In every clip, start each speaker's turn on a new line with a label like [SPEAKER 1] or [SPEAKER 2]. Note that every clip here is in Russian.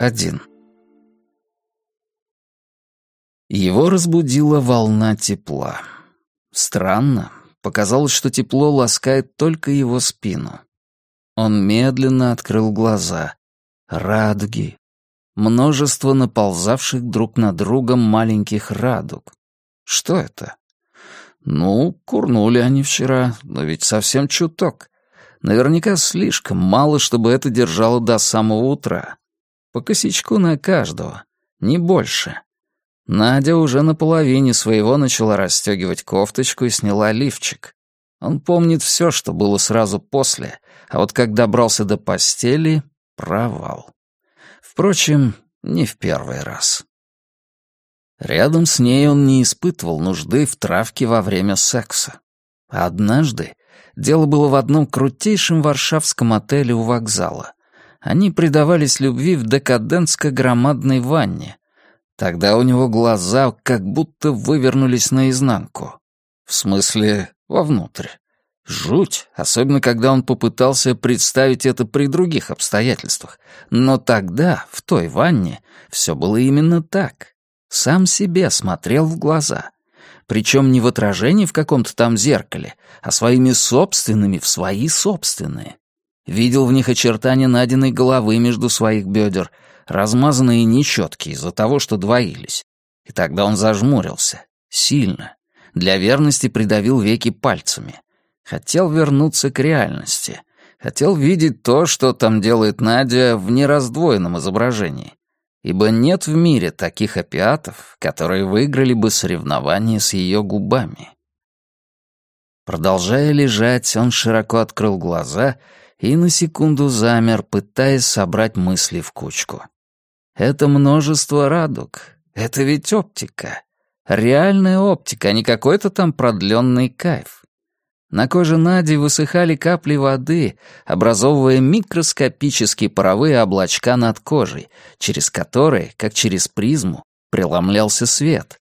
[SPEAKER 1] один. Его разбудила волна тепла. Странно, показалось, что тепло ласкает только его спину. Он медленно открыл глаза. Радуги. Множество наползавших друг на друга маленьких радуг. Что это? Ну, курнули они вчера, но ведь совсем чуток. Наверняка слишком мало, чтобы это держало до самого утра. По косячку на каждого, не больше. Надя уже на половине своего начала расстегивать кофточку и сняла лифчик. Он помнит все, что было сразу после, а вот как добрался до постели — провал. Впрочем, не в первый раз. Рядом с ней он не испытывал нужды в травке во время секса. Однажды дело было в одном крутейшем варшавском отеле у вокзала. Они предавались любви в декадентско-громадной ванне. Тогда у него глаза как будто вывернулись наизнанку. В смысле, вовнутрь. Жуть, особенно когда он попытался представить это при других обстоятельствах. Но тогда, в той ванне, все было именно так. Сам себе смотрел в глаза. Причем не в отражении в каком-то там зеркале, а своими собственными в свои собственные. Видел в них очертания Надиной головы между своих бедер, размазанные и нечеткие из-за того, что двоились. И тогда он зажмурился. Сильно. Для верности придавил веки пальцами. Хотел вернуться к реальности. Хотел видеть то, что там делает Надя в нераздвоенном изображении ибо нет в мире таких опиатов, которые выиграли бы соревнование с ее губами. Продолжая лежать, он широко открыл глаза и на секунду замер, пытаясь собрать мысли в кучку. Это множество радуг. Это ведь оптика. Реальная оптика, а не какой-то там продленный кайф. На коже Нади высыхали капли воды, образовывая микроскопические паровые облачка над кожей, через которые, как через призму, преломлялся свет.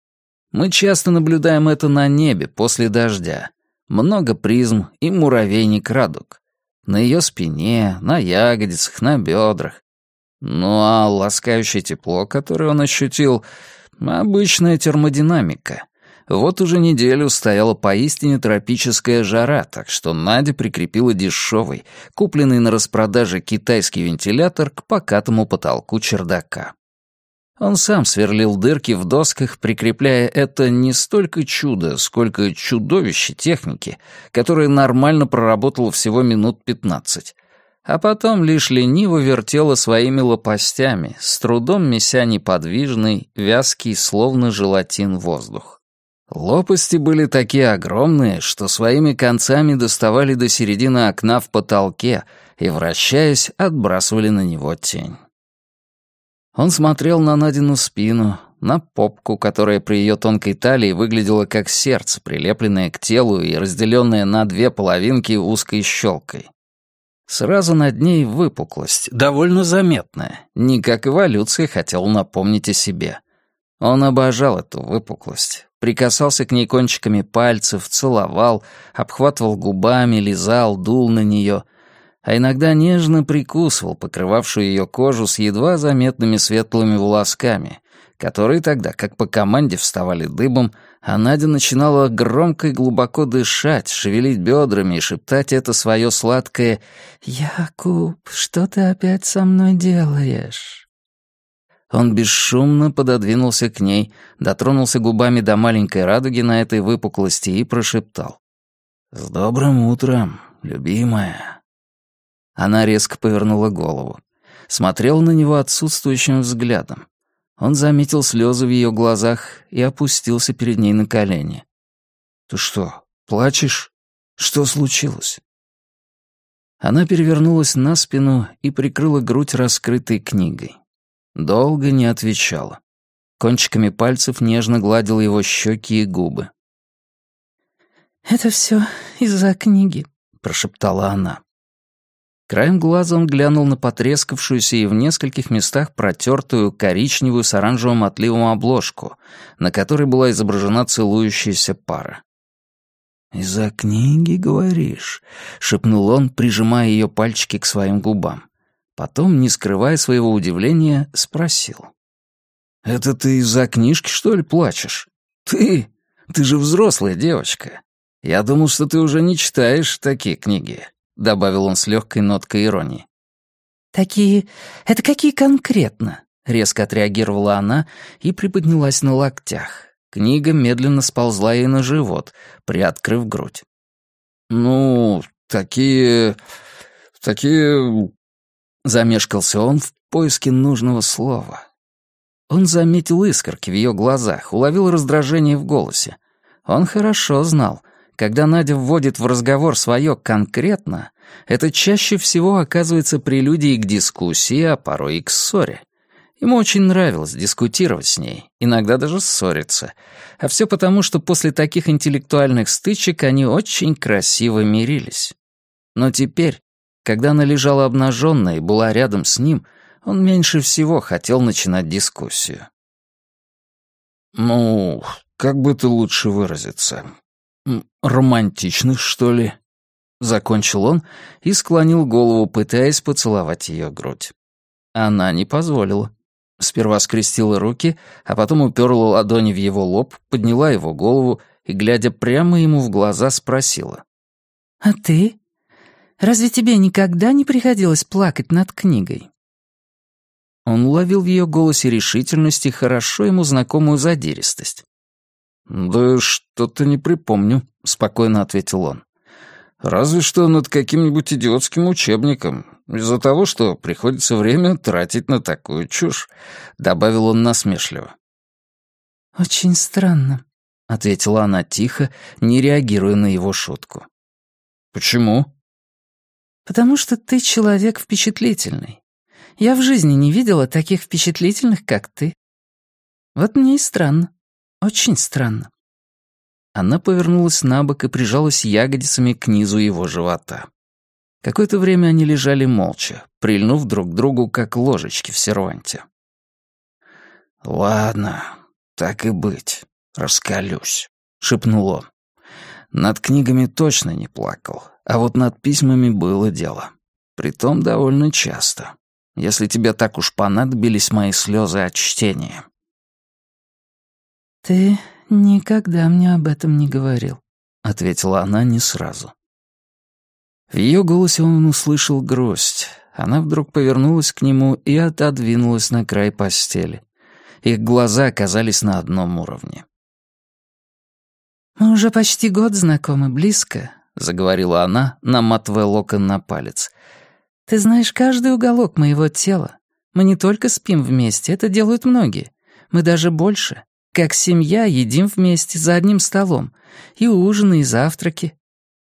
[SPEAKER 1] Мы часто наблюдаем это на небе после дождя. Много призм и муравейник радуг. На ее спине, на ягодицах, на бедрах. Ну а ласкающее тепло, которое он ощутил, обычная термодинамика — вот уже неделю стояла поистине тропическая жара, так что Надя прикрепила дешевый, купленный на распродаже китайский вентилятор к покатому потолку чердака. Он сам сверлил дырки в досках, прикрепляя это не столько чудо, сколько чудовище техники, которое нормально проработало всего минут пятнадцать. А потом лишь лениво вертела своими лопастями, с трудом меся неподвижный, вязкий, словно желатин воздух. Лопасти были такие огромные, что своими концами доставали до середины окна в потолке и, вращаясь, отбрасывали на него тень. Он смотрел на Надину спину, на попку, которая при ее тонкой талии выглядела как сердце, прилепленное к телу и разделенное на две половинки узкой щелкой. Сразу над ней выпуклость, довольно заметная, не как эволюция хотел напомнить о себе. Он обожал эту выпуклость, прикасался к ней кончиками пальцев, целовал, обхватывал губами, лизал, дул на нее, а иногда нежно прикусывал покрывавшую ее кожу с едва заметными светлыми волосками, которые тогда, как по команде, вставали дыбом, а Надя начинала громко и глубоко дышать, шевелить бедрами и шептать это свое сладкое «Якуб, что ты опять со мной делаешь?» Он бесшумно пододвинулся к ней, дотронулся губами до маленькой радуги на этой выпуклости и прошептал. «С добрым утром, любимая». Она резко повернула голову. Смотрела на него отсутствующим взглядом. Он заметил слезы в ее глазах и опустился перед ней на колени. «Ты что, плачешь? Что случилось?» Она перевернулась на спину и прикрыла грудь раскрытой книгой. Долго не отвечала. Кончиками пальцев нежно гладил его щеки и губы.
[SPEAKER 2] «Это все из-за книги», — прошептала она.
[SPEAKER 1] Краем глаза он глянул на потрескавшуюся и в нескольких местах протертую коричневую с оранжевым отливом обложку, на которой была изображена целующаяся пара. «Из-за книги, говоришь?» — шепнул он, прижимая ее пальчики к своим губам. Потом, не скрывая своего удивления, спросил. «Это ты из-за книжки, что ли, плачешь? Ты? Ты же взрослая девочка. Я думал, что ты уже не читаешь такие книги», — добавил он с легкой ноткой иронии.
[SPEAKER 2] «Такие... Это какие конкретно?» — резко отреагировала она и приподнялась на локтях. Книга медленно сползла ей на живот, приоткрыв грудь.
[SPEAKER 1] «Ну, такие... такие...» Замешкался он в поиске нужного слова. Он заметил искорки в ее глазах, уловил раздражение в голосе. Он хорошо знал, когда Надя вводит в разговор свое конкретно, это чаще всего оказывается прелюдией к дискуссии, а порой и к ссоре. Ему очень нравилось дискутировать с ней, иногда даже ссориться. А все потому, что после таких интеллектуальных стычек они очень красиво мирились. Но теперь, когда она лежала обнаженная и была рядом с ним, он меньше всего хотел начинать дискуссию. «Ну, как бы ты лучше выразиться? Романтичных, что ли?» Закончил он и склонил голову, пытаясь поцеловать ее грудь. Она не позволила. Сперва скрестила руки, а потом уперла ладони в его лоб, подняла его голову и, глядя прямо ему в глаза, спросила.
[SPEAKER 2] «А ты? Разве тебе никогда не приходилось плакать над книгой?»
[SPEAKER 1] Он уловил в ее голосе решительность и хорошо ему знакомую задиристость. «Да что-то не припомню», — спокойно ответил он. «Разве что над каким-нибудь идиотским учебником, из-за того, что приходится время тратить на такую чушь», — добавил он насмешливо.
[SPEAKER 2] «Очень странно», — ответила она тихо, не реагируя на его шутку.
[SPEAKER 1] «Почему?»
[SPEAKER 2] «Потому что ты человек впечатлительный. Я в жизни не видела таких впечатлительных, как ты. Вот мне и странно. Очень странно».
[SPEAKER 1] Она повернулась на бок и прижалась ягодицами к низу его живота. Какое-то время они лежали молча, прильнув друг к другу, как ложечки в серванте. «Ладно, так и быть, раскалюсь», — шепнул он. Над книгами точно не плакал, а вот над письмами было дело. Притом довольно часто, если тебе так уж понадобились мои слезы от чтения.
[SPEAKER 2] «Ты никогда мне об этом не говорил», — ответила она не сразу.
[SPEAKER 1] В ее голосе он услышал грусть. Она вдруг повернулась к нему и отодвинулась на край постели. Их глаза оказались на одном уровне.
[SPEAKER 2] «Мы уже почти год знакомы, близко», — заговорила она, наматывая локон на палец. «Ты знаешь каждый уголок моего тела. Мы не только спим вместе, это делают многие. Мы даже больше. Как семья едим вместе за одним столом. И ужины, и завтраки.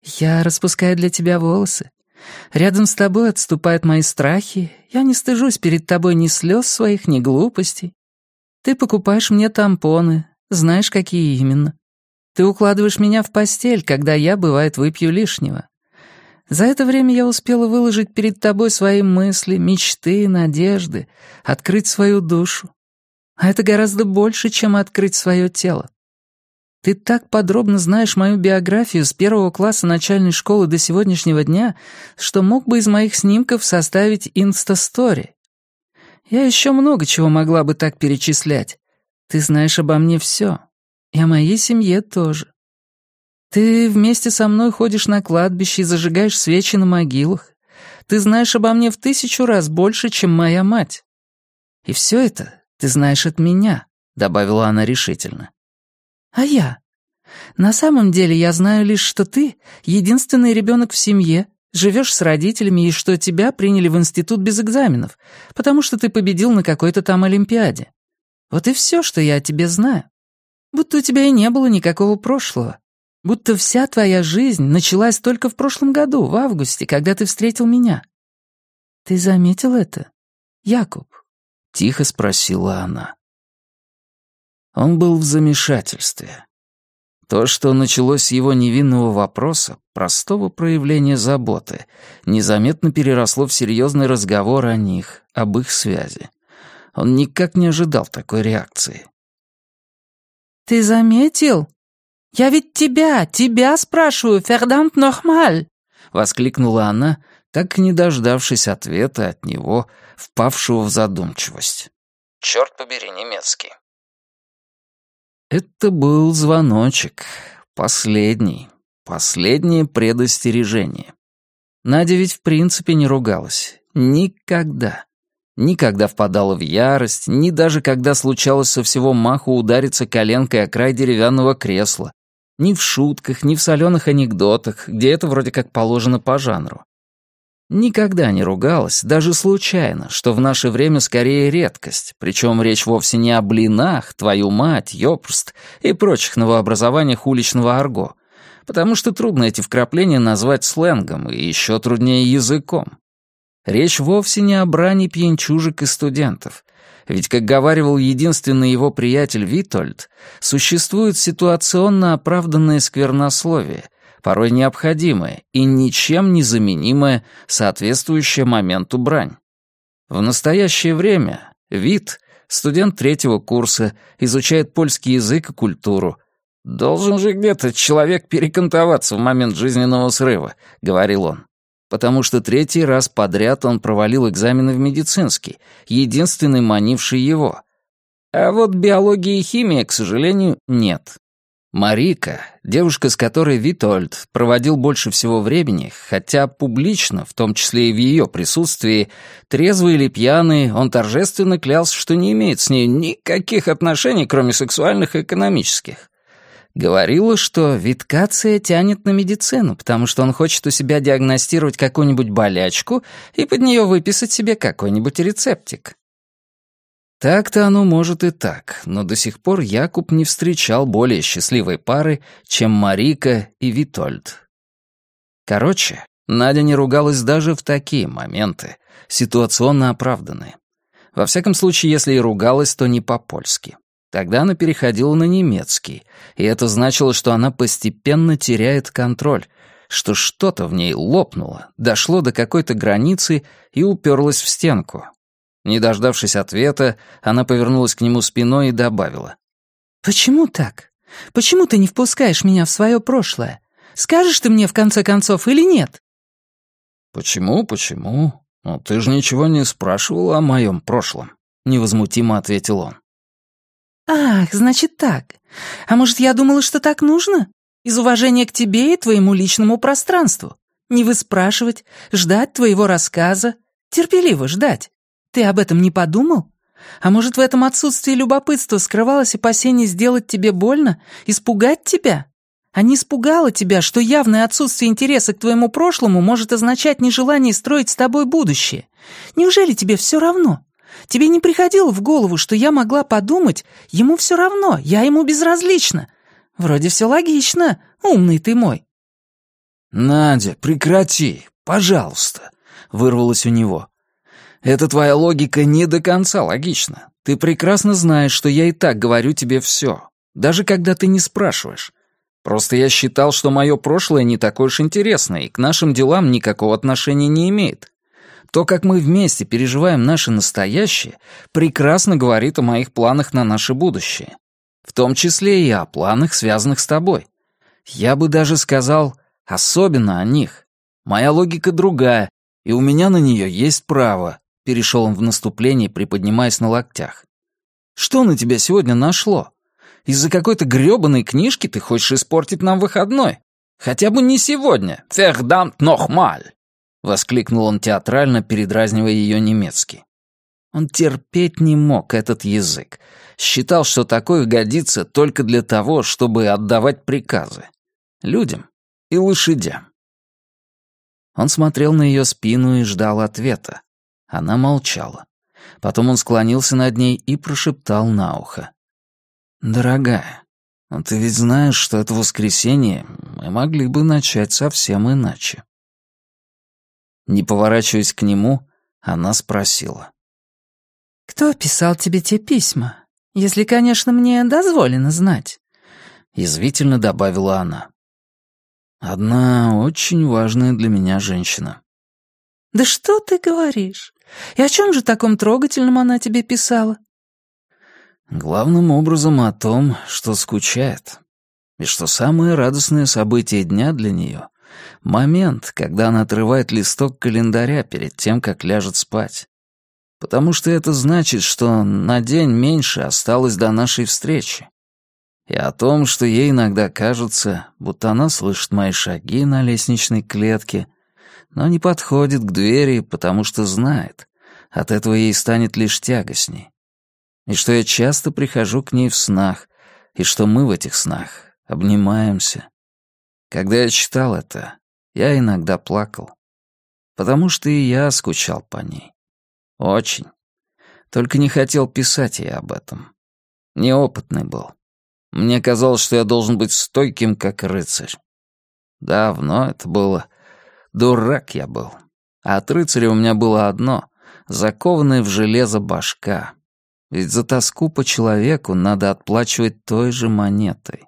[SPEAKER 2] Я распускаю для тебя волосы. Рядом с тобой отступают мои страхи. Я не стыжусь перед тобой ни слез своих, ни глупостей. Ты покупаешь мне тампоны, знаешь, какие именно. Ты укладываешь меня в постель, когда я, бывает, выпью лишнего. За это время я успела выложить перед тобой свои мысли, мечты, надежды, открыть свою душу. А это гораздо больше, чем открыть свое тело. Ты так подробно знаешь мою биографию с первого класса начальной школы до сегодняшнего дня, что мог бы из моих снимков составить инстастори. Я еще много чего могла бы так перечислять. Ты знаешь обо мне все. И о моей семье тоже. Ты вместе со мной ходишь на кладбище и зажигаешь свечи на могилах. Ты знаешь обо мне в тысячу раз больше, чем моя мать. И все это ты знаешь от меня», — добавила она решительно. А я? На самом деле я знаю лишь, что ты единственный ребенок в семье, живешь с родителями и что тебя приняли в институт без экзаменов, потому что ты победил на какой-то там Олимпиаде. Вот и все, что я о тебе знаю. Будто у тебя и не было никакого прошлого. Будто вся твоя жизнь началась только в прошлом году, в августе, когда ты встретил меня. Ты заметил это, Якуб? Тихо спросила она.
[SPEAKER 1] Он был в замешательстве. То, что началось с его невинного вопроса, простого проявления заботы, незаметно переросло в серьезный разговор о них, об их связи. Он никак не ожидал такой реакции.
[SPEAKER 2] «Ты заметил? Я ведь тебя, тебя спрашиваю, Фердант Нохмаль!» — воскликнула она,
[SPEAKER 1] так и не дождавшись ответа от него, впавшего в задумчивость.
[SPEAKER 2] Черт побери, немецкий.
[SPEAKER 1] Это был звоночек. Последний. Последнее предостережение. Надя ведь в принципе не ругалась. Никогда. Никогда впадала в ярость, ни даже когда случалось со всего маху удариться коленкой о край деревянного кресла. Ни в шутках, ни в соленых анекдотах, где это вроде как положено по жанру. Никогда не ругалась, даже случайно, что в наше время скорее редкость, причем речь вовсе не о блинах, твою мать, ёпрст и прочих новообразованиях уличного арго, потому что трудно эти вкрапления назвать сленгом и еще труднее языком. Речь вовсе не о брани пьянчужек и студентов, ведь, как говаривал единственный его приятель Витольд, существует ситуационно оправданное сквернословие, порой необходимая и ничем не заменимая, соответствующая моменту брань. В настоящее время Вит, студент третьего курса, изучает польский язык и культуру. «Должен же где-то человек перекантоваться в момент жизненного срыва», — говорил он. Потому что третий раз подряд он провалил экзамены в медицинский, единственный манивший его. А вот биология и химия, к сожалению, нет. Марика, девушка, с которой Витольд проводил больше всего времени, хотя публично, в том числе и в ее присутствии, трезвый или пьяный, он торжественно клялся, что не имеет с ней никаких отношений, кроме сексуальных и экономических. Говорила, что Виткация тянет на медицину, потому что он хочет у себя диагностировать какую-нибудь болячку и под нее выписать себе какой-нибудь рецептик. Так-то оно может и так, но до сих пор Якуб не встречал более счастливой пары, чем Марика и Витольд. Короче, Надя не ругалась даже в такие моменты, ситуационно оправданные. Во всяком случае, если и ругалась, то не по-польски. Тогда она переходила на немецкий, и это значило, что она постепенно теряет контроль, что что-то в ней лопнуло, дошло до какой-то границы и уперлось в стенку, не дождавшись ответа, она повернулась к нему спиной и добавила.
[SPEAKER 2] «Почему так? Почему ты не впускаешь меня в свое прошлое? Скажешь ты мне, в конце концов, или нет?»
[SPEAKER 1] «Почему, почему? Ну, ты же ничего не спрашивала о моем прошлом», — невозмутимо ответил он.
[SPEAKER 2] «Ах, значит так. А может, я думала, что так нужно? Из уважения к тебе и твоему личному пространству. Не выспрашивать, ждать твоего рассказа, терпеливо ждать. Ты об этом не подумал? А может, в этом отсутствии любопытства скрывалось опасение сделать тебе больно, испугать тебя? А не испугало тебя, что явное отсутствие интереса к твоему прошлому может означать нежелание строить с тобой будущее? Неужели тебе все равно? Тебе не приходило в голову, что я могла подумать, ему все равно, я ему безразлична? Вроде все логично, умный ты мой.
[SPEAKER 1] «Надя, прекрати, пожалуйста», — вырвалось у него. Эта твоя логика не до конца логична. Ты прекрасно знаешь, что я и так говорю тебе все, даже когда ты не спрашиваешь. Просто я считал, что мое прошлое не такое уж интересное и к нашим делам никакого отношения не имеет. То, как мы вместе переживаем наше настоящее, прекрасно говорит о моих планах на наше будущее. В том числе и о планах, связанных с тобой. Я бы даже сказал, особенно о них. Моя логика другая, и у меня на нее есть право, Перешел он в наступление, приподнимаясь на локтях. «Что на тебя сегодня нашло? Из-за какой-то грёбаной книжки ты хочешь испортить нам выходной? Хотя бы не сегодня. Фердамт нохмаль!» Воскликнул он театрально, передразнивая ее немецкий. Он терпеть не мог этот язык. Считал, что такое годится только для того, чтобы отдавать приказы. Людям и лошадям. Он смотрел на ее спину и ждал ответа. Она молчала. Потом он склонился над ней и прошептал на ухо. «Дорогая, ну ты ведь знаешь, что это воскресенье мы могли бы начать совсем иначе». Не поворачиваясь к нему, она спросила.
[SPEAKER 2] «Кто писал тебе те письма? Если, конечно, мне дозволено знать».
[SPEAKER 1] Язвительно добавила она. «Одна очень важная для меня женщина».
[SPEAKER 2] «Да что ты говоришь? И о чем же таком трогательном она тебе писала?»
[SPEAKER 1] «Главным образом о том, что скучает. И что самое радостное событие дня для нее — Момент, когда она отрывает листок календаря перед тем, как ляжет спать. Потому что это значит, что на день меньше осталось до нашей встречи. И о том, что ей иногда кажется, будто она слышит мои шаги на лестничной клетке, но не подходит к двери, потому что знает, от этого ей станет лишь тягостней. И что я часто прихожу к ней в снах, и что мы в этих снах обнимаемся. Когда я читал это, я иногда плакал. Потому что и я скучал по ней. Очень. Только не хотел писать ей об этом. Неопытный был. Мне казалось, что я должен быть стойким, как рыцарь. Давно это было. Дурак я был. А от рыцаря у меня было одно — закованная в железо башка. Ведь за тоску по человеку надо отплачивать той же монетой.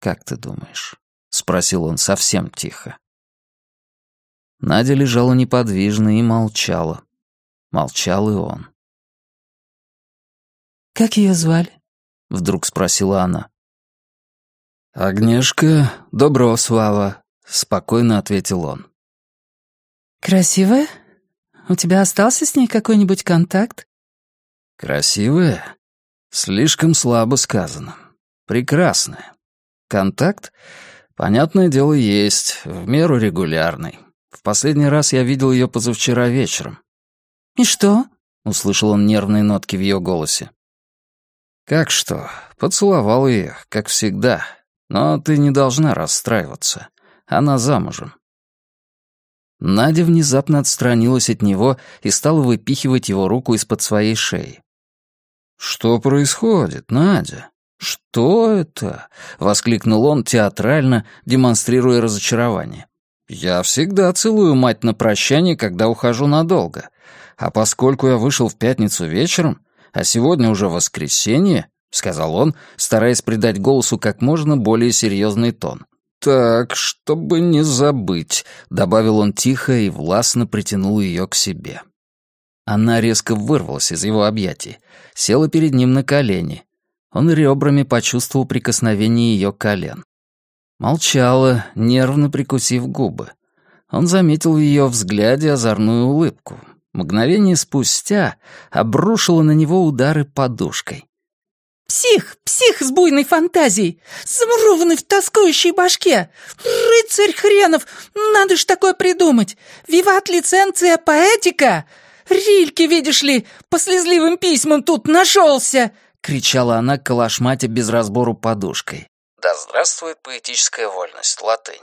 [SPEAKER 1] «Как ты думаешь?» — спросил он совсем тихо. Надя лежала неподвижно и молчала. Молчал и он.
[SPEAKER 2] «Как ее звали?»
[SPEAKER 1] — вдруг спросила она. «Агнешка Доброслава», — спокойно ответил он.
[SPEAKER 2] «Красивая? У тебя остался с ней какой-нибудь контакт?»
[SPEAKER 1] «Красивая? Слишком слабо сказано. Прекрасная. Контакт? Понятное дело, есть, в меру регулярный. В последний раз я видел ее позавчера вечером.
[SPEAKER 2] «И что?»
[SPEAKER 1] — услышал он нервные нотки в ее голосе. «Как что? Поцеловал ее, как всегда. Но ты не должна расстраиваться. Она замужем». Надя внезапно отстранилась от него и стала выпихивать его руку из-под своей шеи. «Что происходит, Надя? Что это?» — воскликнул он театрально, демонстрируя разочарование. «Я всегда целую мать на прощание, когда ухожу надолго. А поскольку я вышел в пятницу вечером, а сегодня уже воскресенье, — сказал он, стараясь придать голосу как можно более серьезный тон. «Так, чтобы не забыть», — добавил он тихо и властно притянул ее к себе. Она резко вырвалась из его объятий, села перед ним на колени. Он ребрами почувствовал прикосновение ее колен. Молчала, нервно прикусив губы. Он заметил в ее взгляде озорную улыбку, Мгновение спустя обрушила на него удары подушкой.
[SPEAKER 2] «Псих! Псих с буйной фантазией! Замурованный в тоскующей башке! Рыцарь хренов! Надо ж такое придумать! Виват лицензия поэтика! Рильки, видишь ли, по слезливым письмам тут нашелся!» — кричала она калашмате без разбору подушкой.
[SPEAKER 1] «Да здравствует поэтическая вольность, латынь».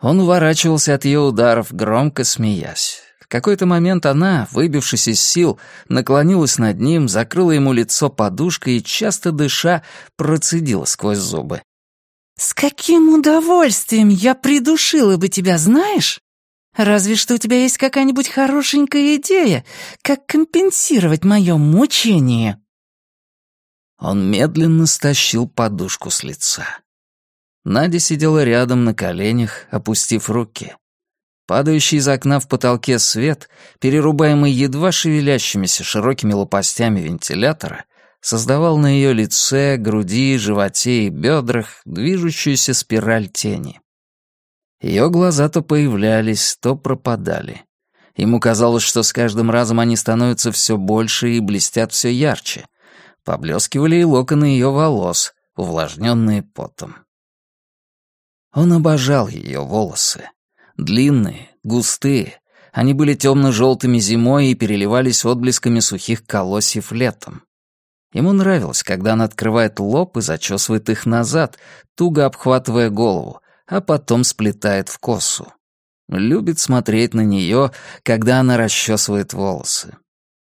[SPEAKER 1] Он уворачивался от ее ударов, громко смеясь. В какой-то момент она, выбившись из сил, наклонилась над ним, закрыла ему лицо подушкой и, часто дыша, процедила сквозь зубы.
[SPEAKER 2] «С каким удовольствием я придушила бы тебя, знаешь? Разве что у тебя есть какая-нибудь хорошенькая идея, как компенсировать мое мучение?»
[SPEAKER 1] Он медленно стащил подушку с лица. Надя сидела рядом на коленях, опустив руки. Падающий из окна в потолке свет, перерубаемый едва шевелящимися широкими лопастями вентилятора, создавал на ее лице, груди, животе и бедрах движущуюся спираль тени. Ее глаза то появлялись, то пропадали. Ему казалось, что с каждым разом они становятся все больше и блестят все ярче. Поблескивали и локоны ее волос, увлажненные потом. Он обожал ее волосы. Длинные, густые. Они были темно-желтыми зимой и переливались отблесками сухих колосьев летом. Ему нравилось, когда она открывает лоб и зачесывает их назад, туго обхватывая голову, а потом сплетает в косу. Любит смотреть на нее, когда она расчесывает волосы.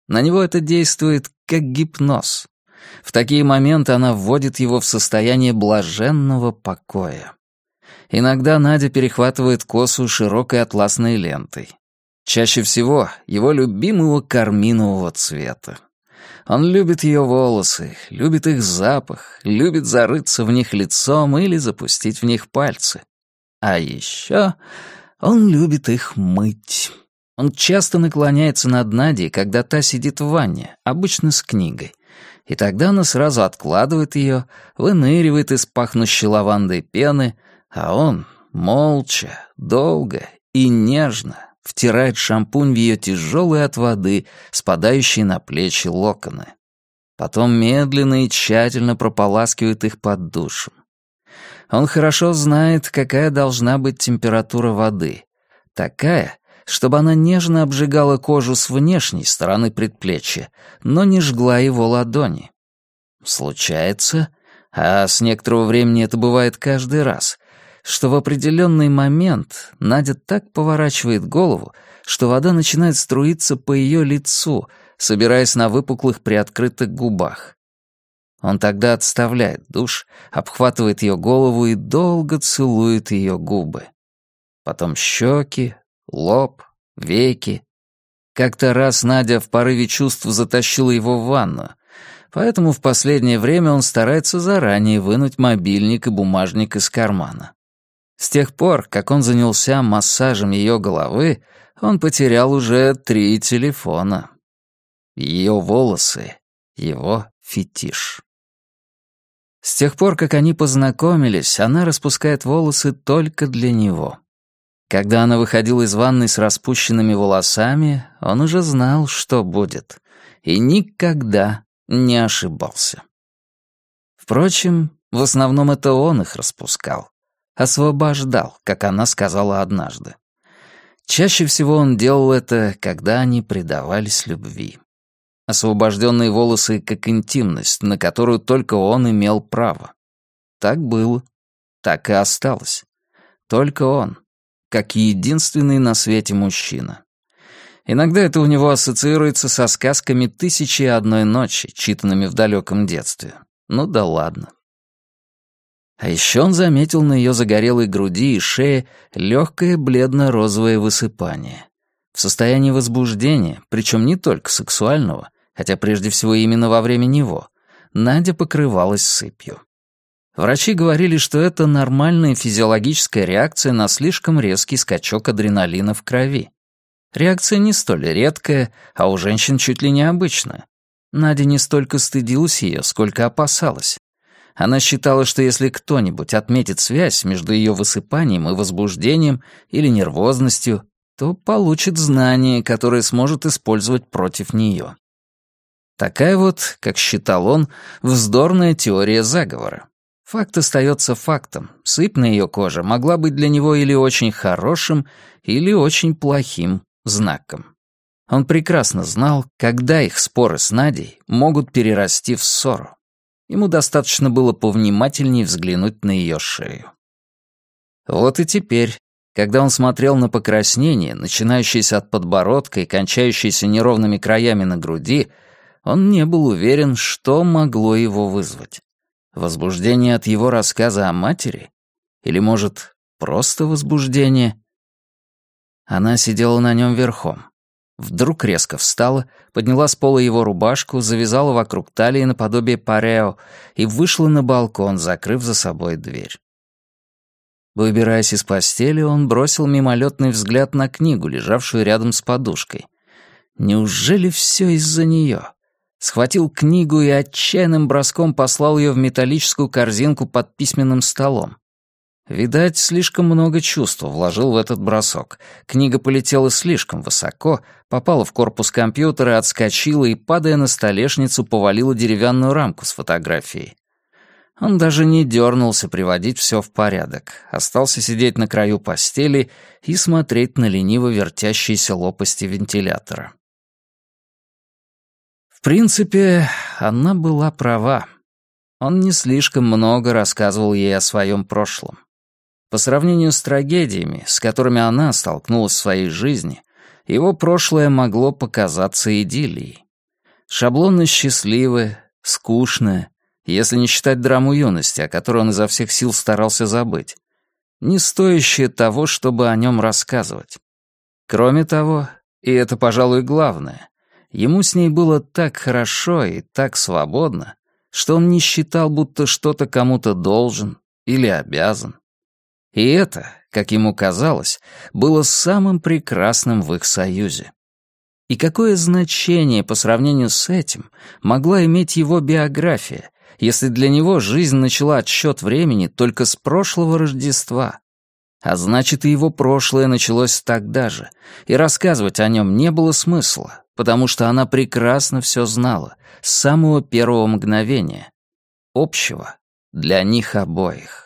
[SPEAKER 1] На него это действует как гипноз. В такие моменты она вводит его в состояние блаженного покоя. Иногда Надя перехватывает косу широкой атласной лентой. Чаще всего его любимого карминового цвета. Он любит ее волосы, любит их запах, любит зарыться в них лицом или запустить в них пальцы. А еще он любит их мыть. Он часто наклоняется над Надей, когда та сидит в ванне, обычно с книгой. И тогда она сразу откладывает ее, выныривает из пахнущей лавандой пены, а он Молча, долго и нежно втирает шампунь в ее тяжелые от воды, спадающие на плечи локоны. Потом медленно и тщательно прополаскивает их под душем. Он хорошо знает, какая должна быть температура воды. Такая, чтобы она нежно обжигала кожу с внешней стороны предплечья, но не жгла его ладони. Случается, а с некоторого времени это бывает каждый раз, что в определенный момент Надя так поворачивает голову, что вода начинает струиться по ее лицу, собираясь на выпуклых приоткрытых губах. Он тогда отставляет душ, обхватывает ее голову и долго целует ее губы. Потом щеки, лоб, веки. Как-то раз Надя в порыве чувств затащила его в ванну, поэтому в последнее время он старается заранее вынуть мобильник и бумажник из кармана. С тех пор, как он занялся массажем ее головы, он потерял уже три телефона. Ее волосы — его фетиш. С тех пор, как они познакомились, она распускает волосы только для него. Когда она выходила из ванной с распущенными волосами, он уже знал, что будет, и никогда не ошибался. Впрочем, в основном это он их распускал. Освобождал, как она сказала однажды. Чаще всего он делал это, когда они предавались любви. Освобожденные волосы как интимность, на которую только он имел право. Так было, так и осталось. Только он, как единственный на свете мужчина. Иногда это у него ассоциируется со сказками «Тысячи и одной ночи», читанными в далеком детстве. Ну да ладно. А еще он заметил на ее загорелой груди и шее легкое бледно-розовое высыпание. В состоянии возбуждения, причем не только сексуального, хотя прежде всего именно во время него, Надя покрывалась сыпью. Врачи говорили, что это нормальная физиологическая реакция на слишком резкий скачок адреналина в крови. Реакция не столь редкая, а у женщин чуть ли не обычная. Надя не столько стыдилась ее, сколько опасалась. Она считала, что если кто-нибудь отметит связь между ее высыпанием и возбуждением или нервозностью, то получит знание, которое сможет использовать против нее. Такая вот, как считал он, вздорная теория заговора. Факт остается фактом. Сыпь на ее коже могла быть для него или очень хорошим, или очень плохим знаком. Он прекрасно знал, когда их споры с Надей могут перерасти в ссору. Ему достаточно было повнимательнее взглянуть на ее шею. Вот и теперь, когда он смотрел на покраснение, начинающееся от подбородка и кончающееся неровными краями на груди, он не был уверен, что могло его вызвать. Возбуждение от его рассказа о матери? Или, может, просто возбуждение? Она сидела на нем верхом. Вдруг резко встала, подняла с пола его рубашку, завязала вокруг талии наподобие парео и вышла на балкон, закрыв за собой дверь. Выбираясь из постели, он бросил мимолетный взгляд на книгу, лежавшую рядом с подушкой. Неужели все из-за нее? Схватил книгу и отчаянным броском послал ее в металлическую корзинку под письменным столом. Видать, слишком много чувств вложил в этот бросок. Книга полетела слишком высоко, попала в корпус компьютера, отскочила и, падая на столешницу, повалила деревянную рамку с фотографией. Он даже не дернулся приводить все в порядок, остался сидеть на краю постели и смотреть на лениво вертящиеся лопасти вентилятора. В принципе, она была права. Он не слишком много рассказывал ей о своем прошлом. По сравнению с трагедиями, с которыми она столкнулась в своей жизни, его прошлое могло показаться идиллией. Шаблонно счастливое, скучное, если не считать драму юности, о которой он изо всех сил старался забыть, не стоящее того, чтобы о нем рассказывать. Кроме того, и это, пожалуй, главное, ему с ней было так хорошо и так свободно, что он не считал, будто что-то кому-то должен или обязан. И это, как ему казалось, было самым прекрасным в их союзе. И какое значение по сравнению с этим могла иметь его биография, если для него жизнь начала отсчет времени только с прошлого Рождества? А значит, и его прошлое началось тогда же, и рассказывать о нем не было смысла, потому что она прекрасно все знала, с самого первого мгновения. Общего для них обоих.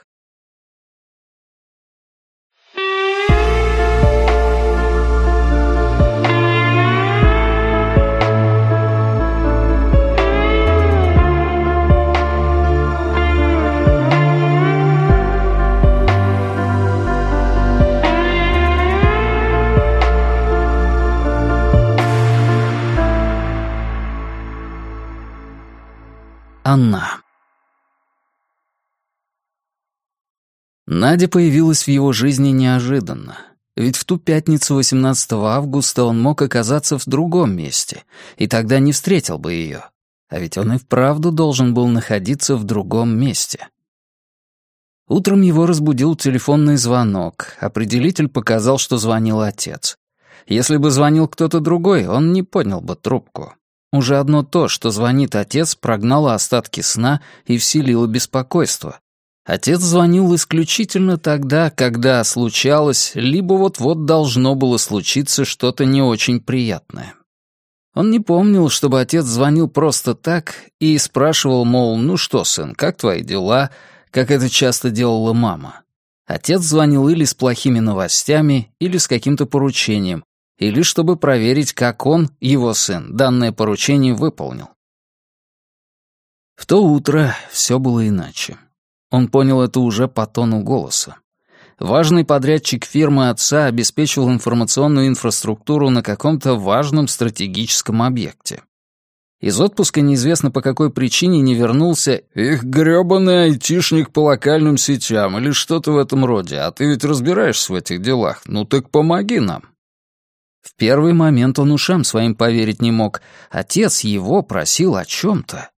[SPEAKER 1] Анна. Надя появилась в его жизни неожиданно. Ведь в ту пятницу 18 августа он мог оказаться в другом месте, и тогда не встретил бы ее. А ведь он и вправду должен был находиться в другом месте. Утром его разбудил телефонный звонок. Определитель показал, что звонил отец. Если бы звонил кто-то другой, он не поднял бы трубку. Уже одно то, что звонит отец, прогнало остатки сна и вселило беспокойство. Отец звонил исключительно тогда, когда случалось, либо вот-вот должно было случиться что-то не очень приятное. Он не помнил, чтобы отец звонил просто так и спрашивал, мол, «Ну что, сын, как твои дела?» как это часто делала мама. Отец звонил или с плохими новостями, или с каким-то поручением, или чтобы проверить, как он, его сын, данное поручение выполнил. В то утро все было иначе. Он понял это уже по тону голоса. Важный подрядчик фирмы отца обеспечивал информационную инфраструктуру на каком-то важном стратегическом объекте. Из отпуска неизвестно по какой причине не вернулся «Их грёбаный айтишник по локальным сетям» или что-то в этом роде, а ты ведь разбираешься в этих делах, ну так помоги нам. В первый момент он ушам своим поверить не мог. Отец его просил о чем-то.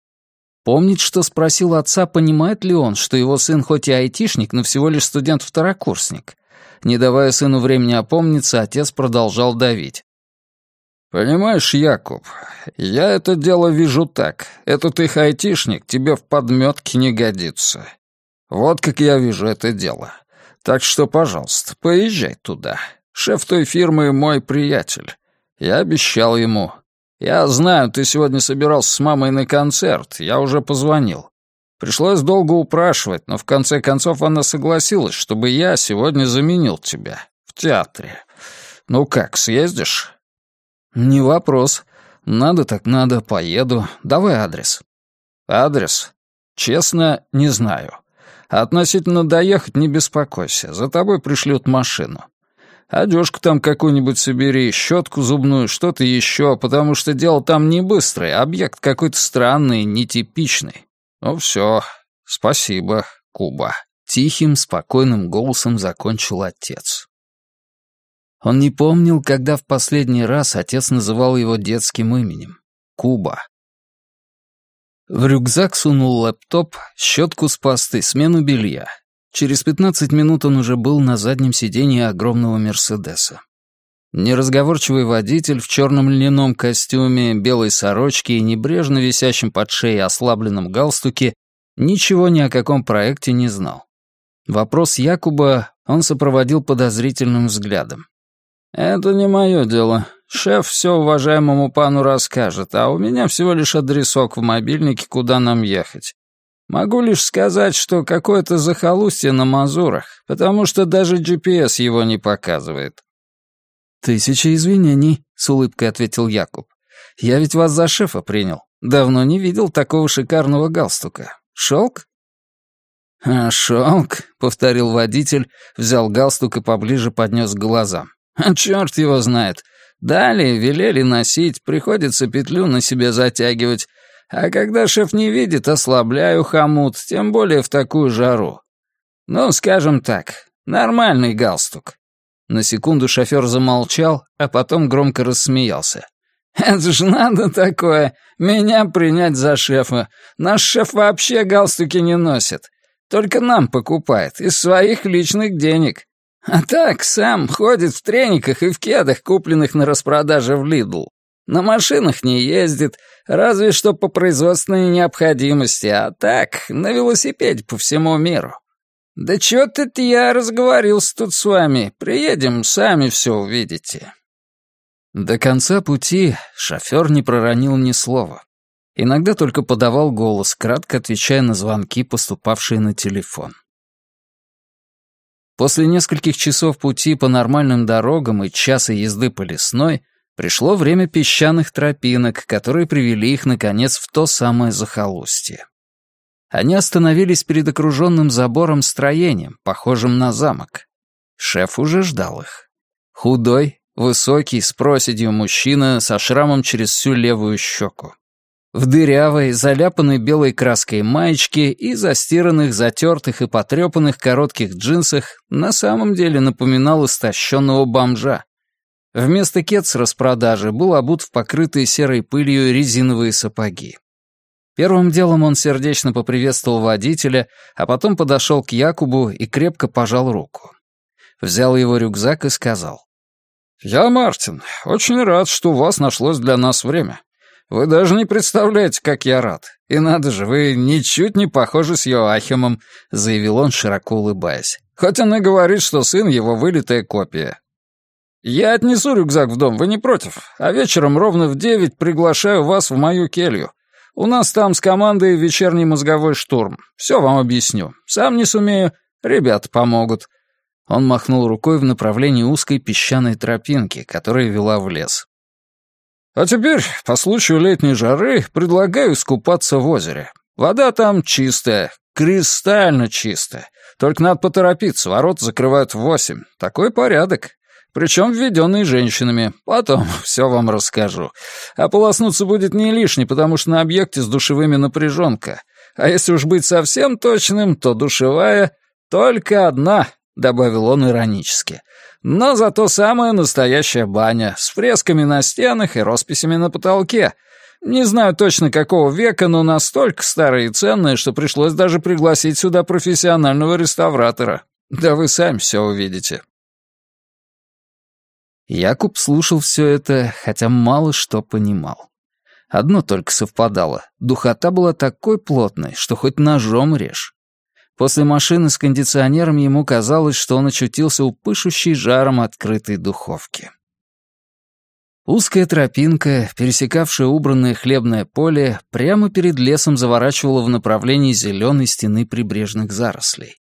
[SPEAKER 1] Помнит, что спросил отца, понимает ли он, что его сын хоть и айтишник, но всего лишь студент-второкурсник. Не давая сыну времени опомниться, отец продолжал давить. «Понимаешь, Якуб, я это дело вижу так. Этот их айтишник тебе в подметке не годится. Вот как я вижу это дело. Так что, пожалуйста, поезжай туда. Шеф той фирмы мой приятель. Я обещал ему. Я знаю, ты сегодня собирался с мамой на концерт. Я уже позвонил. Пришлось долго упрашивать, но в конце концов она согласилась, чтобы я сегодня заменил тебя в театре. Ну как, съездишь? Не вопрос. Надо так надо, поеду. Давай адрес. Адрес? Честно, не знаю. Относительно доехать не беспокойся. За тобой пришлют машину. Одежку там какую-нибудь собери, щетку зубную, что-то еще, потому что дело там не быстрое, объект какой-то странный, нетипичный. Ну все, спасибо, Куба. Тихим, спокойным голосом закончил отец. Он не помнил, когда в последний раз отец называл его детским именем — Куба. В рюкзак сунул лэптоп, щетку с пастой, смену белья, Через 15 минут он уже был на заднем сиденье огромного «Мерседеса». Неразговорчивый водитель в черном льняном костюме, белой сорочке и небрежно висящем под шеей ослабленном галстуке ничего ни о каком проекте не знал. Вопрос Якуба он сопроводил подозрительным взглядом. «Это не мое дело. Шеф все уважаемому пану расскажет, а у меня всего лишь адресок в мобильнике, куда нам ехать. Могу лишь сказать, что какое-то захолустье на Мазурах, потому что даже GPS его не показывает». «Тысяча извинений», — с улыбкой ответил Якуб. «Я ведь вас за шефа принял. Давно не видел такого шикарного галстука. Шелк?» «А, шелк», — повторил водитель, взял галстук и поближе поднес к глазам. «А черт его знает. Далее велели носить, приходится петлю на себе затягивать, а когда шеф не видит, ослабляю хомут, тем более в такую жару. Ну, скажем так, нормальный галстук». На секунду шофер замолчал, а потом громко рассмеялся. «Это ж надо такое, меня принять за шефа. Наш шеф вообще галстуки не носит. Только нам покупает, из своих личных денег. А так, сам ходит в трениках и в кедах, купленных на распродаже в Лидл. На машинах не ездит, разве что по производственной необходимости, а так, на велосипеде по всему миру. «Да чё-то я разговорился тут с вами. Приедем, сами все увидите». До конца пути шофер не проронил ни слова. Иногда только подавал голос, кратко отвечая на звонки, поступавшие на телефон. После нескольких часов пути по нормальным дорогам и часа езды по лесной пришло время песчаных тропинок, которые привели их, наконец, в то самое захолустье. Они остановились перед окруженным забором строением, похожим на замок. Шеф уже ждал их. Худой, высокий, с проседью мужчина со шрамом через всю левую щеку. В дырявой, заляпанной белой краской маечке и застиранных, затертых и потрепанных коротких джинсах на самом деле напоминал истощенного бомжа. Вместо кетс распродажи был обут в покрытые серой пылью резиновые сапоги. Первым делом он сердечно поприветствовал водителя, а потом подошел к Якубу и крепко пожал руку. Взял его рюкзак и сказал. «Я Мартин. Очень рад, что у вас нашлось для нас время. Вы даже не представляете, как я рад. И надо же, вы ничуть не похожи с Йоахимом», — заявил он, широко улыбаясь. «Хоть он и говорит, что сын его вылитая копия. Я отнесу рюкзак в дом, вы не против? А вечером ровно в девять приглашаю вас в мою келью. У нас там с командой вечерний мозговой штурм. Все вам объясню. Сам не сумею, ребята помогут». Он махнул рукой в направлении узкой песчаной тропинки, которая вела в лес. «А теперь, по случаю летней жары, предлагаю искупаться в озере. Вода там чистая, кристально чистая. Только надо поторопиться, ворот закрывают в восемь. Такой порядок причем введенный женщинами. Потом все вам расскажу. Ополоснуться будет не лишне, потому что на объекте с душевыми напряженка. А если уж быть совсем точным, то душевая только одна, добавил он иронически. Но зато самая настоящая баня, с фресками на стенах и росписями на потолке. Не знаю точно какого века, но настолько старая и ценная, что пришлось даже пригласить сюда профессионального реставратора. Да вы сами все увидите. Якуб слушал все это, хотя мало что понимал. Одно только совпадало. Духота была такой плотной, что хоть ножом режь. После машины с кондиционером ему казалось, что он очутился у пышущей жаром открытой духовки. Узкая тропинка, пересекавшая убранное хлебное поле, прямо перед лесом заворачивала в направлении зеленой стены прибрежных зарослей.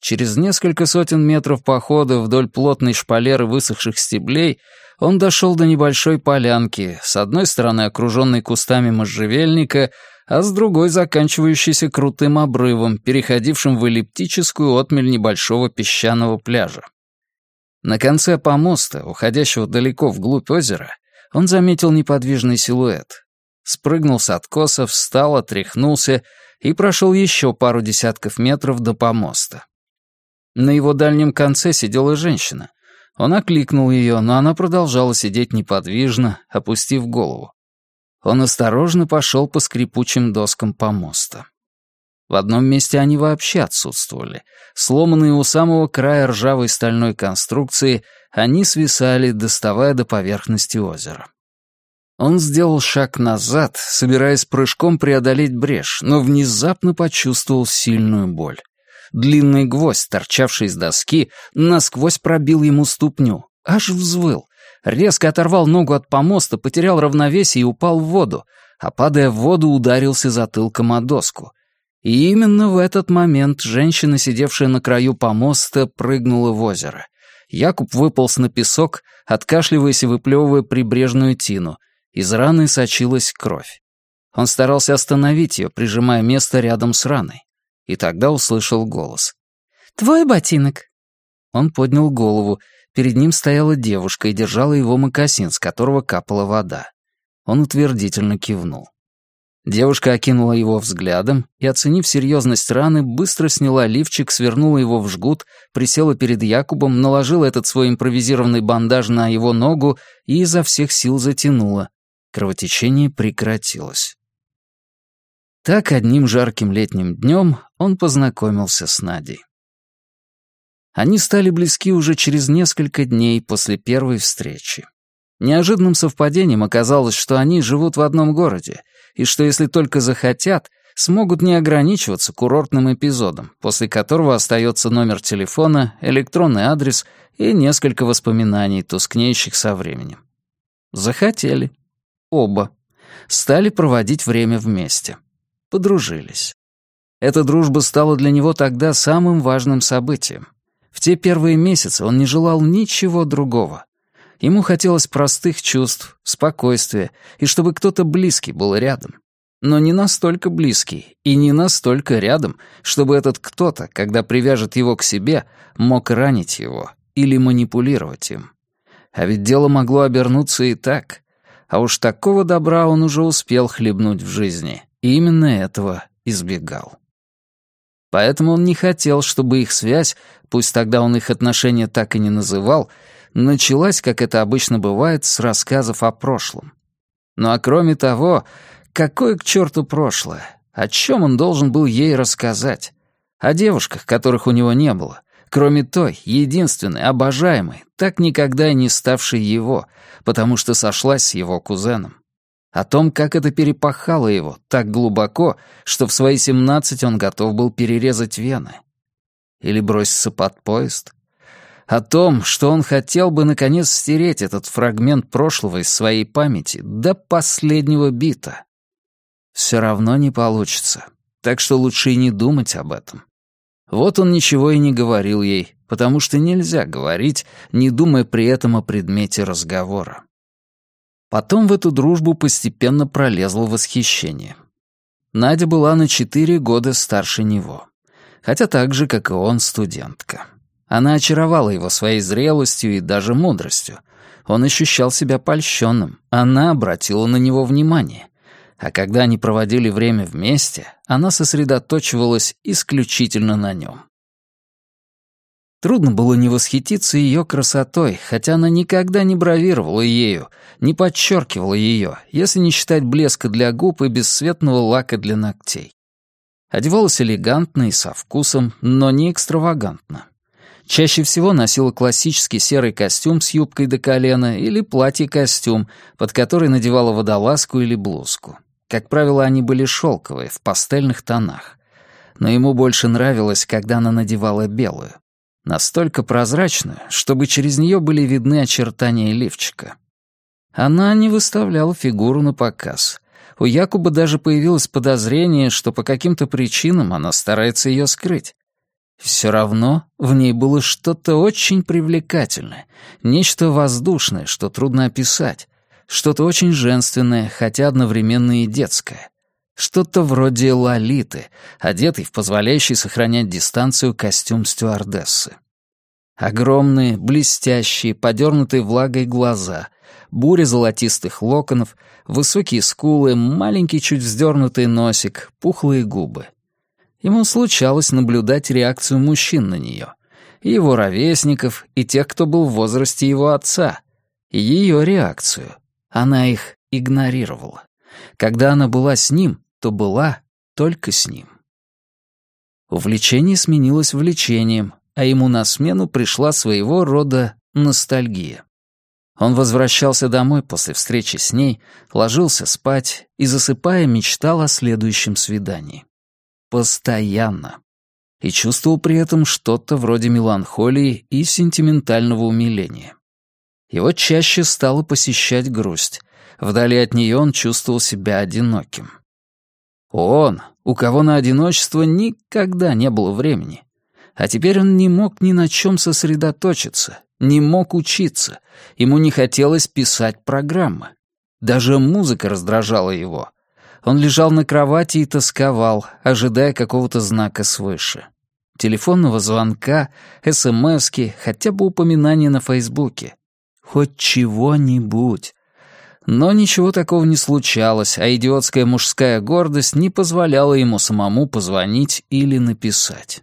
[SPEAKER 1] Через несколько сотен метров похода вдоль плотной шпалеры высохших стеблей он дошел до небольшой полянки, с одной стороны окруженной кустами можжевельника, а с другой заканчивающейся крутым обрывом, переходившим в эллиптическую отмель небольшого песчаного пляжа. На конце помоста, уходящего далеко вглубь озера, он заметил неподвижный силуэт. Спрыгнул с откоса, встал, отряхнулся и прошел еще пару десятков метров до помоста. На его дальнем конце сидела женщина. Он окликнул ее, но она продолжала сидеть неподвижно, опустив голову. Он осторожно пошел по скрипучим доскам помоста. В одном месте они вообще отсутствовали. Сломанные у самого края ржавой стальной конструкции, они свисали, доставая до поверхности озера. Он сделал шаг назад, собираясь прыжком преодолеть брешь, но внезапно почувствовал сильную боль. Длинный гвоздь, торчавший из доски, насквозь пробил ему ступню. Аж взвыл. Резко оторвал ногу от помоста, потерял равновесие и упал в воду, а падая в воду, ударился затылком о доску. И именно в этот момент женщина, сидевшая на краю помоста, прыгнула в озеро. Якуб выполз на песок, откашливаясь и выплевывая прибрежную тину. Из раны сочилась кровь. Он старался остановить ее, прижимая место рядом с раной и тогда услышал голос. «Твой ботинок». Он поднял голову. Перед ним стояла девушка и держала его мокасин, с которого капала вода. Он утвердительно кивнул. Девушка окинула его взглядом и, оценив серьезность раны, быстро сняла лифчик, свернула его в жгут, присела перед Якубом, наложила этот свой импровизированный бандаж на его ногу и изо всех сил затянула. Кровотечение прекратилось. Так одним жарким летним днем он познакомился с Надей. Они стали близки уже через несколько дней после первой встречи. Неожиданным совпадением оказалось, что они живут в одном городе, и что если только захотят, смогут не ограничиваться курортным эпизодом, после которого остается номер телефона, электронный адрес и несколько воспоминаний, тускнеющих со временем. Захотели. Оба. Стали проводить время вместе. Подружились. Эта дружба стала для него тогда самым важным событием. В те первые месяцы он не желал ничего другого. Ему хотелось простых чувств, спокойствия и чтобы кто-то близкий был рядом. Но не настолько близкий и не настолько рядом, чтобы этот кто-то, когда привяжет его к себе, мог ранить его или манипулировать им. А ведь дело могло обернуться и так. А уж такого добра он уже успел хлебнуть в жизни, именно этого избегал. Поэтому он не хотел, чтобы их связь, пусть тогда он их отношения так и не называл, началась, как это обычно бывает, с рассказов о прошлом. Ну а кроме того, какое к черту прошлое? О чем он должен был ей рассказать? О девушках, которых у него не было, кроме той, единственной, обожаемой, так никогда и не ставшей его, потому что сошлась с его кузеном. О том, как это перепахало его так глубоко, что в свои семнадцать он готов был перерезать вены. Или броситься под поезд о том, что он хотел бы наконец стереть этот фрагмент прошлого из своей памяти до последнего бита. Все равно не получится, так что лучше и не думать об этом. Вот он ничего и не говорил ей, потому что нельзя говорить, не думая при этом о предмете разговора. Потом в эту дружбу постепенно пролезло восхищение. Надя была на четыре года старше него, хотя так же, как и он, студентка. Она очаровала его своей зрелостью и даже мудростью. Он ощущал себя польщенным. Она обратила на него внимание. А когда они проводили время вместе, она сосредоточивалась исключительно на нем. Трудно было не восхититься ее красотой, хотя она никогда не бравировала ею, не подчеркивала ее, если не считать блеска для губ и бесцветного лака для ногтей. Одевалась элегантно и со вкусом, но не экстравагантно. Чаще всего носила классический серый костюм с юбкой до колена или платье-костюм, под который надевала водолазку или блузку. Как правило, они были шелковые, в пастельных тонах. Но ему больше нравилось, когда она надевала белую. Настолько прозрачную, чтобы через нее были видны очертания лифчика. Она не выставляла фигуру на показ. У Якуба даже появилось подозрение, что по каким-то причинам она старается ее скрыть. Все равно в ней было что-то очень привлекательное, нечто воздушное, что трудно описать, что-то очень женственное, хотя одновременно и детское. Что-то вроде лолиты, одетый в позволяющий сохранять дистанцию костюм стюардессы. Огромные, блестящие, подернутые влагой глаза, буря золотистых локонов, высокие скулы, маленький чуть вздернутый носик, пухлые губы. Ему случалось наблюдать реакцию мужчин на нее, и его ровесников, и тех, кто был в возрасте его отца, и ее реакцию. Она их игнорировала. Когда она была с ним, то была только с ним. Увлечение сменилось влечением, а ему на смену пришла своего рода ностальгия. Он возвращался домой после встречи с ней, ложился спать и, засыпая, мечтал о следующем свидании. Постоянно. И чувствовал при этом что-то вроде меланхолии и сентиментального умиления. Его чаще стало посещать грусть. Вдали от нее он чувствовал себя одиноким. Он, у кого на одиночество никогда не было времени. А теперь он не мог ни на чем сосредоточиться, не мог учиться, ему не хотелось писать программы. Даже музыка раздражала его. Он лежал на кровати и тосковал, ожидая какого-то знака свыше. Телефонного звонка, СМСки, хотя бы упоминания на Фейсбуке. Хоть чего-нибудь. Но ничего такого не случалось, а идиотская мужская гордость не позволяла ему самому позвонить или написать.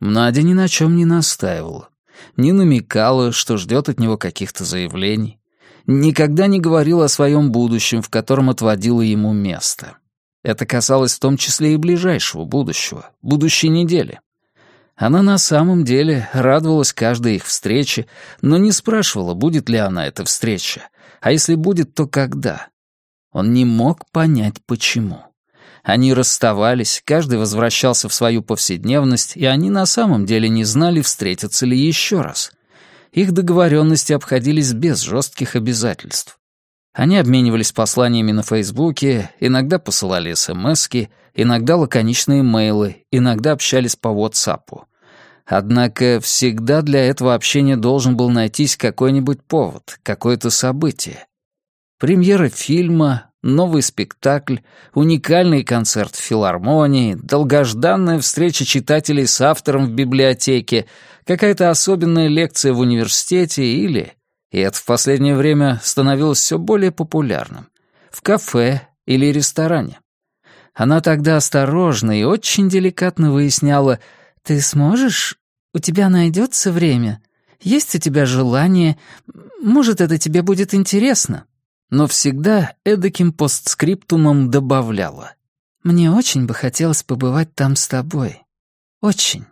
[SPEAKER 1] Надя ни на чем не настаивала, не намекала, что ждет от него каких-то заявлений никогда не говорил о своем будущем, в котором отводила ему место. Это касалось в том числе и ближайшего будущего, будущей недели. Она на самом деле радовалась каждой их встрече, но не спрашивала, будет ли она эта встреча, а если будет, то когда. Он не мог понять, почему. Они расставались, каждый возвращался в свою повседневность, и они на самом деле не знали, встретятся ли еще раз. Их договоренности обходились без жестких обязательств. Они обменивались посланиями на Фейсбуке, иногда посылали СМСки, иногда лаконичные мейлы, иногда общались по WhatsApp. Однако всегда для этого общения должен был найтись какой-нибудь повод, какое-то событие. Премьера фильма, новый спектакль, уникальный концерт в филармонии, долгожданная встреча читателей с автором в библиотеке, какая-то особенная лекция в университете или, и это в последнее время становилось все более популярным, в кафе или ресторане. Она тогда осторожно и очень деликатно выясняла, «Ты сможешь? У тебя найдется время? Есть у тебя желание? Может, это тебе будет интересно?» но всегда эдаким постскриптумом добавляла. «Мне очень бы хотелось побывать там с тобой. Очень».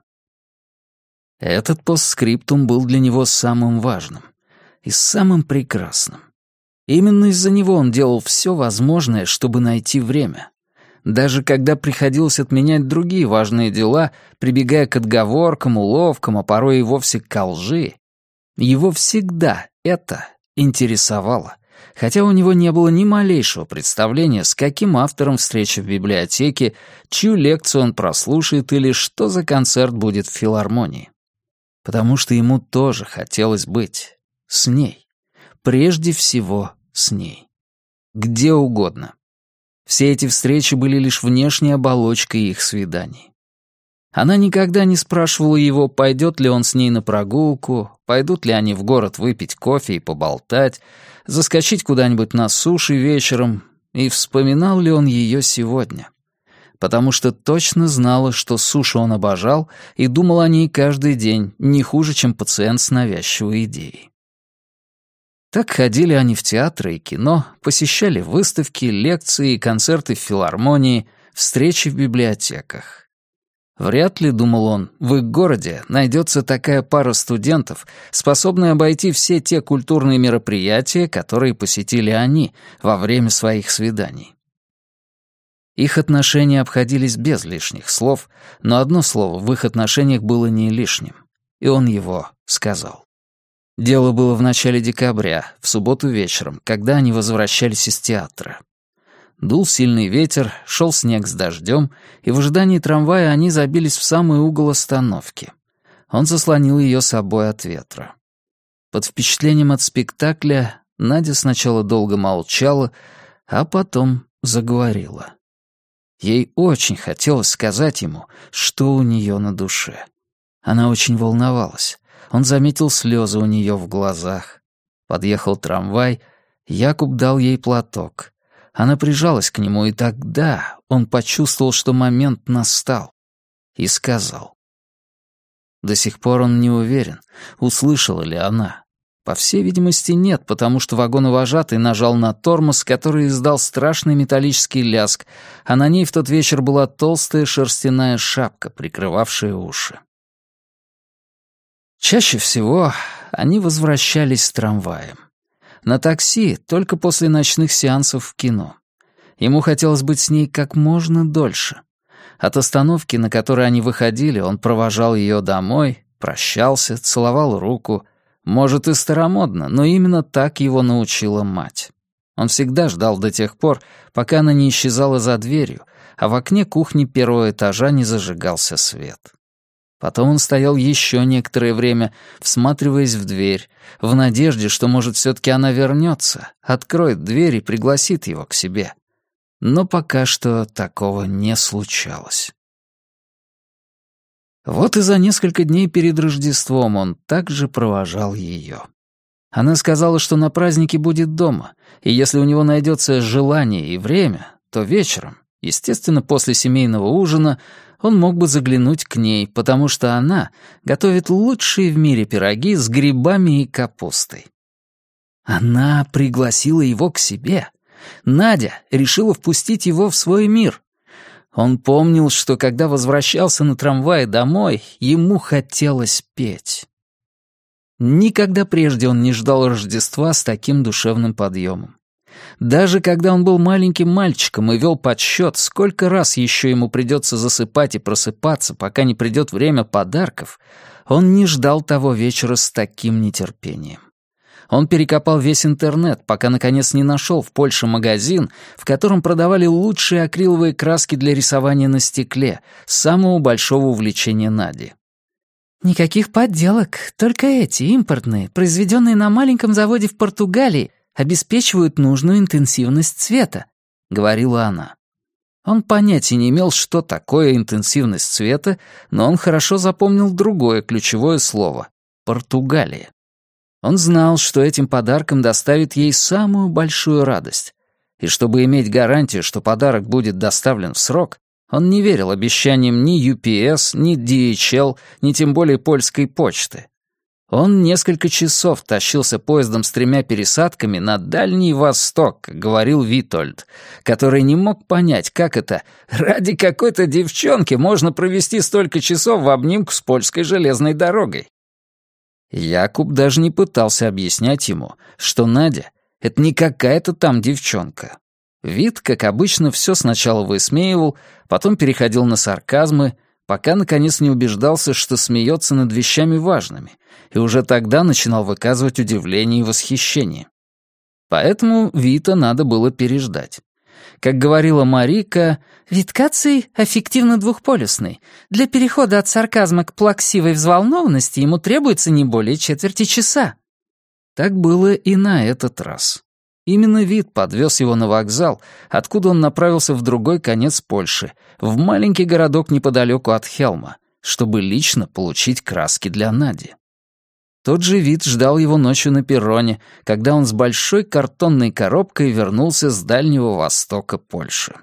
[SPEAKER 1] Этот постскриптум был для него самым важным и самым прекрасным. Именно из-за него он делал все возможное, чтобы найти время. Даже когда приходилось отменять другие важные дела, прибегая к отговоркам, уловкам, а порой и вовсе к лжи, его всегда это интересовало — хотя у него не было ни малейшего представления, с каким автором встречи в библиотеке, чью лекцию он прослушает или что за концерт будет в филармонии. Потому что ему тоже хотелось быть с ней. Прежде всего с ней. Где угодно. Все эти встречи были лишь внешней оболочкой их свиданий. Она никогда не спрашивала его, пойдет ли он с ней на прогулку, пойдут ли они в город выпить кофе и поболтать, заскочить куда-нибудь на суши вечером, и вспоминал ли он ее сегодня. Потому что точно знала, что суши он обожал и думал о ней каждый день, не хуже, чем пациент с навязчивой идеей. Так ходили они в театры и кино, посещали выставки, лекции и концерты в филармонии, встречи в библиотеках. Вряд ли, думал он, в их городе найдется такая пара студентов, способная обойти все те культурные мероприятия, которые посетили они во время своих свиданий. Их отношения обходились без лишних слов, но одно слово в их отношениях было не лишним, и он его сказал. Дело было в начале декабря, в субботу вечером, когда они возвращались из театра. Дул сильный ветер, шел снег с дождем, и в ожидании трамвая они забились в самый угол остановки. Он заслонил ее собой от ветра. Под впечатлением от спектакля Надя сначала долго молчала, а потом заговорила. Ей очень хотелось сказать ему, что у нее на душе. Она очень волновалась. Он заметил слезы у нее в глазах. Подъехал трамвай, Якуб дал ей платок. Она прижалась к нему, и тогда он почувствовал, что момент настал, и сказал. До сих пор он не уверен, услышала ли она. По всей видимости, нет, потому что вагоновожатый нажал на тормоз, который издал страшный металлический ляск, а на ней в тот вечер была толстая шерстяная шапка, прикрывавшая уши. Чаще всего они возвращались с трамваем. На такси только после ночных сеансов в кино. Ему хотелось быть с ней как можно дольше. От остановки, на которой они выходили, он провожал ее домой, прощался, целовал руку. Может, и старомодно, но именно так его научила мать. Он всегда ждал до тех пор, пока она не исчезала за дверью, а в окне кухни первого этажа не зажигался свет. Потом он стоял еще некоторое время, всматриваясь в дверь, в надежде, что, может, все-таки она вернется, откроет дверь и пригласит его к себе. Но пока что такого не случалось. Вот и за несколько дней перед Рождеством он также провожал ее. Она сказала, что на празднике будет дома, и если у него найдется желание и время, то вечером, естественно, после семейного ужина, он мог бы заглянуть к ней, потому что она готовит лучшие в мире пироги с грибами и капустой. Она пригласила его к себе. Надя решила впустить его в свой мир. Он помнил, что когда возвращался на трамвае домой, ему хотелось петь. Никогда прежде он не ждал Рождества с таким душевным подъемом. Даже когда он был маленьким мальчиком и вел подсчет, сколько раз еще ему придется засыпать и просыпаться, пока не придет время подарков, он не ждал того вечера с таким нетерпением. Он перекопал весь интернет, пока наконец не нашел в Польше магазин, в котором продавали лучшие акриловые краски для рисования на стекле, самого большого увлечения Нади.
[SPEAKER 2] «Никаких подделок, только эти, импортные, произведенные на маленьком заводе в Португалии, обеспечивают нужную интенсивность цвета», — говорила она. Он понятия не имел, что такое интенсивность цвета, но он хорошо запомнил другое ключевое слово — Португалия. Он знал, что этим подарком доставит ей самую большую радость. И чтобы иметь гарантию, что подарок будет доставлен в срок, он не верил обещаниям ни UPS, ни DHL, ни тем более польской почты. Он несколько часов тащился поездом с тремя пересадками на Дальний Восток, говорил Витольд, который не мог понять, как это ради какой-то девчонки можно провести столько часов в обнимку с польской железной дорогой. Якуб даже не пытался объяснять ему, что Надя — это не какая-то там девчонка. Вид, как обычно, все сначала высмеивал, потом переходил на сарказмы, пока, наконец, не убеждался, что смеется над вещами важными, и уже тогда начинал выказывать удивление и восхищение. Поэтому Вита надо было переждать. Как говорила Марика, «Виткаций аффективно двухполюсный. Для перехода от сарказма к плаксивой взволнованности ему требуется не более четверти часа». Так было и на этот раз. Именно вид подвез его на вокзал, откуда он направился в другой конец Польши, в маленький городок неподалеку от Хелма, чтобы лично получить краски для Нади. Тот же вид ждал его ночью на перроне, когда он с большой картонной коробкой вернулся с Дальнего Востока Польши.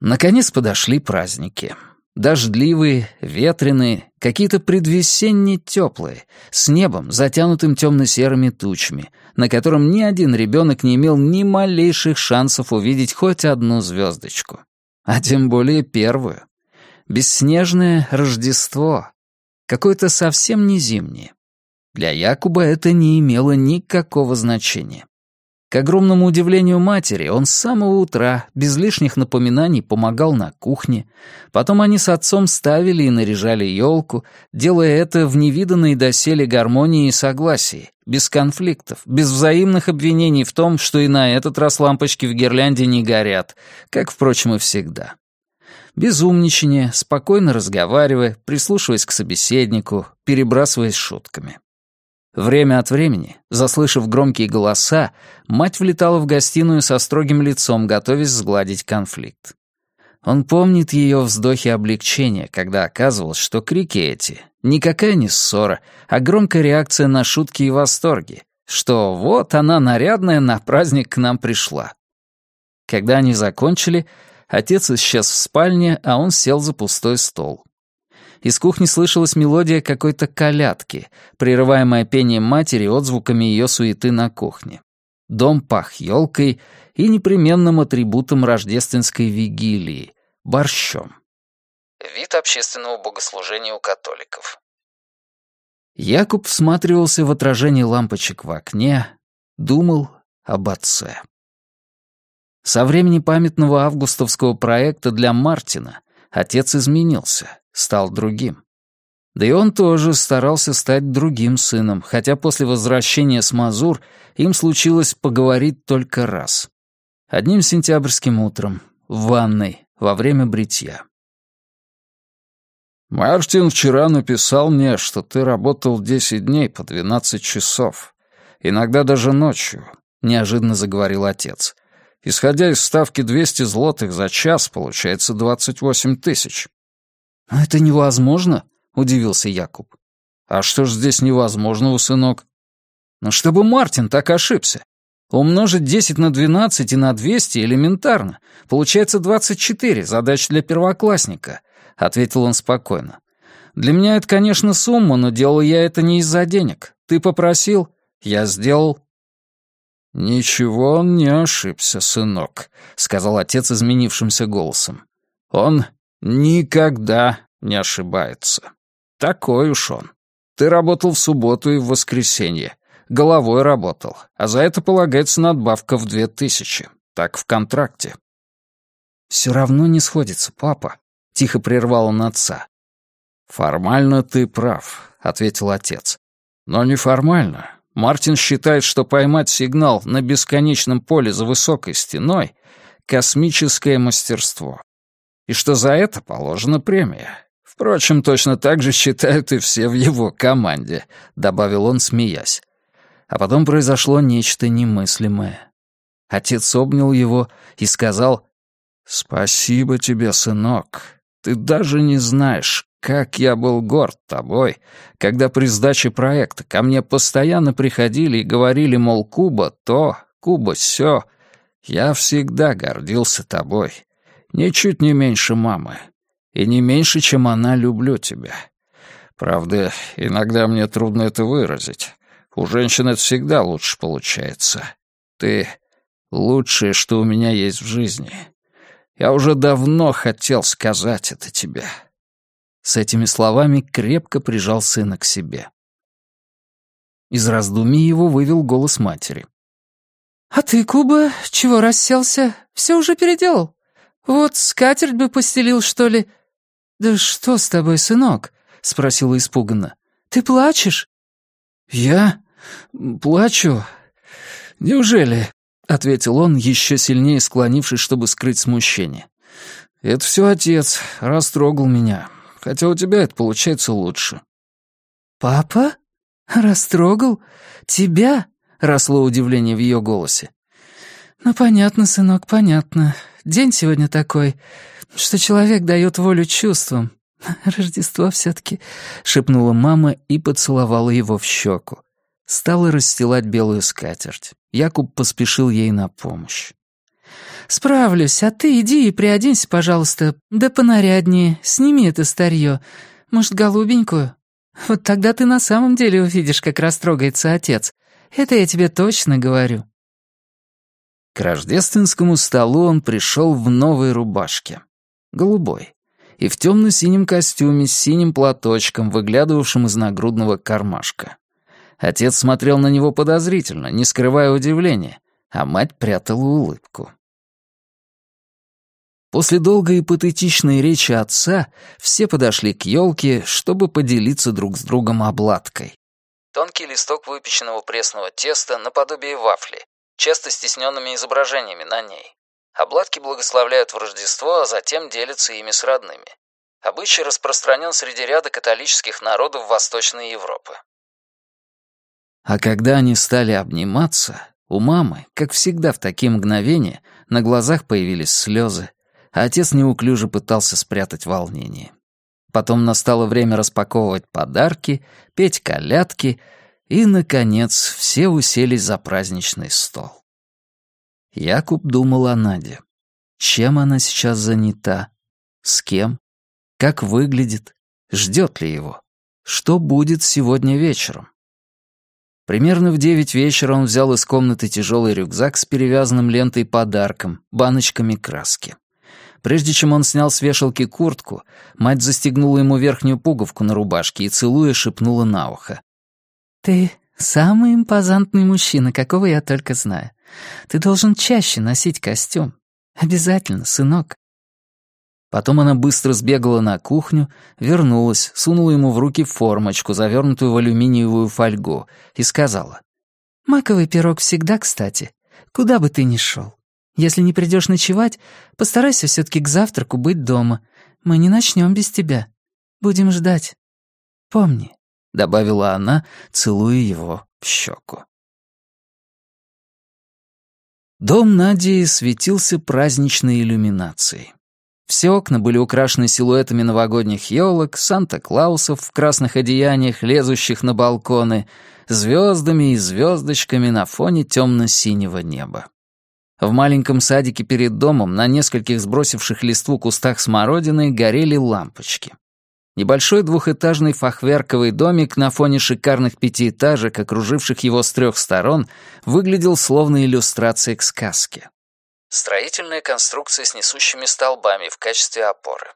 [SPEAKER 2] Наконец подошли праздники. Дождливые, ветреные, какие-то предвесенне теплые, с небом, затянутым темно-серыми тучами, на котором ни один ребенок не имел ни малейших шансов увидеть хоть одну звездочку. А тем более первую. Бесснежное Рождество. Какое-то совсем не зимнее. Для Якуба это не имело никакого значения. К огромному удивлению матери, он с самого утра, без лишних напоминаний, помогал на кухне. Потом они с отцом ставили и наряжали елку, делая это в невиданной доселе гармонии и согласии, без конфликтов, без взаимных обвинений в том, что и на этот раз лампочки в гирлянде не горят, как, впрочем, и всегда. Без умничания, спокойно разговаривая, прислушиваясь к собеседнику, перебрасываясь шутками. Время от времени, заслышав громкие голоса, мать влетала в гостиную со строгим лицом, готовясь сгладить конфликт. Он помнит ее вздохи облегчения, когда оказывалось, что крики эти — никакая не ссора, а громкая реакция на шутки и восторги, что вот она нарядная на праздник к нам пришла. Когда они закончили, отец исчез в спальне, а он сел за пустой стол. Из кухни слышалась мелодия какой-то колядки, прерываемая пением матери отзвуками ее суеты на кухне. Дом пах елкой и непременным атрибутом рождественской вигилии — борщом. Вид общественного богослужения у католиков. Якуб всматривался в отражение лампочек в окне, думал об отце. Со времени памятного августовского проекта для Мартина отец изменился стал другим. Да и он тоже старался стать другим сыном, хотя после возвращения с Мазур им случилось поговорить только раз. Одним сентябрьским утром, в ванной, во время бритья. «Мартин вчера написал мне, что ты работал десять дней по двенадцать часов. Иногда даже ночью», — неожиданно заговорил отец. «Исходя из ставки 200 злотых за час, получается 28 тысяч. «Но это невозможно», — удивился Якуб.
[SPEAKER 1] «А что ж здесь невозможного, сынок?»
[SPEAKER 2] «Ну, чтобы Мартин так ошибся. Умножить 10 на 12 и на 200 элементарно. Получается 24, задача для первоклассника», — ответил он спокойно. «Для меня это, конечно, сумма, но делал я это не из-за денег. Ты попросил, я сделал».
[SPEAKER 1] «Ничего он не ошибся, сынок», — сказал отец изменившимся голосом. «Он никогда не ошибается. Такой уж он. Ты работал в субботу и в воскресенье. головой работал, а за это полагается надбавка в две тысячи. Так в контракте».
[SPEAKER 2] «Все равно не сходится, папа», — тихо прервал он отца.
[SPEAKER 1] «Формально ты прав», — ответил отец. «Но неформально. Мартин считает, что поймать сигнал на бесконечном поле за высокой стеной — космическое мастерство. И что за это положена премия. Впрочем, точно так же считают и все в его команде», — добавил он, смеясь. А потом произошло нечто немыслимое. Отец обнял его и сказал «Спасибо тебе, сынок. Ты даже не знаешь, как я был горд тобой, когда при сдаче проекта ко мне постоянно приходили и говорили, мол, Куба то, Куба сё. Я всегда гордился тобой. Ничуть не меньше мамы. И не меньше, чем она, люблю тебя. Правда, иногда мне трудно это выразить. У женщин это всегда лучше получается. Ты — лучшее, что у меня есть в жизни. Я уже давно хотел сказать это тебе.
[SPEAKER 2] С этими словами крепко прижал сына к себе. Из раздумий его вывел голос матери. «А ты, Куба, чего расселся? Все уже переделал. Вот скатерть бы постелил, что ли?» «Да что с тобой, сынок?» — спросила испуганно. «Ты плачешь?»
[SPEAKER 1] «Я? Плачу? Неужели?» — ответил он, еще сильнее склонившись, чтобы скрыть смущение. «Это все отец растрогал меня хотя у тебя это получается лучше».
[SPEAKER 2] «Папа? Растрогал? Тебя?» — росло удивление в ее голосе. «Ну, понятно, сынок, понятно. День сегодня такой, что человек дает волю чувствам. Рождество все-таки», — шепнула мама и поцеловала его в щеку. Стала расстилать белую скатерть. Якуб поспешил ей на помощь. «Справлюсь, а ты иди и приоденься, пожалуйста, да понаряднее, сними это старье. Может, голубенькую? Вот тогда ты на самом деле увидишь, как растрогается отец. Это я тебе точно говорю».
[SPEAKER 1] К рождественскому столу он пришел в новой рубашке. Голубой. И в темно-синем костюме с синим платочком, выглядывавшим из нагрудного кармашка. Отец смотрел на него подозрительно, не скрывая удивления, а мать прятала улыбку. После долгой и патетичной речи отца все подошли к елке, чтобы поделиться друг с другом обладкой. Тонкий листок выпеченного пресного теста наподобие вафли, часто стесненными изображениями на ней. Обладки благословляют в Рождество, а затем делятся ими с родными. Обычай распространен среди ряда католических народов Восточной Европы. А когда они стали обниматься, у мамы, как всегда в такие мгновения, на глазах появились слезы, а отец неуклюже пытался спрятать волнение. Потом настало время распаковывать подарки, петь колядки, и, наконец, все уселись за праздничный стол. Якуб думал о Наде. Чем она сейчас занята? С кем? Как выглядит? Ждет ли его? Что будет сегодня вечером? Примерно в девять вечера он взял из комнаты тяжелый рюкзак с перевязанным лентой подарком, баночками краски. Прежде чем он снял с вешалки куртку, мать застегнула ему верхнюю пуговку на рубашке и, целуя, шепнула на ухо.
[SPEAKER 2] «Ты самый импозантный мужчина, какого я только знаю. Ты должен чаще носить костюм. Обязательно, сынок».
[SPEAKER 1] Потом она быстро сбегала на кухню, вернулась, сунула ему в руки формочку, завернутую в алюминиевую фольгу, и сказала.
[SPEAKER 2] «Маковый пирог всегда кстати, куда бы ты ни шел. Если не придешь ночевать, постарайся все-таки к завтраку быть дома. Мы не начнем без тебя. Будем ждать. Помни», — добавила она, целуя его в щеку.
[SPEAKER 1] Дом Нади светился праздничной иллюминацией. Все окна были украшены силуэтами новогодних елок, Санта-Клаусов в красных одеяниях, лезущих на балконы, звездами и звездочками на фоне темно-синего неба. В маленьком садике перед домом на нескольких сбросивших листву кустах смородины горели лампочки. Небольшой двухэтажный фахверковый домик на фоне шикарных пятиэтажек, окруживших его с трех сторон, выглядел словно иллюстрация к сказке. Строительная конструкция с несущими столбами в качестве опоры.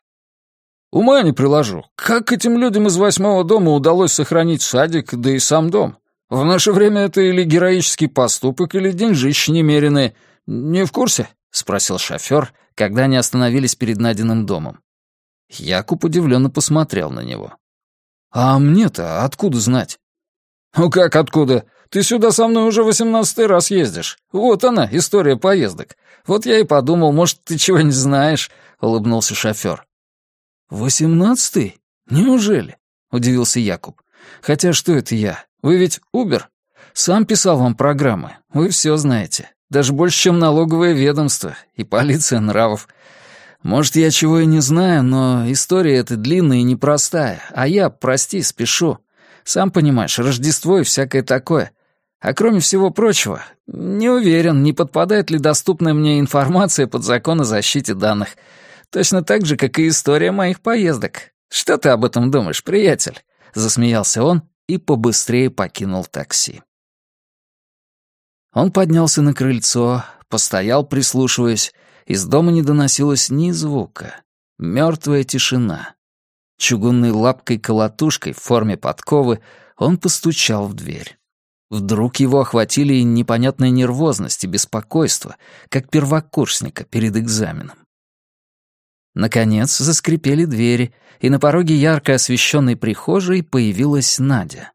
[SPEAKER 1] «Ума не приложу. Как этим людям из восьмого дома удалось сохранить садик, да и сам дом?
[SPEAKER 3] В наше время это или героический поступок, или деньжища немеренные. Не в курсе?» — спросил шофер, когда они остановились перед Надиным домом. Якуб удивленно посмотрел на него. «А мне-то откуда знать?» «Ну как откуда? Ты сюда со мной уже восемнадцатый раз ездишь. Вот она, история поездок. Вот я и подумал, может, ты чего-нибудь знаешь?» — улыбнулся шофер. «Восемнадцатый? Неужели?» — удивился Якуб. «Хотя что это я? Вы ведь Убер? Сам писал вам программы. Вы все знаете. Даже больше, чем налоговое ведомство и полиция нравов. Может, я чего и не знаю, но история эта длинная и непростая, а я, прости, спешу. Сам понимаешь, Рождество и всякое такое. А кроме всего прочего, не уверен, не подпадает ли доступная мне информация под закон о защите данных. Точно так же, как и история моих поездок. Что ты об этом думаешь, приятель?» Засмеялся он и побыстрее покинул такси. Он поднялся на крыльцо, постоял, прислушиваясь. Из дома не доносилось ни звука. Мертвая тишина. Чугунной лапкой-колотушкой в форме подковы он постучал в дверь. Вдруг его охватили непонятная нервозность и беспокойство, как первокурсника перед экзаменом. Наконец заскрипели двери, и на пороге ярко освещенной прихожей появилась Надя.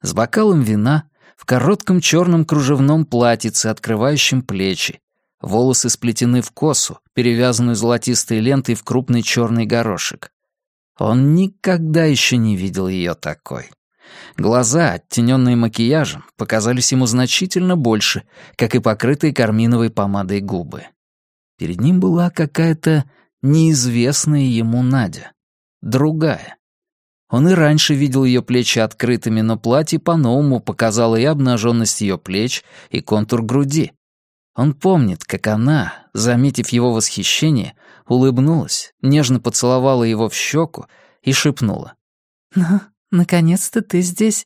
[SPEAKER 3] С бокалом вина, в коротком черном кружевном платьице, открывающем плечи. Волосы сплетены в косу, перевязанную золотистой лентой в крупный черный горошек. Он никогда еще не видел ее такой. Глаза, оттененные макияжем, показались ему значительно больше, как и покрытые карминовой помадой губы. Перед ним была какая-то неизвестная ему Надя. Другая. Он и раньше видел ее плечи открытыми, но платье по-новому показало и обнаженность ее плеч, и контур груди. Он помнит, как она, заметив его восхищение, улыбнулась, нежно поцеловала его в щеку и шепнула.
[SPEAKER 2] «Ну, наконец-то ты здесь».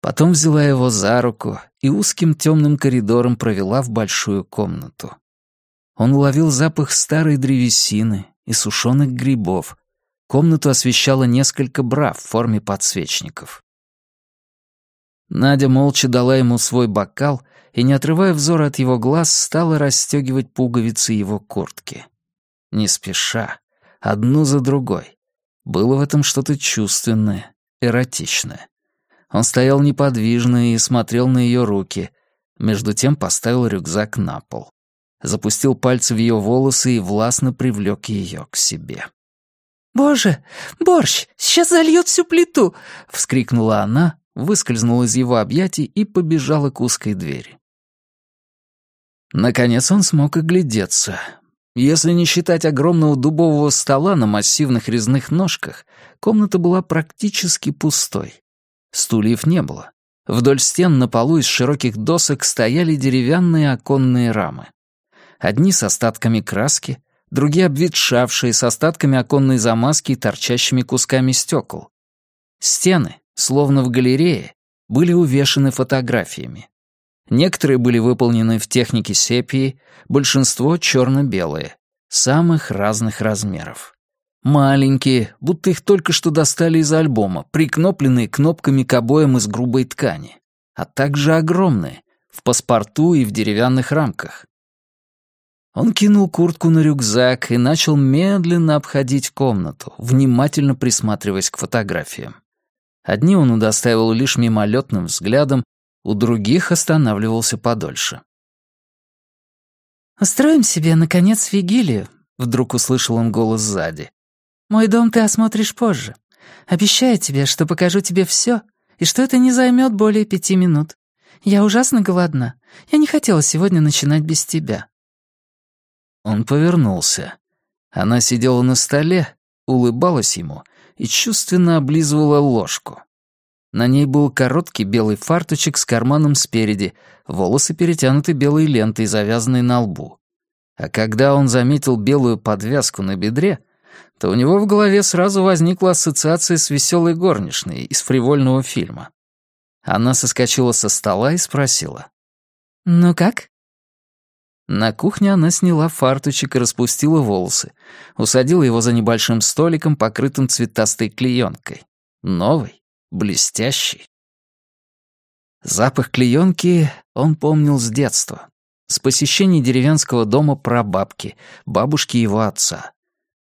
[SPEAKER 1] Потом взяла его за руку и узким темным коридором провела в большую комнату. Он уловил запах старой древесины и сушеных грибов, Комнату освещало несколько бра в форме подсвечников. Надя молча дала ему свой бокал и, не отрывая взора от его глаз, стала расстегивать пуговицы его куртки. Не спеша, одну за другой. Было в этом что-то чувственное, эротичное. Он стоял неподвижно и смотрел на ее руки, между тем поставил рюкзак на пол. Запустил пальцы в ее волосы и властно привлек ее к себе.
[SPEAKER 2] «Боже, борщ! Сейчас зальет всю плиту!»
[SPEAKER 1] — вскрикнула она, выскользнула из его объятий и побежала к узкой двери. Наконец он смог оглядеться. Если не считать огромного дубового стола на массивных резных ножках, комната была практически пустой. Стульев не было. Вдоль стен на полу из широких досок стояли деревянные оконные рамы. Одни с остатками краски, другие обветшавшие, с остатками оконной замазки и торчащими кусками стекол. Стены, словно в галерее, были увешаны фотографиями. Некоторые были выполнены в технике сепии, большинство черно-белые, самых разных размеров. Маленькие, будто их только что достали из альбома, прикнопленные кнопками к обоям из грубой ткани, а также огромные, в паспорту и в деревянных рамках. Он кинул куртку на рюкзак и начал медленно обходить комнату, внимательно присматриваясь к фотографиям. Одни он удостаивал лишь мимолетным взглядом, у других останавливался подольше.
[SPEAKER 2] «Устроим себе, наконец, вигилию», — вдруг услышал он голос сзади. «Мой дом ты осмотришь позже. Обещаю тебе, что покажу тебе все, и что это не займет более пяти минут. Я ужасно голодна. Я не хотела сегодня начинать без тебя.
[SPEAKER 1] Он повернулся. Она сидела на столе, улыбалась ему и чувственно облизывала ложку. На ней был короткий белый фарточек с карманом спереди, волосы перетянуты белой лентой, завязанной на лбу. А когда он заметил белую подвязку на бедре, то у него в голове сразу возникла ассоциация с веселой горничной из фривольного фильма. Она соскочила со стола и спросила.
[SPEAKER 2] «Ну как?»
[SPEAKER 1] На кухне она сняла фарточек и распустила волосы. Усадила его за небольшим столиком, покрытым цветастой клеенкой. Новый, блестящий. Запах клеенки он помнил с детства, с посещений деревенского дома прабабки, бабушки его отца.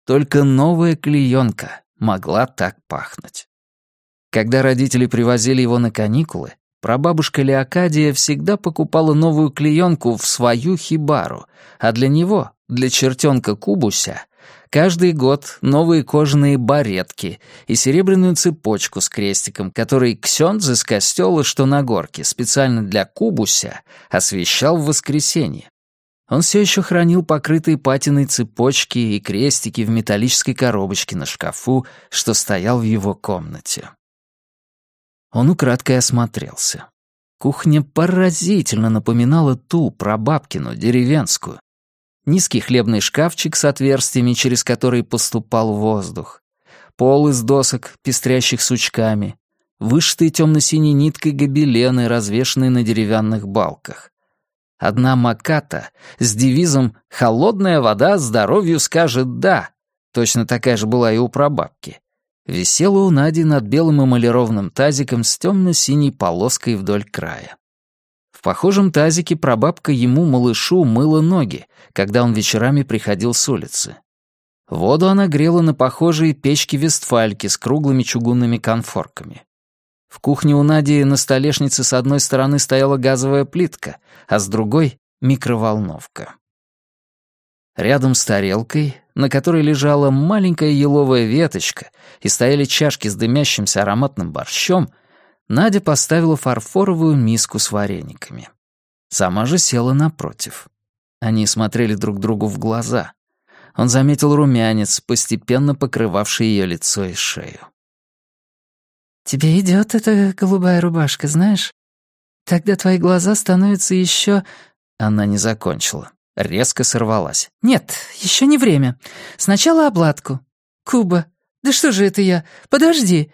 [SPEAKER 1] Только новая клеенка могла так пахнуть. Когда родители привозили его на каникулы, прабабушка Леокадия всегда покупала новую клеенку в свою хибару, а для него, для чертенка Кубуся, Каждый год новые кожаные баретки и серебряную цепочку с крестиком, который Ксёндз из костела, что на горке, специально для Кубуся, освещал в воскресенье. Он все еще хранил покрытые патиной цепочки и крестики в металлической коробочке на шкафу, что стоял в его комнате. Он украдкой осмотрелся. Кухня поразительно напоминала ту прабабкину, деревенскую, низкий хлебный шкафчик с отверстиями, через которые поступал воздух, пол из досок, пестрящих сучками, вышитые темно-синей ниткой гобелены, развешанные на деревянных балках. Одна маката с девизом «Холодная вода здоровью скажет «да», точно такая же была и у прабабки, висела у Нади над белым эмалированным тазиком с темно-синей полоской вдоль края. В похожем тазике прабабка ему, малышу, мыла ноги, когда он вечерами приходил с улицы. Воду она грела на похожие печки Вестфальки с круглыми чугунными конфорками. В кухне у Нади на столешнице с одной стороны стояла газовая плитка, а с другой — микроволновка. Рядом с тарелкой, на которой лежала маленькая еловая веточка и стояли чашки с дымящимся ароматным борщом — Надя поставила фарфоровую миску с варениками. Сама же села напротив. Они смотрели друг другу в глаза. Он заметил румянец, постепенно покрывавший ее лицо и шею.
[SPEAKER 2] «Тебе идет эта голубая рубашка, знаешь? Тогда твои глаза становятся еще...»
[SPEAKER 1] Она не закончила. Резко сорвалась.
[SPEAKER 2] «Нет, еще не время. Сначала обладку. Куба, да что же это я? Подожди!»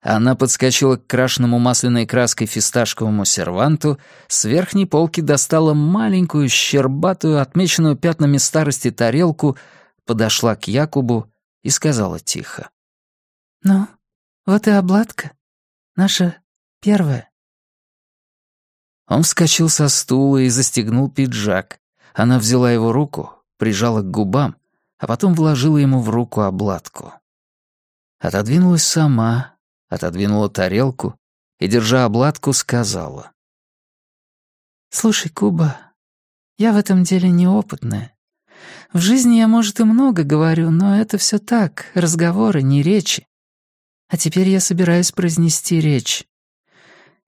[SPEAKER 1] Она подскочила к крашенному масляной краской фисташковому серванту, с верхней полки достала маленькую, щербатую, отмеченную пятнами старости тарелку, подошла к Якубу и сказала тихо.
[SPEAKER 2] «Ну, вот и обладка. Наша первая».
[SPEAKER 1] Он вскочил со стула и застегнул пиджак. Она взяла его руку, прижала к губам, а потом вложила ему в руку обладку. Отодвинулась сама, отодвинула тарелку и, держа обладку, сказала.
[SPEAKER 2] «Слушай, Куба, я в этом деле неопытная. В жизни я, может, и много говорю, но это все так, разговоры, не речи. А теперь я собираюсь произнести речь.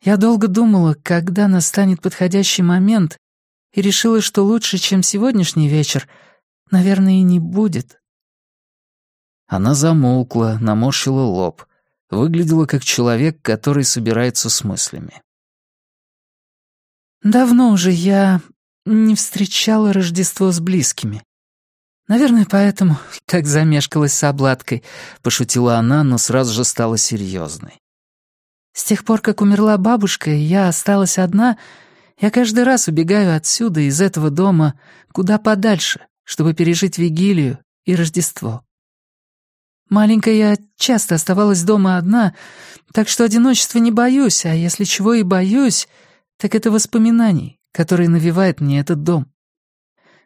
[SPEAKER 2] Я долго думала, когда настанет подходящий момент, и решила, что лучше, чем сегодняшний вечер, наверное, и не будет».
[SPEAKER 1] Она замолкла, наморщила лоб, выглядела как человек, который собирается с мыслями.
[SPEAKER 2] «Давно уже я не встречала Рождество с близкими. Наверное, поэтому так замешкалась с обладкой», — пошутила она, но сразу же стала серьезной. «С тех пор, как умерла бабушка, и я осталась одна, я каждый раз убегаю отсюда, из этого дома, куда подальше, чтобы пережить Вигилию и Рождество. Маленькая я часто оставалась дома одна, так что одиночества не боюсь, а если чего и боюсь, так это воспоминаний, которые навевает мне этот дом.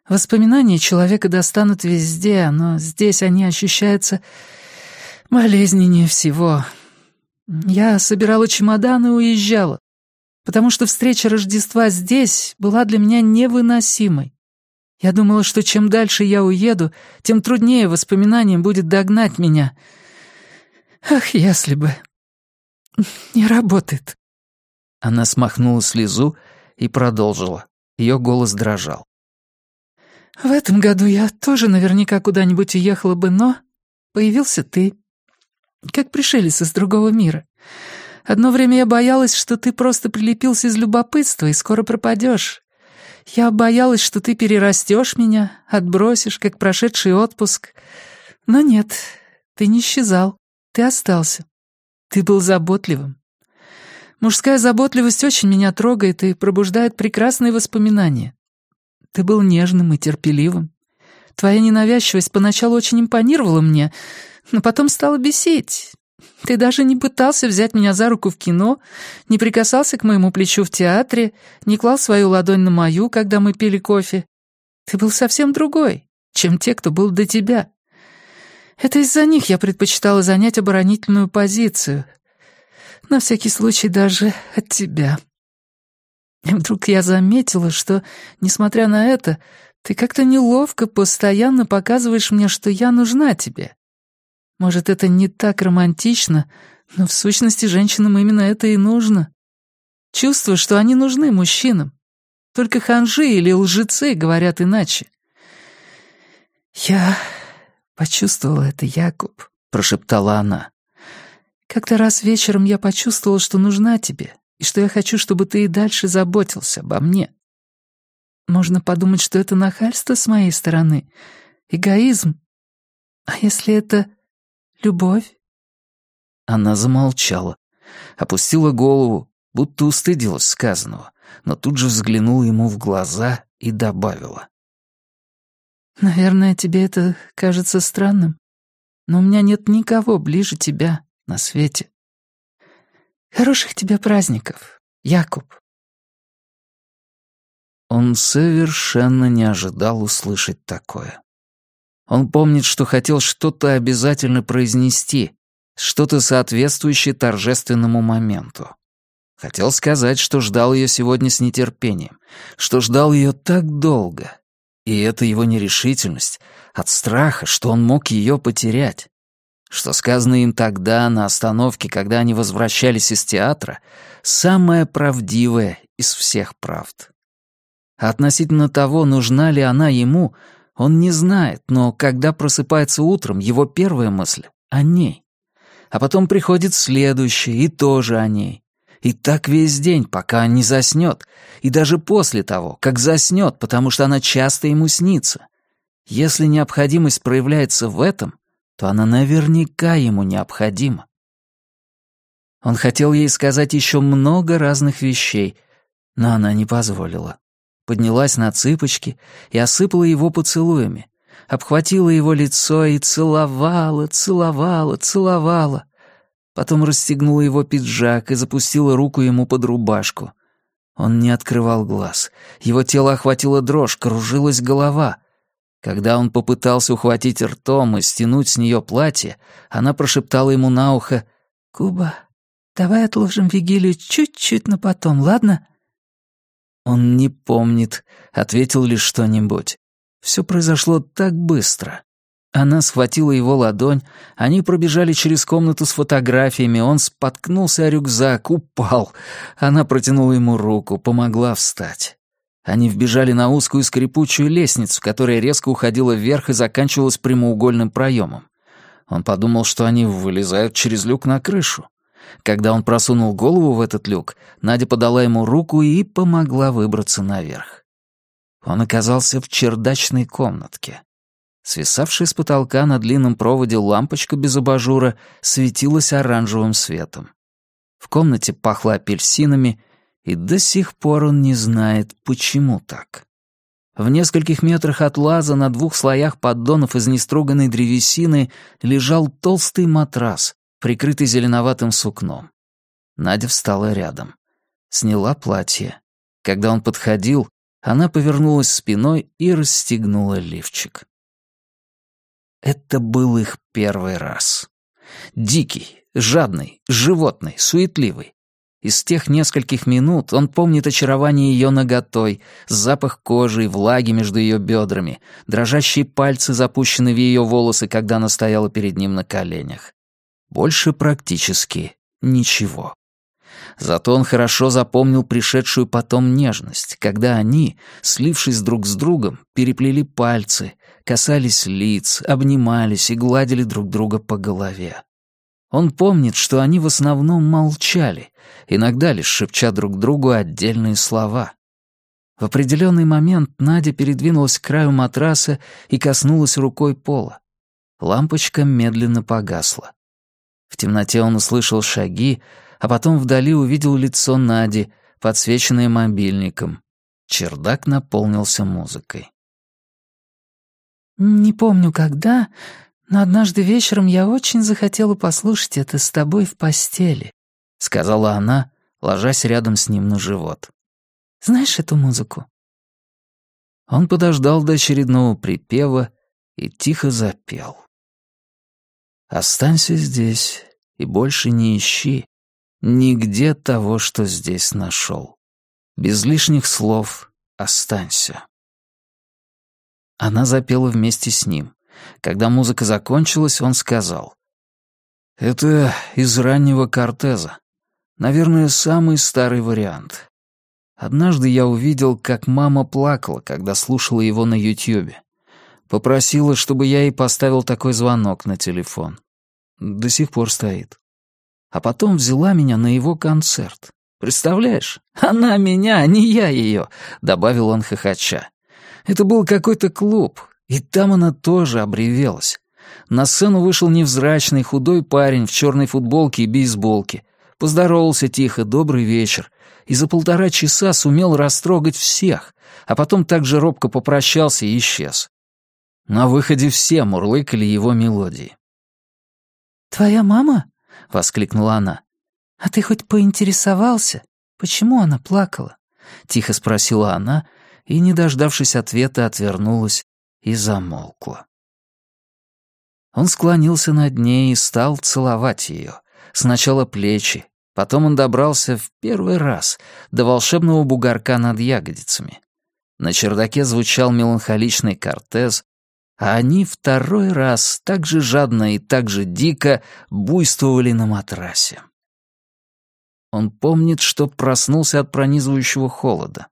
[SPEAKER 2] Воспоминания человека достанут везде, но здесь они ощущаются болезненнее всего. Я собирала чемоданы и уезжала, потому что встреча Рождества здесь была для меня невыносимой. Я думала, что чем дальше я уеду, тем труднее воспоминаниям будет догнать меня. Ах, если бы... Не работает.
[SPEAKER 1] Она смахнула слезу и продолжила. Ее голос дрожал.
[SPEAKER 2] В этом году я тоже наверняка куда-нибудь уехала бы, но появился ты. Как пришелец из другого мира. Одно время я боялась, что ты просто прилепился из любопытства и скоро пропадешь. Я боялась, что ты перерастешь меня, отбросишь, как прошедший отпуск. Но нет, ты не исчезал, ты остался. Ты был заботливым. Мужская заботливость очень меня трогает и пробуждает прекрасные воспоминания. Ты был нежным и терпеливым. Твоя ненавязчивость поначалу очень импонировала мне, но потом стала бесить. Ты даже не пытался взять меня за руку в кино, не прикасался к моему плечу в театре, не клал свою ладонь на мою, когда мы пили кофе. Ты был совсем другой, чем те, кто был до тебя. Это из-за них я предпочитала занять оборонительную позицию. На всякий случай даже от тебя. И вдруг я заметила, что, несмотря на это, ты как-то неловко постоянно показываешь мне, что я нужна тебе. Может, это не так романтично, но в сущности женщинам именно это и нужно. Чувство, что они нужны мужчинам. Только ханжи или лжецы говорят иначе. «Я почувствовала это, Якуб», — прошептала она. «Как-то раз вечером я почувствовала, что нужна тебе, и что я хочу, чтобы ты и дальше заботился обо мне. Можно подумать, что это нахальство с моей стороны, эгоизм. А если это любовь?»
[SPEAKER 1] Она замолчала, опустила голову, будто устыдилась сказанного, но тут же взглянула ему в глаза и добавила.
[SPEAKER 2] «Наверное, тебе это кажется странным, но у меня нет никого ближе тебя на свете. Хороших тебе праздников, Якуб».
[SPEAKER 1] Он совершенно не ожидал услышать такое. Он помнит, что хотел что-то обязательно произнести, что-то соответствующее торжественному моменту. Хотел сказать, что ждал ее сегодня с нетерпением, что ждал ее так долго. И это его нерешительность от страха, что он мог ее потерять. Что сказано им тогда на остановке, когда они возвращались из театра, самое правдивое из всех правд. А относительно того, нужна ли она ему, он не знает, но когда просыпается утром, его первая мысль — о ней. А потом приходит следующая, и тоже о ней. И так весь день, пока не заснет, и даже после того, как заснет, потому что она часто ему снится. Если необходимость проявляется в этом, то она наверняка ему необходима. Он хотел ей сказать еще много разных вещей, но она не позволила. Поднялась на цыпочки и осыпала его поцелуями, обхватила его лицо и целовала, целовала, целовала. Потом расстегнула его пиджак и запустила руку ему под рубашку. Он не открывал глаз. Его тело охватило дрожь, кружилась голова. Когда он попытался ухватить ртом и стянуть с нее платье, она прошептала ему на ухо «Куба, давай отложим вигилию чуть-чуть на потом, ладно?» Он не помнит, ответил лишь что-нибудь. Все произошло так быстро. Она схватила его ладонь, они пробежали через комнату с фотографиями, он споткнулся о рюкзак, упал. Она протянула ему руку, помогла встать. Они вбежали на узкую скрипучую лестницу, которая резко уходила вверх и заканчивалась прямоугольным проемом. Он подумал, что они вылезают через люк на крышу. Когда он просунул голову в этот люк, Надя подала ему руку и помогла выбраться наверх. Он оказался в чердачной комнатке. Свисавшая с потолка на длинном проводе лампочка без абажура светилась оранжевым светом. В комнате пахло апельсинами, и до сих пор он не знает, почему так. В нескольких метрах от лаза на двух слоях поддонов из нестроганной древесины лежал толстый матрас, прикрытый зеленоватым сукном. Надя встала рядом. Сняла платье. Когда он подходил, она повернулась спиной и расстегнула лифчик. Это был их первый раз. Дикий, жадный, животный, суетливый. Из тех нескольких минут он помнит очарование ее наготой, запах кожи и влаги между ее бедрами, дрожащие пальцы, запущенные в ее волосы, когда она стояла перед ним на коленях. Больше практически ничего. Зато он хорошо запомнил пришедшую потом нежность, когда они, слившись друг с другом, переплели пальцы, касались лиц, обнимались и гладили друг друга по голове. Он помнит, что они в основном молчали, иногда лишь шепча друг другу отдельные слова. В определенный момент Надя передвинулась к краю матраса и коснулась рукой пола. Лампочка медленно погасла. В темноте он услышал шаги, а потом вдали увидел лицо Нади, подсвеченное мобильником. Чердак наполнился музыкой.
[SPEAKER 2] «Не помню, когда, Но однажды вечером я очень захотела послушать это с тобой в постели», — сказала она, ложась рядом с ним на живот. «Знаешь эту музыку?»
[SPEAKER 3] Он подождал до очередного припева и тихо запел. «Останься здесь и больше не ищи нигде того, что здесь нашел. Без лишних слов останься». Она запела вместе с ним. Когда музыка закончилась, он сказал. «Это из раннего Кортеза. Наверное, самый старый вариант. Однажды я увидел, как мама плакала, когда слушала его на Ютьюбе. Попросила, чтобы я ей поставил такой звонок на телефон. До сих пор стоит. А потом взяла меня на его концерт. Представляешь? Она меня, а не я ее, добавил он хохоча. Это был какой-то клуб, и там она тоже обревелась. На сцену вышел невзрачный худой парень в черной футболке и бейсболке. Поздоровался тихо, добрый вечер, и за полтора часа сумел растрогать всех, а потом также робко попрощался и исчез. На выходе все мурлыкали его мелодии.
[SPEAKER 2] «Твоя мама?» — воскликнула она. «А ты хоть поинтересовался, почему она плакала?» — тихо спросила она, и, не дождавшись ответа, отвернулась и замолкла.
[SPEAKER 3] Он склонился над ней и стал целовать ее. Сначала плечи, потом он добрался в первый раз до волшебного бугорка над ягодицами. На чердаке звучал меланхоличный кортез, а они второй раз так же жадно и так же дико буйствовали на матрасе. Он помнит, что проснулся от пронизывающего холода.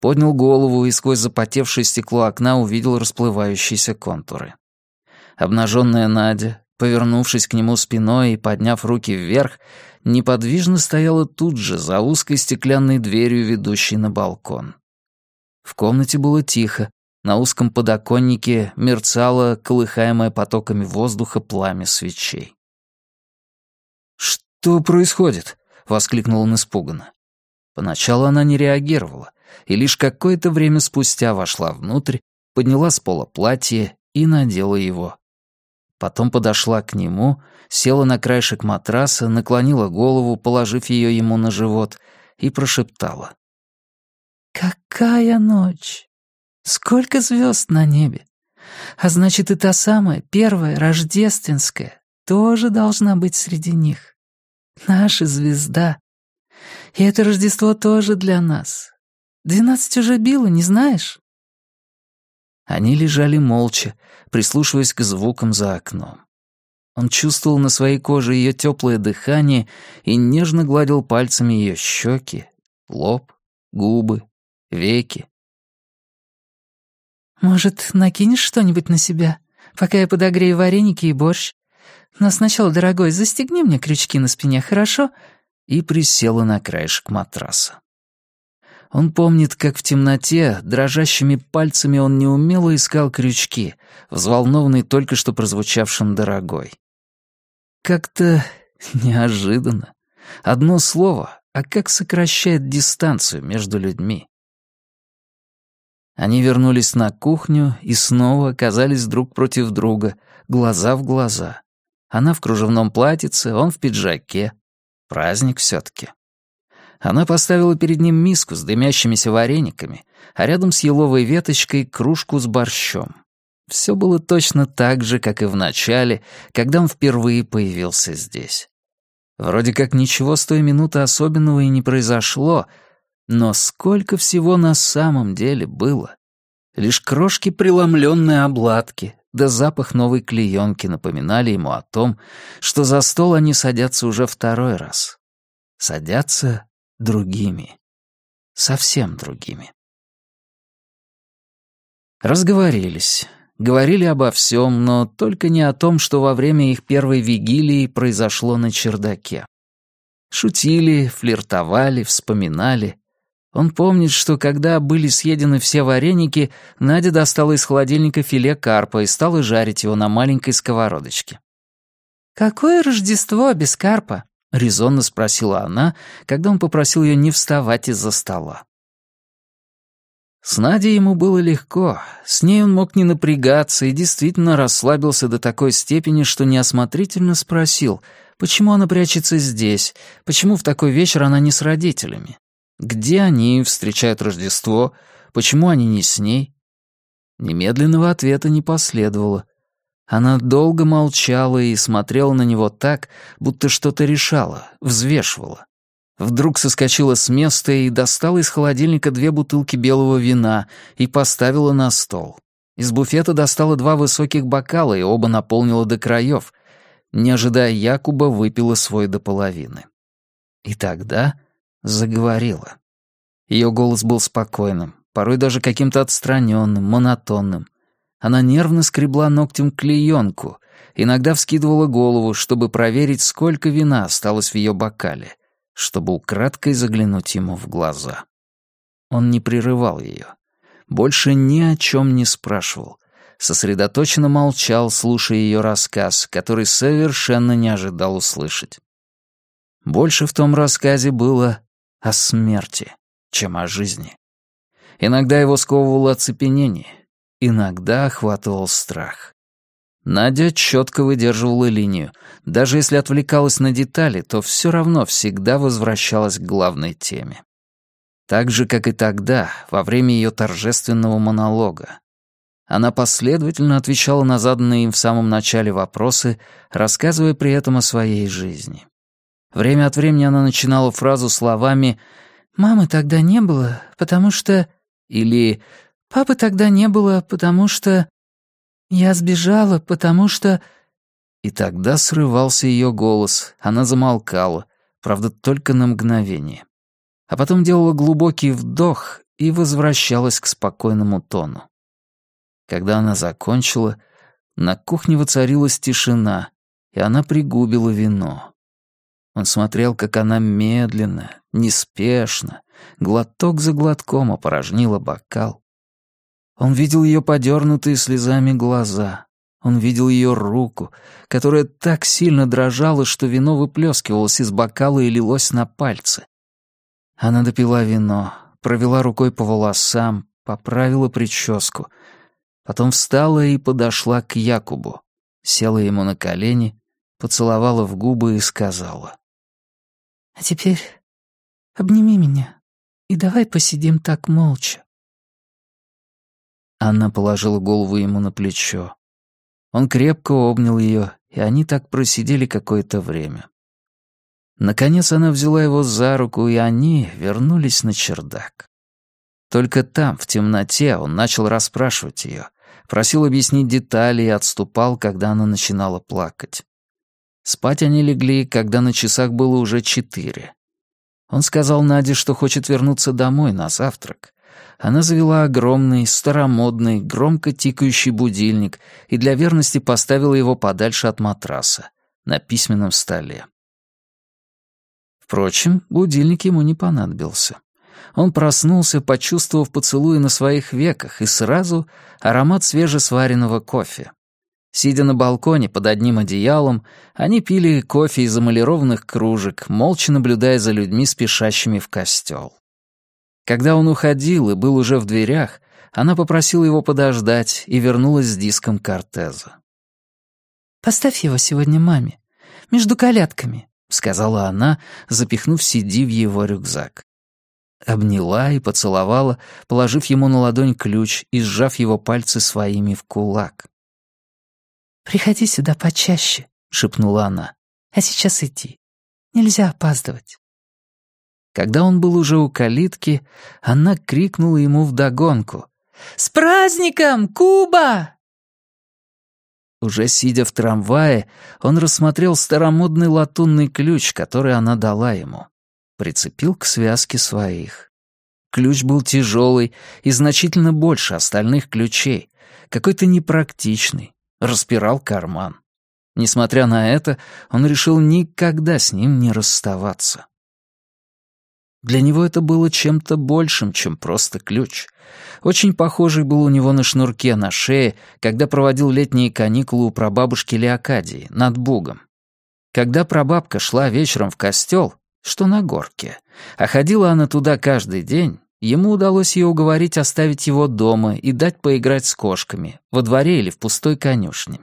[SPEAKER 3] Поднял голову и сквозь запотевшее стекло окна увидел расплывающиеся контуры. Обнаженная Надя, повернувшись к нему спиной и подняв руки вверх, неподвижно стояла тут же, за узкой стеклянной дверью, ведущей на балкон. В комнате было тихо, на узком подоконнике мерцало, колыхаемое потоками воздуха, пламя свечей. «Что происходит?» — воскликнул он испуганно. Поначалу она не реагировала, и лишь какое-то время спустя вошла внутрь, подняла с пола платье и надела его. Потом подошла к нему, села на краешек матраса, наклонила голову, положив ее ему на живот, и прошептала.
[SPEAKER 2] «Какая ночь! Сколько звезд на небе! А значит, и та самая, первая, рождественская, тоже должна быть среди них. Наша звезда. И это Рождество тоже для нас. Двенадцать уже било, не знаешь?»
[SPEAKER 3] Они лежали молча, прислушиваясь к звукам за окном. Он чувствовал на своей коже ее теплое дыхание и нежно гладил пальцами ее щеки, лоб, губы, веки.
[SPEAKER 2] «Может, накинешь что-нибудь на себя, пока я подогрею вареники и борщ? Но сначала, дорогой, застегни мне крючки на спине, хорошо?»
[SPEAKER 3] И присела на краешек матраса. Он помнит, как в темноте, дрожащими пальцами он неумело искал крючки, взволнованный только что прозвучавшим «дорогой». Как-то неожиданно. Одно слово, а как сокращает дистанцию между людьми. Они вернулись на кухню и снова оказались друг против друга, глаза в глаза. Она в кружевном платьице, он в пиджаке. Праздник все-таки. Она поставила перед ним миску с дымящимися варениками, а рядом с еловой веточкой кружку с борщом. Все было точно так же, как и в начале, когда он впервые появился здесь. Вроде как ничего с той минуты особенного и не произошло, но сколько всего на самом деле было. Лишь крошки преломленной обладки, да запах новой клеенки напоминали ему о том, что за стол они садятся уже второй раз. Садятся другими. Совсем другими. Разговорились. Говорили обо всем, но только не о том, что во время их первой вигилии произошло на чердаке. Шутили, флиртовали, вспоминали. Он помнит, что когда были съедены все вареники, Надя достала из холодильника филе карпа и стала жарить его на маленькой сковородочке.
[SPEAKER 2] «Какое Рождество без карпа?»
[SPEAKER 3] — резонно спросила она, когда он попросил ее не вставать из-за стола. С Надей ему было легко. С ней он мог не напрягаться и действительно расслабился до такой степени, что неосмотрительно спросил, почему она прячется здесь, почему в такой вечер она не с родителями. Где они встречают Рождество, почему они не с ней? Немедленного ответа не последовало. Она долго молчала и смотрела на него так, будто что-то решала, взвешивала. Вдруг соскочила с места и достала из холодильника две бутылки белого вина и поставила на стол. Из буфета достала два высоких бокала и оба наполнила до краев. Не ожидая Якуба, выпила свой до половины. И тогда заговорила. Ее голос был спокойным, порой даже каким-то отстраненным, монотонным. Она нервно скребла ногтем клеенку, иногда вскидывала голову, чтобы проверить, сколько вина осталось в ее бокале — чтобы украдкой заглянуть ему в глаза. Он не прерывал ее. Больше ни о чем не спрашивал. Сосредоточенно молчал, слушая ее рассказ, который совершенно не ожидал услышать. Больше в том рассказе было о смерти, чем о жизни. Иногда его сковывало оцепенение, иногда охватывал страх. Надя четко выдерживала линию. Даже если отвлекалась на детали, то все равно всегда возвращалась к главной теме. Так же, как и тогда, во время ее торжественного монолога. Она последовательно отвечала на заданные им в самом начале вопросы, рассказывая при этом о своей жизни. Время от времени она начинала фразу словами «Мамы тогда не было, потому что...» или «Папы тогда не было, потому что...» «Я сбежала, потому что...» И тогда срывался ее голос, она замолкала, правда, только на мгновение. А потом делала глубокий вдох и возвращалась к спокойному тону. Когда она закончила, на кухне воцарилась тишина, и она пригубила вино. Он смотрел, как она медленно, неспешно, глоток за глотком опорожнила бокал, он видел ее подернутые слезами глаза. Он видел ее руку, которая так сильно дрожала, что вино выплескивалось из бокала и лилось на пальцы. Она допила вино, провела рукой по волосам, поправила прическу. Потом встала и подошла к Якубу, села ему на колени, поцеловала в губы и сказала. «А теперь обними меня и давай посидим так молча». Она положила голову ему на плечо. Он крепко обнял ее, и они так просидели какое-то время. Наконец она взяла его за руку, и они вернулись на чердак. Только там, в темноте, он начал расспрашивать ее, просил объяснить детали и отступал, когда она начинала плакать. Спать они легли, когда на часах было уже четыре. Он сказал Наде, что хочет вернуться домой на завтрак она завела огромный, старомодный, громко тикающий будильник и для верности поставила его подальше от матраса, на письменном столе. Впрочем, будильник ему не понадобился. Он проснулся, почувствовав поцелуи на своих веках, и сразу аромат свежесваренного кофе. Сидя на балконе под одним одеялом, они пили кофе из эмалированных кружек, молча наблюдая за людьми, спешащими в костел. Когда он уходил и был уже в дверях, она попросила его подождать и вернулась с диском Кортеза.
[SPEAKER 2] «Поставь его сегодня маме, между колядками», —
[SPEAKER 3] сказала она, запихнув Сиди в его рюкзак. Обняла и поцеловала, положив ему на ладонь ключ и сжав его пальцы своими в кулак.
[SPEAKER 2] «Приходи сюда почаще», — шепнула она. «А сейчас иди. Нельзя опаздывать».
[SPEAKER 3] Когда он был уже у калитки, она крикнула ему вдогонку. «С праздником, Куба!» Уже сидя в трамвае, он рассмотрел старомодный латунный ключ, который она дала ему. Прицепил к связке своих. Ключ был тяжелый и значительно больше остальных ключей, какой-то непрактичный, распирал карман. Несмотря на это, он решил никогда с ним не расставаться. Для него это было чем-то большим, чем просто ключ. Очень похожий был у него на шнурке на шее, когда проводил летние каникулы у прабабушки Леокадии над Бугом. Когда прабабка шла вечером в костел, что на горке, а ходила она туда каждый день,
[SPEAKER 1] Ему удалось ее уговорить оставить его дома и дать поиграть с кошками, во дворе или в пустой конюшне.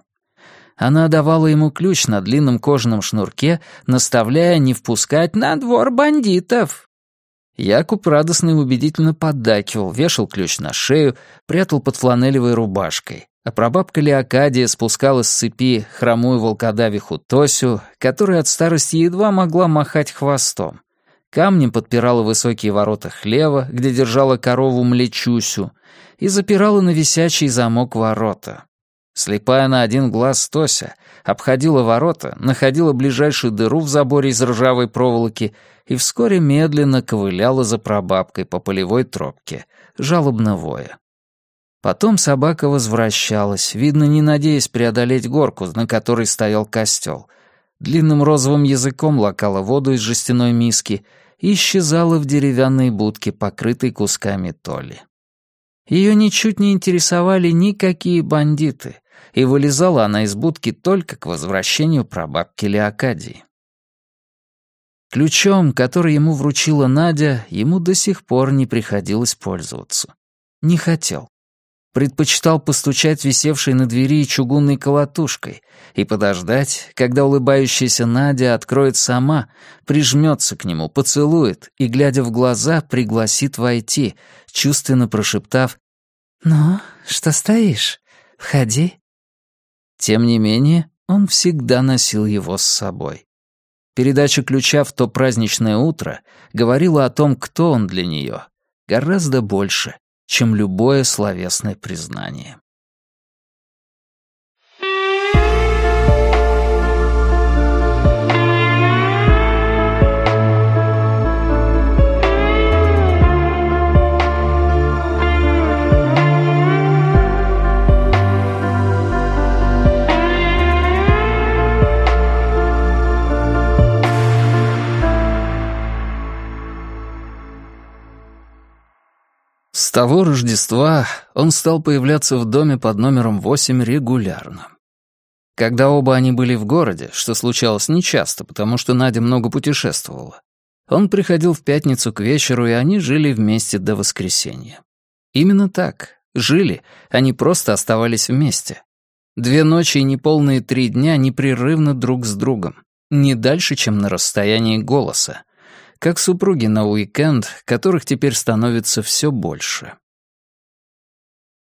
[SPEAKER 1] Она давала ему ключ на длинном кожаном шнурке, наставляя не впускать на двор бандитов. Якуб радостно и убедительно поддакивал, вешал ключ на шею, прятал под фланелевой рубашкой. А прабабка Леокадия спускала с цепи хромую волкодавиху Тосю, которая от старости едва могла махать хвостом. Камнем подпирала высокие ворота хлева, где держала корову Млечусю, и запирала на висячий замок ворота. Слепая на один глаз Тося обходила ворота, находила ближайшую дыру в заборе из ржавой проволоки и вскоре медленно ковыляла за прабабкой по полевой тропке, жалобно воя. Потом собака возвращалась, видно, не надеясь преодолеть горку, на которой стоял костел. Длинным розовым языком лакала воду из жестяной миски — и исчезала в деревянной будке, покрытой кусками толи. Ее ничуть не интересовали никакие бандиты, и вылезала она из будки только к возвращению прабабки Леокадии. Ключом, который ему вручила Надя, ему до сих пор не приходилось пользоваться. Не хотел предпочитал постучать висевшей на двери чугунной колотушкой и подождать, когда улыбающаяся Надя откроет сама, прижмется к нему, поцелует и, глядя в глаза, пригласит войти, чувственно прошептав «Ну, что стоишь? Входи». Тем не менее, он всегда носил его с собой. Передача ключа в то праздничное утро говорила о том, кто он для нее, гораздо больше, чем любое словесное признание. С того Рождества он стал появляться в доме под номером 8 регулярно. Когда оба они были в городе, что случалось нечасто, потому что Надя много путешествовала, он приходил в пятницу к вечеру, и они жили вместе до воскресенья. Именно так. Жили, они просто оставались вместе. Две ночи и неполные три дня непрерывно друг с другом. Не дальше, чем на расстоянии голоса как супруги на уикенд, которых теперь становится все больше.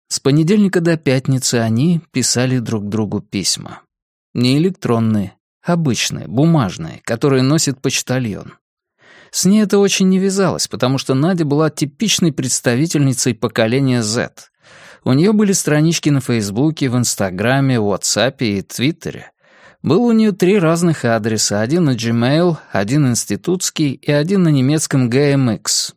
[SPEAKER 1] С понедельника до пятницы они писали друг другу письма. Не электронные, обычные, бумажные, которые носит почтальон. С ней это очень не вязалось, потому что Надя была типичной представительницей поколения Z. У нее были странички на Фейсбуке, в Инстаграме, Ватсапе и Твиттере. Был у нее три разных адреса, один на Gmail, один институтский и один на немецком GMX.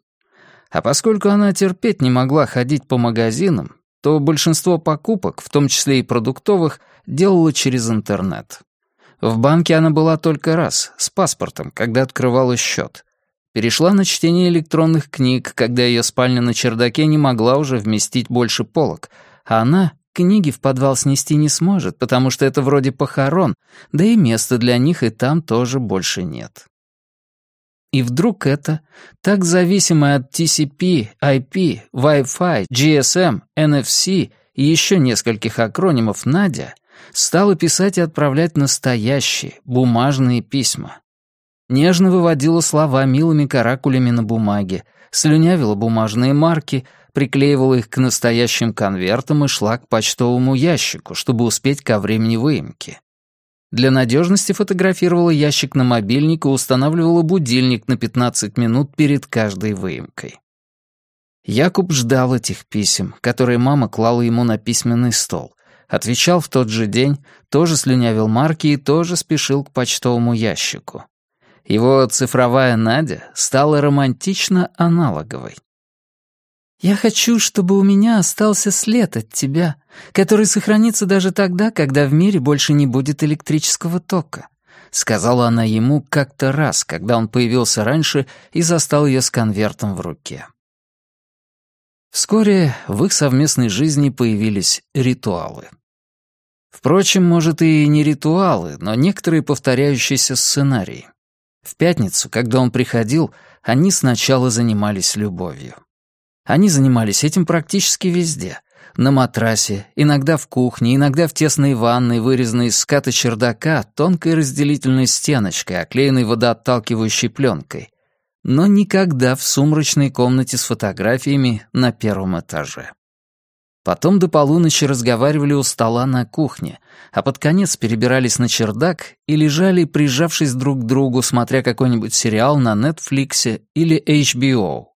[SPEAKER 1] А поскольку она терпеть не могла ходить по магазинам, то большинство покупок, в том числе и продуктовых, делала через интернет. В банке она была только раз, с паспортом, когда открывала счет. Перешла на чтение электронных книг, когда ее спальня на чердаке не могла уже вместить больше полок, а она Книги в подвал снести не сможет, потому что это вроде похорон, да и места для них и там тоже больше нет. И вдруг это, так зависимое от TCP, IP, Wi-Fi, GSM, NFC и еще нескольких акронимов Надя, стала писать и отправлять настоящие, бумажные письма. Нежно выводила слова милыми каракулями на бумаге, слюнявила бумажные марки — приклеивала их к настоящим конвертам и шла к почтовому ящику, чтобы успеть ко времени выемки. Для надежности фотографировала ящик на мобильник и устанавливала будильник на 15 минут перед каждой выемкой. Якуб ждал этих писем, которые мама клала ему на письменный стол. Отвечал в тот же день, тоже слюнявил марки и тоже спешил к почтовому ящику. Его цифровая Надя стала романтично аналоговой. Я хочу, чтобы у меня остался след от тебя, который сохранится даже тогда, когда в мире больше не будет электрического тока», — сказала она ему как-то раз, когда он появился раньше и застал ее с конвертом в руке. Вскоре в их совместной жизни появились ритуалы. Впрочем, может, и не ритуалы, но некоторые повторяющиеся сценарии. В пятницу, когда он приходил, они сначала занимались любовью. Они занимались этим практически везде. На матрасе, иногда в кухне, иногда в тесной ванной, вырезанной из ската чердака, тонкой разделительной стеночкой, оклеенной водоотталкивающей пленкой. Но никогда в сумрачной комнате с фотографиями на первом этаже. Потом до полуночи разговаривали у стола на кухне, а под конец перебирались на чердак и лежали, прижавшись друг к другу, смотря какой-нибудь сериал на Нетфликсе или HBO.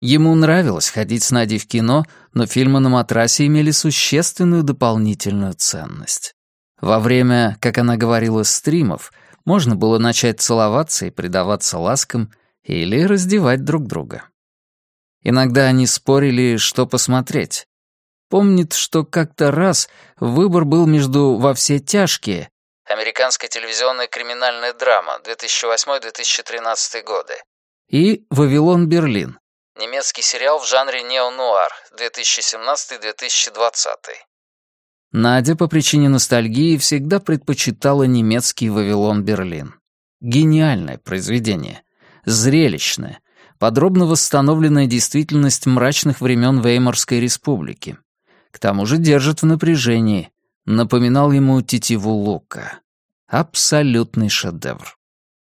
[SPEAKER 1] Ему нравилось ходить с Надей в кино, но фильмы на матрасе имели существенную дополнительную ценность. Во время, как она говорила, стримов, можно было начать целоваться и предаваться ласкам или раздевать друг друга. Иногда они спорили, что посмотреть. Помнит, что как-то раз выбор был между «Во все тяжкие» Американская телевизионная криминальная драма 2008-2013 годы и «Вавилон Берлин» Немецкий сериал в жанре неонуар 2017-2020. Надя по причине ностальгии всегда предпочитала немецкий «Вавилон Берлин». Гениальное произведение. Зрелищное. Подробно восстановленная действительность мрачных времен Веймарской республики. К тому же держит в напряжении. Напоминал ему тетиву лука. Абсолютный шедевр.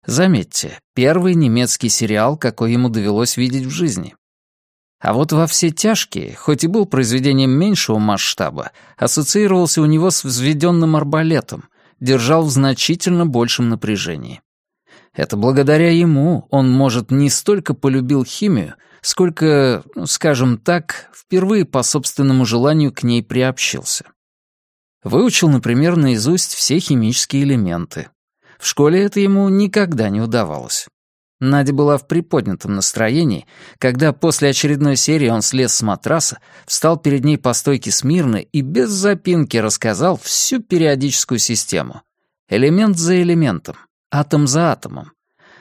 [SPEAKER 1] Заметьте, первый немецкий сериал, какой ему довелось видеть в жизни. А вот во все тяжкие, хоть и был произведением меньшего масштаба, ассоциировался у него с взведенным арбалетом, держал в значительно большем напряжении. Это благодаря ему он, может, не столько полюбил химию, сколько, ну, скажем так, впервые по собственному желанию к ней приобщился. Выучил, например, наизусть все химические элементы. В школе это ему никогда не удавалось. Надя была в приподнятом настроении, когда после очередной серии он слез с матраса, встал перед ней по стойке смирно и без запинки рассказал всю периодическую систему. Элемент за элементом, атом за атомом.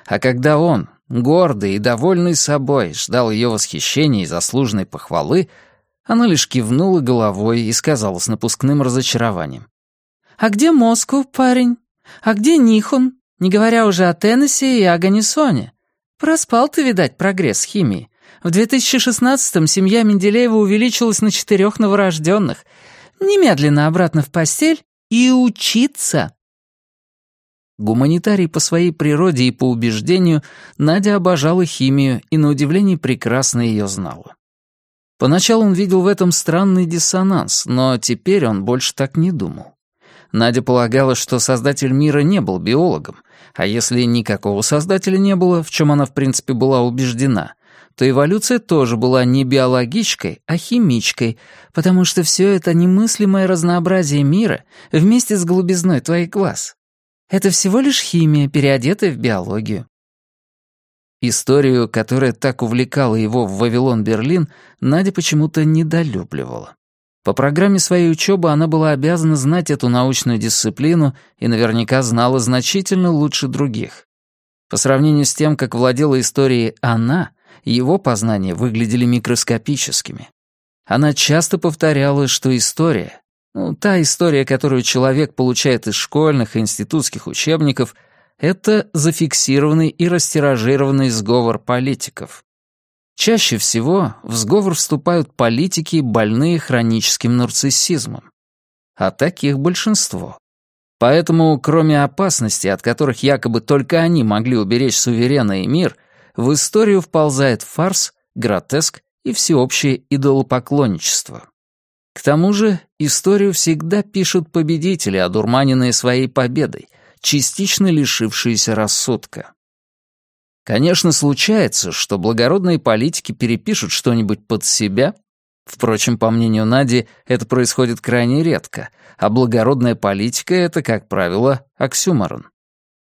[SPEAKER 1] А когда он, гордый и довольный собой, ждал ее восхищения и заслуженной похвалы, она лишь кивнула головой и сказала с напускным разочарованием. «А где Москва, парень? А где Нихон?» Не говоря уже о Теннессе и о Ганнисоне. Проспал ты, видать, прогресс химии. В 2016-м семья Менделеева увеличилась на четырех новорожденных. Немедленно обратно в постель и учиться. Гуманитарий по своей природе и по убеждению, Надя обожала химию и, на удивление, прекрасно ее знала. Поначалу он видел в этом странный диссонанс, но теперь он больше так не думал. Надя полагала, что создатель мира не был биологом, а если никакого создателя не было, в чем она в принципе была убеждена, то эволюция тоже была не биологичкой, а химичкой, потому что все это немыслимое разнообразие мира вместе с голубизной твоих глаз. Это всего лишь химия, переодетая в биологию. Историю, которая так увлекала его в Вавилон-Берлин, Надя почему-то недолюбливала. По программе своей учебы она была обязана знать эту научную дисциплину и наверняка знала значительно лучше других. По сравнению с тем, как владела историей она, его познания выглядели микроскопическими. Она часто повторяла, что история, ну, та история, которую человек получает из школьных и институтских учебников, это зафиксированный и растиражированный сговор политиков. Чаще всего в сговор вступают политики, больные хроническим нарциссизмом. А таких большинство. Поэтому, кроме опасностей, от которых якобы только они могли уберечь суверенный мир, в историю вползает фарс, гротеск и всеобщее идолопоклонничество. К тому же историю всегда пишут победители, одурманенные своей победой, частично лишившиеся рассудка. Конечно, случается, что благородные политики перепишут что-нибудь под себя. Впрочем, по мнению Нади, это происходит крайне редко, а благородная политика — это, как правило, оксюморон.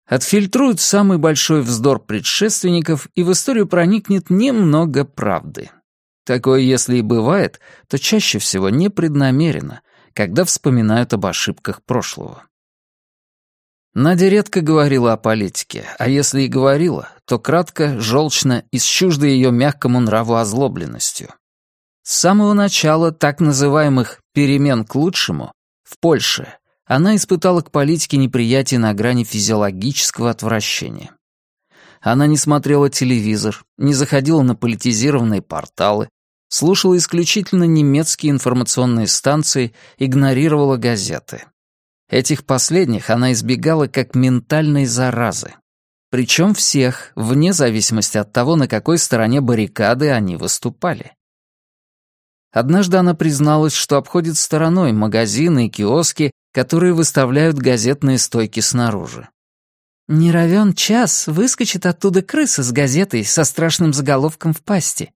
[SPEAKER 1] Отфильтруют самый большой вздор предшественников, и в историю проникнет немного правды. Такое, если и бывает, то чаще всего непреднамеренно, когда вспоминают об ошибках прошлого. Надя редко говорила о политике, а если и говорила, то кратко, желчно и с чуждой ее мягкому нраву озлобленностью. С самого начала так называемых «перемен к лучшему» в Польше она испытала к политике неприятие на грани физиологического отвращения. Она не смотрела телевизор, не заходила на политизированные порталы, Слушала исключительно немецкие информационные станции, игнорировала газеты. Этих последних она избегала как ментальной заразы. Причем всех, вне зависимости от того, на какой стороне баррикады они выступали. Однажды она призналась, что обходит стороной магазины и киоски, которые выставляют газетные стойки снаружи.
[SPEAKER 2] «Не равен час, выскочит оттуда крыса с газетой со страшным заголовком в пасти».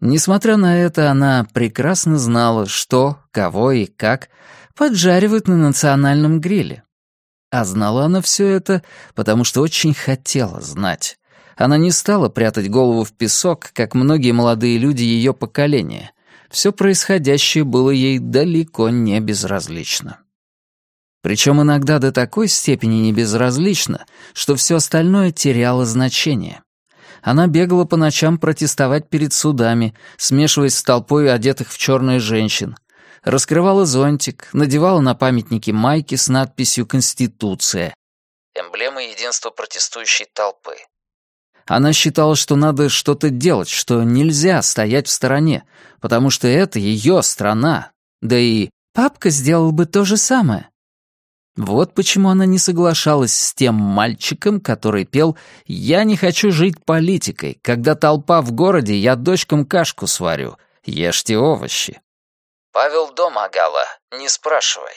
[SPEAKER 1] Несмотря на это, она прекрасно знала, что, кого и как поджаривают на национальном гриле. А знала она все это, потому что очень хотела знать. Она не стала прятать голову в песок, как многие молодые люди ее поколения. Все происходящее было ей далеко не безразлично. Причем иногда до такой степени не безразлично, что все остальное теряло значение. Она бегала по ночам протестовать перед судами, смешиваясь с толпой одетых в черные женщин, раскрывала зонтик, надевала на памятники майки с надписью «Конституция». Эмблема единства протестующей толпы. Она считала, что надо что-то делать, что нельзя стоять в стороне, потому что это ее страна. Да и
[SPEAKER 2] папка сделал бы то же самое.
[SPEAKER 1] Вот почему она не соглашалась с тем мальчиком, который пел «Я не хочу жить политикой. Когда толпа в городе, я дочкам кашку сварю. Ешьте овощи». Павел Домагала, не спрашивай.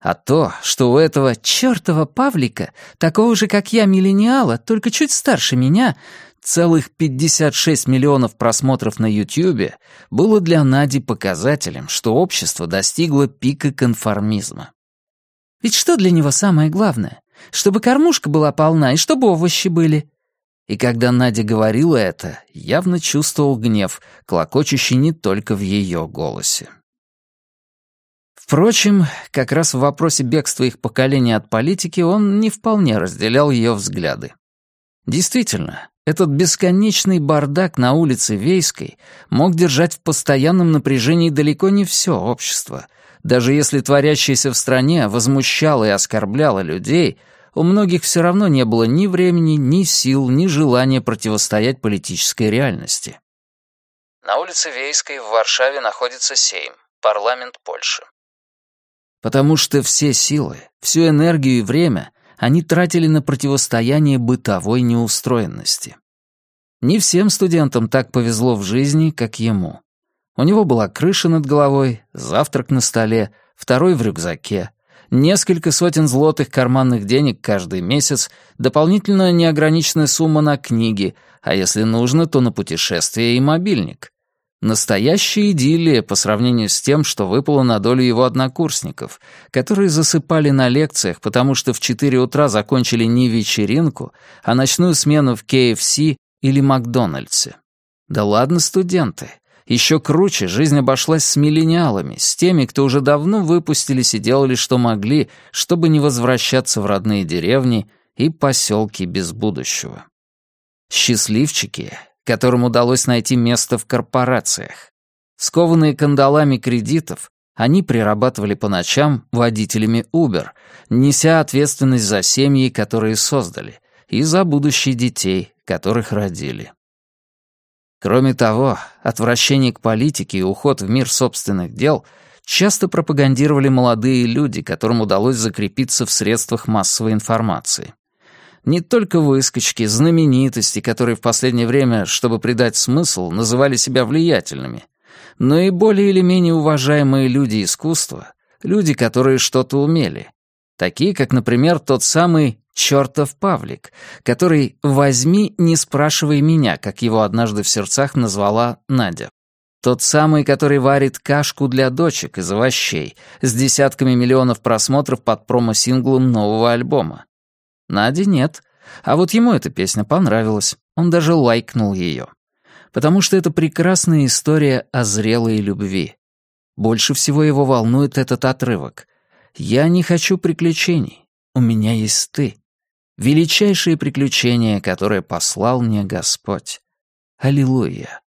[SPEAKER 1] А то, что у этого чертова Павлика, такого же, как я, миллениала, только чуть старше меня, целых 56 миллионов просмотров на Ютьюбе, было для Нади показателем, что общество достигло пика конформизма.
[SPEAKER 2] Ведь что для него самое главное? Чтобы кормушка была полна и чтобы овощи были.
[SPEAKER 1] И когда Надя говорила это, явно чувствовал гнев, клокочущий не только в ее голосе. Впрочем, как раз в вопросе бегства их поколения от политики он не вполне разделял ее взгляды. Действительно, этот бесконечный бардак на улице Вейской мог держать в постоянном напряжении далеко не все общество. Даже если творящееся в стране возмущало и оскорбляло людей, у многих все равно не было ни времени, ни сил, ни желания противостоять политической реальности. На улице Вейской в Варшаве находится Сейм, парламент Польши потому что все силы, всю энергию и время они тратили на противостояние бытовой неустроенности. Не всем студентам так повезло в жизни, как ему. У него была крыша над головой, завтрак на столе, второй в рюкзаке, несколько сотен злотых карманных денег каждый месяц, дополнительная неограниченная сумма на книги, а если нужно, то на путешествия и мобильник. Настоящая идиллия по сравнению с тем, что выпало на долю его однокурсников, которые засыпали на лекциях, потому что в 4 утра закончили не вечеринку, а ночную смену в KFC или Макдональдсе. Да ладно студенты. Еще круче жизнь обошлась с миллениалами, с теми, кто уже давно выпустились и делали, что могли, чтобы не возвращаться в родные деревни и поселки без будущего. Счастливчики которым удалось найти место в корпорациях. Скованные кандалами кредитов, они прирабатывали по ночам водителями Uber, неся ответственность за семьи, которые создали, и за будущие детей, которых родили. Кроме того, отвращение к политике и уход в мир собственных дел часто пропагандировали молодые люди, которым удалось закрепиться в средствах массовой информации не только выскочки, знаменитости, которые в последнее время, чтобы придать смысл, называли себя влиятельными, но и более или менее уважаемые люди искусства, люди, которые что-то умели. Такие, как, например, тот самый «чертов Павлик», который «возьми, не спрашивай меня», как его однажды в сердцах назвала Надя. Тот самый, который варит кашку для дочек из овощей, с десятками миллионов просмотров под промо-синглом нового альбома. Наде нет. А вот ему эта песня понравилась. Он даже лайкнул ее. Потому что это прекрасная история о зрелой любви. Больше всего его волнует этот отрывок. «Я не хочу приключений. У меня есть ты. Величайшее приключение, которое послал мне Господь. Аллилуйя».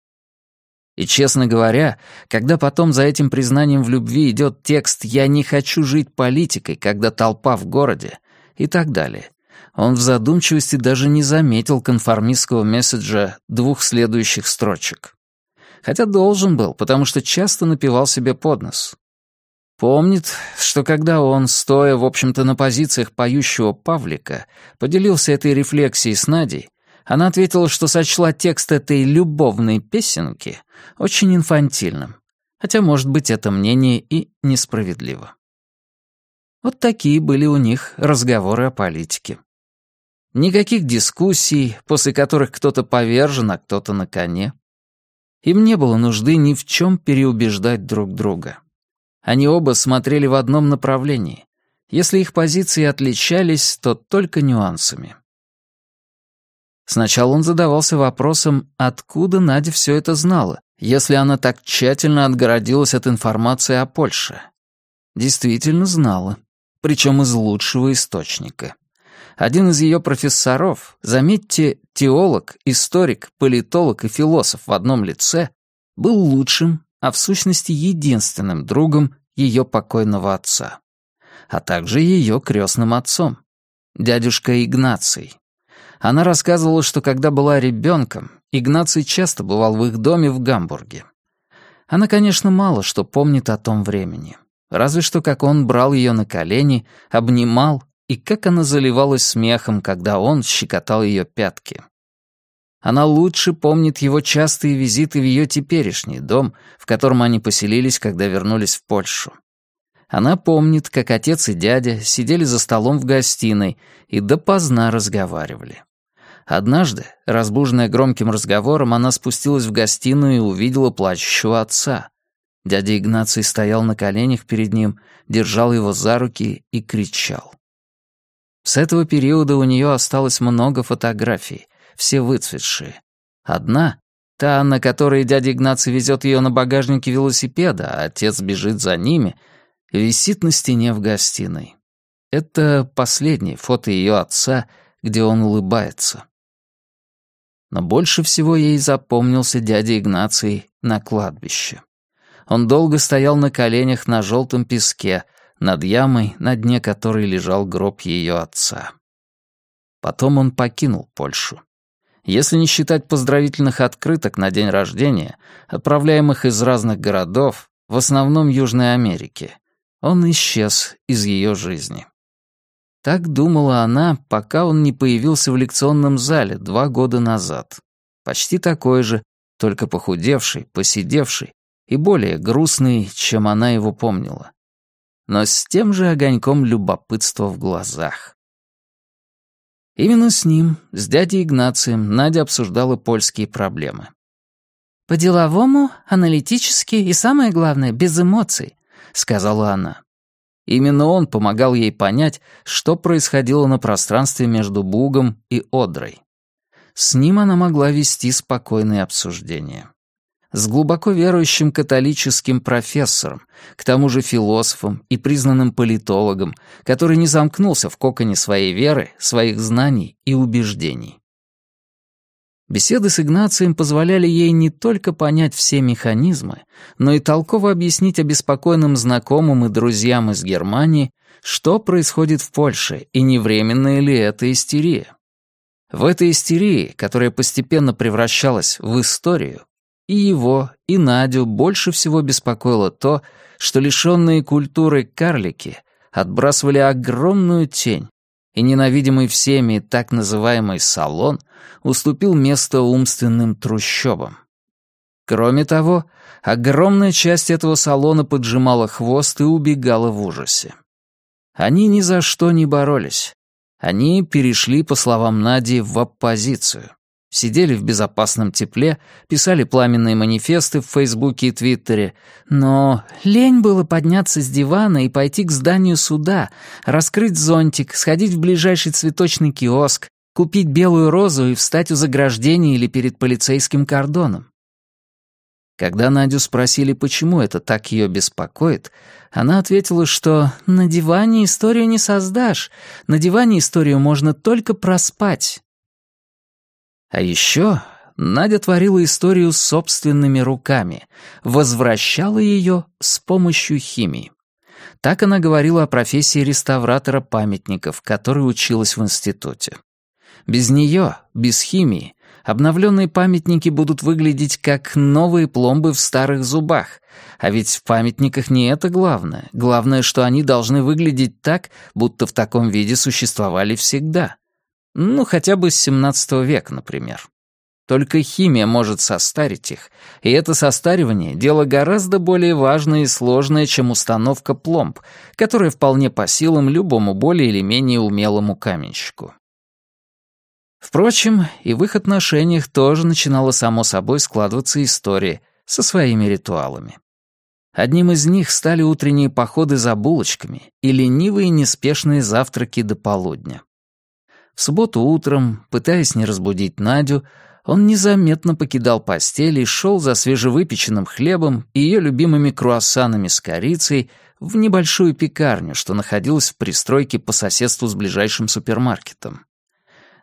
[SPEAKER 1] И, честно говоря, когда потом за этим признанием в любви идет текст «Я не хочу жить политикой, когда толпа в городе» и так далее, он в задумчивости даже не заметил конформистского месседжа двух следующих строчек.
[SPEAKER 3] Хотя должен был, потому что часто напивал себе под нос. Помнит, что когда он, стоя, в общем-то, на позициях поющего Павлика, поделился этой рефлексией с Надей, она ответила, что сочла текст этой любовной песенки очень инфантильным, хотя, может быть, это мнение и несправедливо. Вот такие были у них разговоры о политике. Никаких дискуссий, после которых кто-то повержен, а кто-то на коне. Им не было нужды ни в чем переубеждать друг друга. Они оба смотрели в одном направлении. Если их позиции отличались, то только нюансами. Сначала он задавался вопросом, откуда Надя все это знала, если она так тщательно отгородилась от информации о Польше. Действительно знала, причем из лучшего источника. Один из ее профессоров, заметьте, теолог, историк, политолог и философ в одном лице, был лучшим, а в сущности единственным другом ее покойного отца, а также ее крестным отцом, дядюшка Игнаций. Она рассказывала, что когда была ребенком, Игнаций часто бывал в их доме в Гамбурге. Она, конечно, мало что помнит о том времени. Разве что как он брал ее на колени, обнимал, и как она заливалась смехом, когда он щекотал ее пятки. Она лучше помнит его частые визиты в ее теперешний дом, в котором они поселились, когда вернулись в Польшу. Она помнит, как отец и дядя сидели за столом в гостиной и допоздна разговаривали. Однажды, разбуженная громким разговором, она спустилась в гостиную и увидела плачущего отца. Дядя Игнаций стоял на коленях перед ним, держал его за руки и кричал. С этого периода у нее осталось много фотографий, все выцветшие. Одна — та, на которой дядя Игнаций везет ее на багажнике велосипеда, а отец бежит за ними, висит на стене в гостиной. Это последнее фото ее отца, где он улыбается. Но больше всего ей запомнился дядя Игнаций на кладбище. Он долго стоял на коленях на желтом песке, над ямой, на дне которой лежал гроб ее отца. Потом он покинул Польшу. Если не считать поздравительных открыток на день рождения, отправляемых из разных городов, в основном Южной Америки, он исчез из ее жизни. Так думала она, пока он не появился в лекционном зале два года назад. Почти такой же, только похудевший, посидевший и более грустный, чем она его помнила. Но с тем же огоньком любопытства в глазах. Именно с ним, с дядей Игнацием, Надя обсуждала польские проблемы.
[SPEAKER 2] «По-деловому, аналитически и, самое главное, без эмоций», — сказала она.
[SPEAKER 3] Именно он помогал ей понять, что происходило на пространстве между Бугом и Одрой. С ним она могла вести спокойные обсуждения с глубоко верующим католическим профессором, к тому же философом и признанным политологом, который не замкнулся в коконе своей веры, своих знаний и убеждений. Беседы с Игнацием позволяли ей не только понять все механизмы, но и толково объяснить обеспокоенным знакомым и друзьям из Германии, что происходит в Польше и не временная ли это истерия. В этой истерии, которая постепенно превращалась в историю, и его, и Надю больше всего беспокоило то, что лишенные культуры карлики отбрасывали огромную тень, и ненавидимый всеми так называемый салон уступил место умственным трущобам. Кроме того, огромная часть этого салона поджимала хвост и убегала в ужасе. Они ни за что не боролись. Они перешли, по словам Нади, в оппозицию. Сидели в безопасном тепле, писали пламенные манифесты в Фейсбуке и Твиттере, но лень было подняться с дивана и пойти к зданию суда, раскрыть зонтик, сходить в ближайший цветочный киоск, купить белую розу и встать у заграждения или перед полицейским кордоном. Когда Надю спросили, почему это так ее беспокоит, она ответила, что «на диване историю не создашь, на диване историю можно только проспать, а еще Надя творила историю собственными руками, возвращала ее с помощью химии. Так она говорила о профессии реставратора памятников, которой училась в институте. Без нее, без химии,
[SPEAKER 1] Обновленные памятники будут выглядеть как новые пломбы в старых зубах. А ведь в памятниках не это главное. Главное, что они должны выглядеть так, будто в таком виде существовали всегда. Ну, хотя бы с 17 века, например. Только химия может состарить их, и это состаривание — дело гораздо более важное и сложное, чем установка пломб, которая вполне по силам любому более или менее умелому каменщику. Впрочем, и в их отношениях тоже начинала само собой складываться история со своими ритуалами. Одним из них стали утренние походы за булочками и ленивые неспешные завтраки до полудня. В субботу утром, пытаясь не разбудить Надю, он незаметно покидал постель и шел за свежевыпеченным хлебом и ее любимыми круассанами с корицей в небольшую пекарню, что находилась в пристройке по соседству с ближайшим супермаркетом.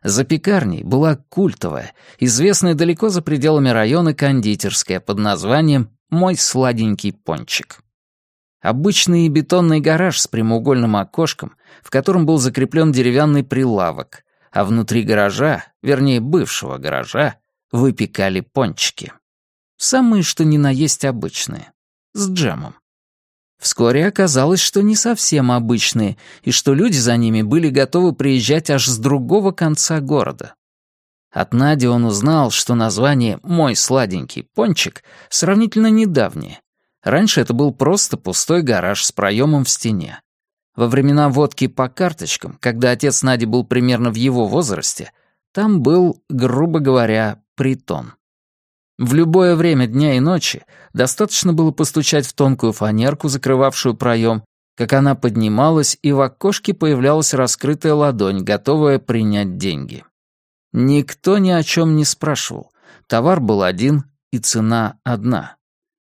[SPEAKER 1] За пекарней была культовая, известная далеко за пределами района кондитерская под названием «Мой сладенький пончик». Обычный бетонный гараж с прямоугольным окошком, в котором был закреплен деревянный прилавок, а внутри гаража, вернее бывшего гаража, выпекали пончики. Самые что ни на есть обычные, с джемом. Вскоре оказалось, что не совсем обычные, и что люди за ними были готовы приезжать аж с другого конца города. От Нади он узнал, что название «Мой сладенький пончик» сравнительно недавнее. Раньше это был просто пустой гараж с проемом в стене. Во времена водки по карточкам, когда отец Нади был примерно в его возрасте, там был, грубо говоря, притон. В любое время дня и ночи достаточно было постучать в тонкую фанерку, закрывавшую проем, как она поднималась, и в окошке появлялась раскрытая ладонь, готовая принять деньги. Никто ни о чем не спрашивал. Товар был один, и цена одна.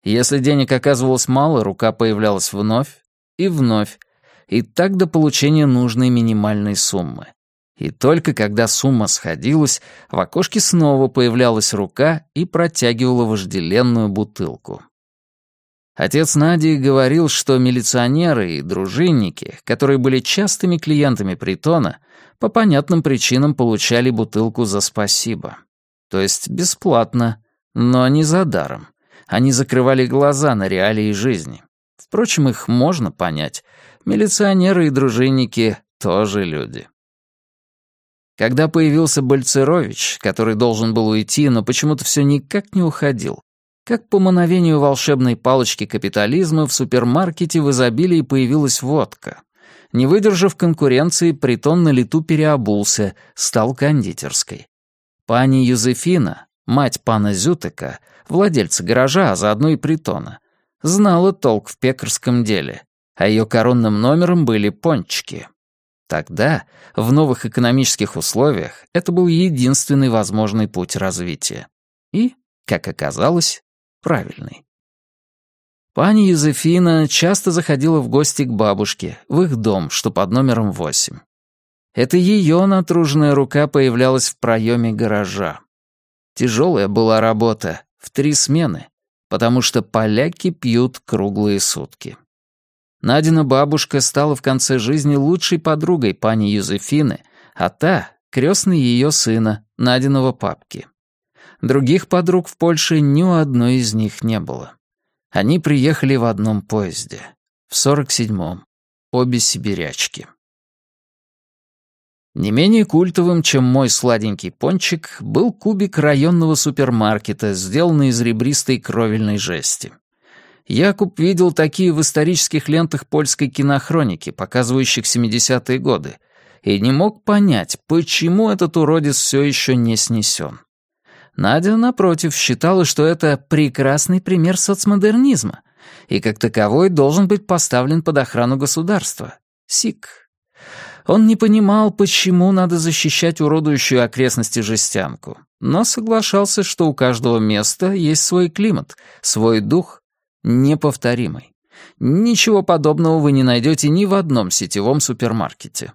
[SPEAKER 1] Если денег оказывалось мало, рука появлялась вновь и вновь, и так до получения нужной минимальной суммы. И только когда сумма сходилась, в окошке снова появлялась рука и протягивала вожделенную бутылку. Отец Нади говорил, что милиционеры и дружинники, которые были частыми клиентами притона, по понятным причинам получали бутылку за спасибо. То есть бесплатно, но не за даром. Они закрывали глаза на реалии жизни. Впрочем, их можно понять. Милиционеры и дружинники тоже люди. Когда появился Бальцерович, который должен был уйти, но почему-то все никак не уходил, как по мановению волшебной палочки капитализма в супермаркете в изобилии появилась водка. Не выдержав конкуренции, притон на лету переобулся, стал кондитерской. Пани Юзефина, мать пана Зютека, владельца гаража, а заодно и притона, знала толк в пекарском деле, а ее коронным номером были пончики. Тогда, в новых экономических условиях, это был единственный возможный путь развития. И, как оказалось, правильный. Пани Юзефина часто заходила в гости к бабушке, в их дом, что под номером восемь. Это ее натруженная рука появлялась в проеме гаража. Тяжелая была работа, в три смены, потому что поляки пьют круглые сутки. Надина бабушка стала в конце жизни лучшей подругой пани Юзефины, а та — крестной ее сына, Надиного папки. Других подруг в Польше ни у одной из них не было. Они приехали в одном поезде. В 47-м. Обе сибирячки. Не менее культовым, чем мой сладенький пончик, был кубик районного супермаркета, сделанный из ребристой кровельной жести. Якуб видел такие в исторических лентах польской кинохроники, показывающих 70-е годы, и не мог понять, почему этот уродец все еще не снесен. Надя, напротив, считала, что это прекрасный пример соцмодернизма и как таковой должен быть поставлен под охрану государства. СИК. Он не понимал, почему надо защищать уродующую окрестности жестянку, но соглашался, что у каждого места есть свой климат, свой дух, неповторимый. Ничего подобного вы не найдете ни в одном сетевом супермаркете.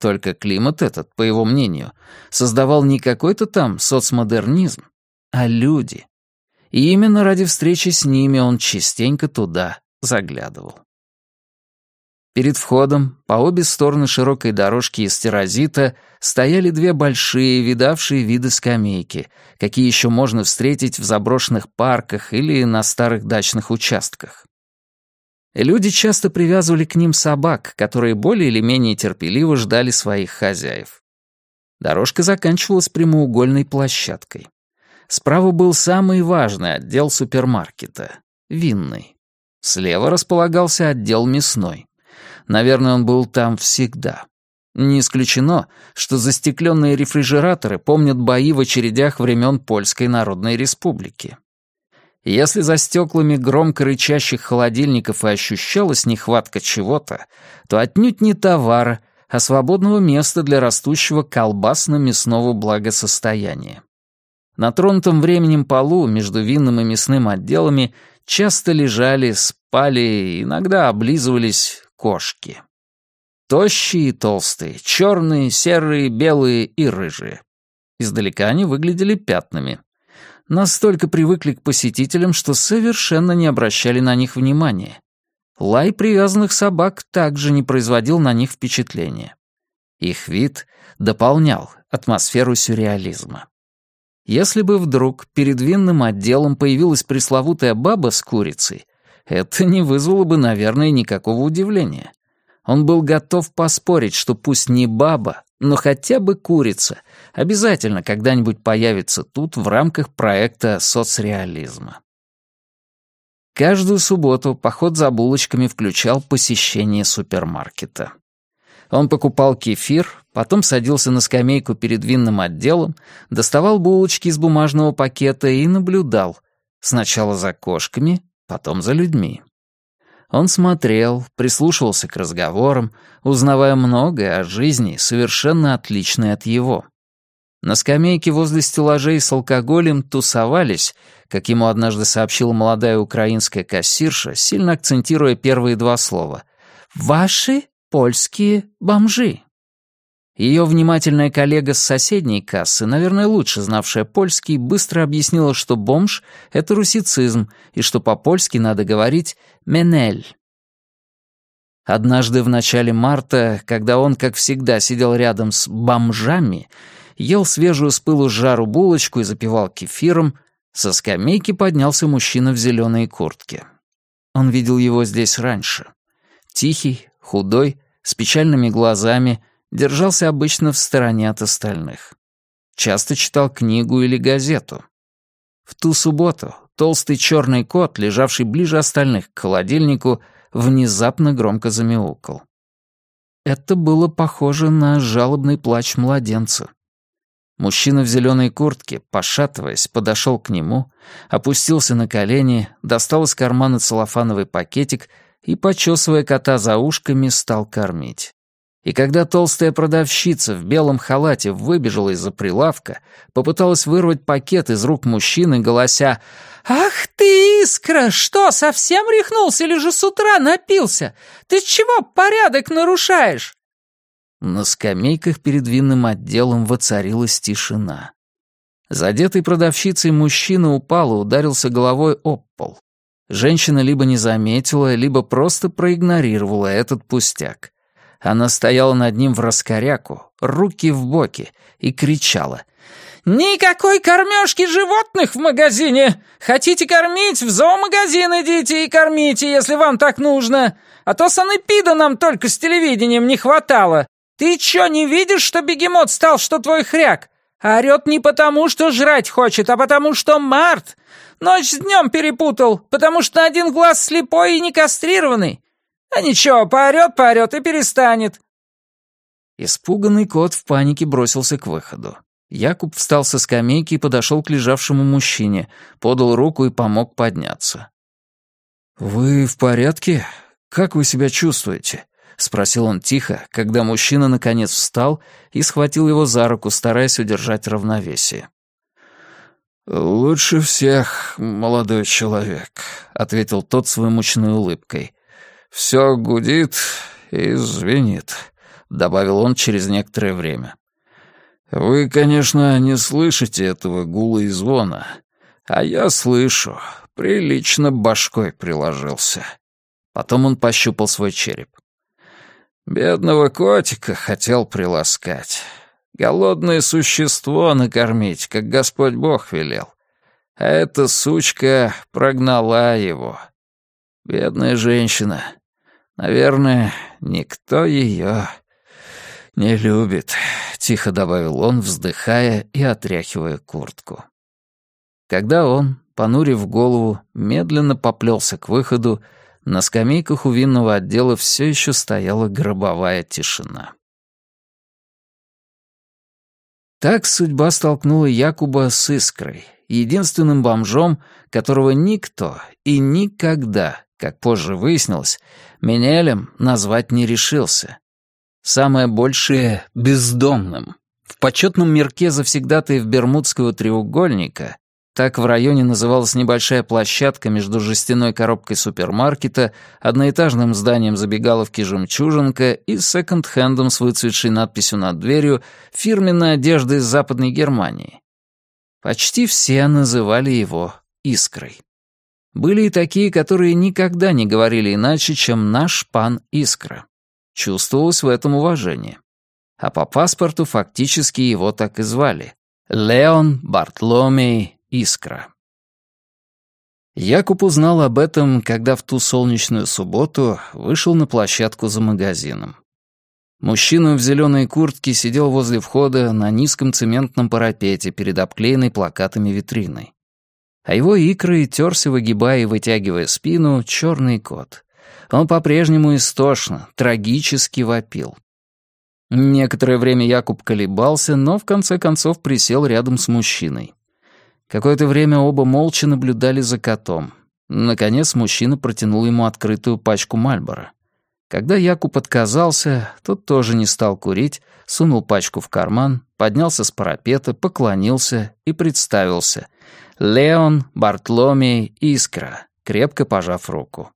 [SPEAKER 1] Только климат этот, по его мнению, создавал не какой-то там соцмодернизм, а люди. И именно ради встречи с ними он частенько туда заглядывал. Перед входом, по обе стороны широкой дорожки из терразита, стояли две большие, видавшие виды скамейки, какие еще можно встретить в заброшенных парках или на старых дачных участках. Люди часто привязывали к ним собак, которые более или менее терпеливо ждали своих хозяев. Дорожка заканчивалась прямоугольной площадкой. Справа был самый важный отдел супермаркета — винный. Слева располагался отдел мясной. Наверное, он был там всегда. Не исключено, что застекленные рефрижераторы помнят бои в очередях времен Польской Народной Республики. Если за стеклами громко рычащих холодильников и ощущалась нехватка чего-то, то отнюдь не товара, а свободного места для растущего колбасно-мясного благосостояния. На тронутом временем полу между винным и мясным отделами часто лежали, спали, иногда облизывались кошки. Тощие и толстые, черные, серые, белые и рыжие. Издалека они выглядели пятнами. Настолько привыкли к посетителям, что совершенно не обращали на них внимания. Лай привязанных собак также не производил на них впечатления. Их вид дополнял атмосферу сюрреализма. Если бы вдруг перед винным отделом появилась пресловутая баба с курицей, это не вызвало бы, наверное, никакого удивления. Он был готов поспорить, что пусть не баба, но хотя бы курица обязательно когда-нибудь появится тут в рамках проекта соцреализма. Каждую субботу поход за булочками включал посещение супермаркета. Он покупал кефир, потом садился на скамейку перед винным отделом, доставал булочки из бумажного пакета и наблюдал. Сначала за кошками, потом за людьми. Он смотрел, прислушивался к разговорам, узнавая многое о жизни, совершенно отличной от его. На скамейке возле стеллажей с алкоголем тусовались, как ему однажды сообщила молодая украинская кассирша, сильно акцентируя первые два слова, «ваши польские бомжи». Ее внимательная коллега с соседней кассы, наверное, лучше знавшая польский, быстро объяснила, что бомж — это русицизм, и что по-польски надо говорить «менель». Однажды в начале марта, когда он, как всегда, сидел рядом с бомжами, ел свежую с пылу жару булочку и запивал кефиром, со скамейки поднялся мужчина в зеленой куртке. Он видел его здесь раньше. Тихий, худой, с печальными глазами — держался обычно в стороне от остальных. Часто читал книгу или газету. В ту субботу толстый черный кот, лежавший ближе остальных к холодильнику, внезапно громко замяукал. Это было похоже на жалобный плач младенца. Мужчина в зеленой куртке, пошатываясь, подошел к нему, опустился на колени, достал из кармана целлофановый пакетик и, почесывая кота за ушками, стал кормить. И когда толстая продавщица в белом халате выбежала из-за прилавка, попыталась вырвать пакет из рук мужчины, голося «Ах ты, Искра, что, совсем рехнулся или же с утра напился? Ты чего порядок нарушаешь?» На скамейках перед винным отделом воцарилась тишина. Задетый продавщицей мужчина упал и ударился головой об пол. Женщина либо не заметила, либо просто проигнорировала этот пустяк. Она стояла над ним в раскоряку, руки в боки, и кричала. «Никакой кормежки животных в магазине! Хотите кормить, в зоомагазин идите и кормите, если вам так нужно! А то санэпида нам только с телевидением не хватало! Ты чё, не видишь, что бегемот стал, что твой хряк? Орёт не потому, что жрать хочет, а потому, что март! Ночь с днем перепутал, потому что один глаз слепой и не кастрированный! А ничего, поорет, поорет и перестанет. Испуганный кот в панике бросился к выходу. Якуб встал со скамейки и подошел к лежавшему мужчине, подал руку и помог подняться. «Вы в порядке? Как вы себя чувствуете?» — спросил он тихо, когда мужчина наконец встал и схватил его за руку, стараясь удержать равновесие. «Лучше всех, молодой человек», — ответил тот с вымученной улыбкой. «Все гудит и звенит», — добавил он через некоторое время. «Вы, конечно, не слышите этого гула и звона, а я слышу, прилично башкой приложился». Потом он пощупал свой череп.
[SPEAKER 3] Бедного котика хотел приласкать. Голодное существо накормить, как Господь Бог велел. А эта сучка прогнала его. Бедная женщина. Наверное, никто ее не любит, тихо добавил он, вздыхая и отряхивая куртку. Когда он, понурив голову, медленно поплелся к выходу, на скамейках у винного отдела все еще стояла гробовая тишина. Так судьба столкнула Якуба с Искрой, единственным бомжом, которого никто и никогда, как позже выяснилось, Менелем назвать не решился. Самое большее — бездомным. В почетном мирке завсегдатаев Бермудского треугольника так в районе называлась небольшая площадка между жестяной коробкой супермаркета, одноэтажным зданием забегаловки «Жемчужинка» и секонд-хендом с выцветшей надписью над дверью фирменной одежды из Западной Германии. Почти все называли его «Искрой». Были и такие, которые никогда не говорили иначе, чем «наш пан Искра». Чувствовалось в этом уважение. А по паспорту фактически его так и звали. Леон Бартломей искра. Якуб узнал об этом, когда в ту солнечную субботу вышел на площадку за магазином. Мужчина в зеленой куртке сидел возле входа на низком цементном парапете перед обклеенной плакатами витриной. А его икры терся, выгибая и вытягивая спину, черный кот. Он по-прежнему истошно, трагически вопил. Некоторое время Якуб колебался, но в конце концов присел рядом с мужчиной. Какое-то время оба молча наблюдали за котом. Наконец мужчина протянул ему открытую пачку Мальбора. Когда Якуб отказался, тот тоже не стал курить, сунул пачку в карман, поднялся с парапета, поклонился и представился. Леон, Бартломей, Искра, крепко пожав руку.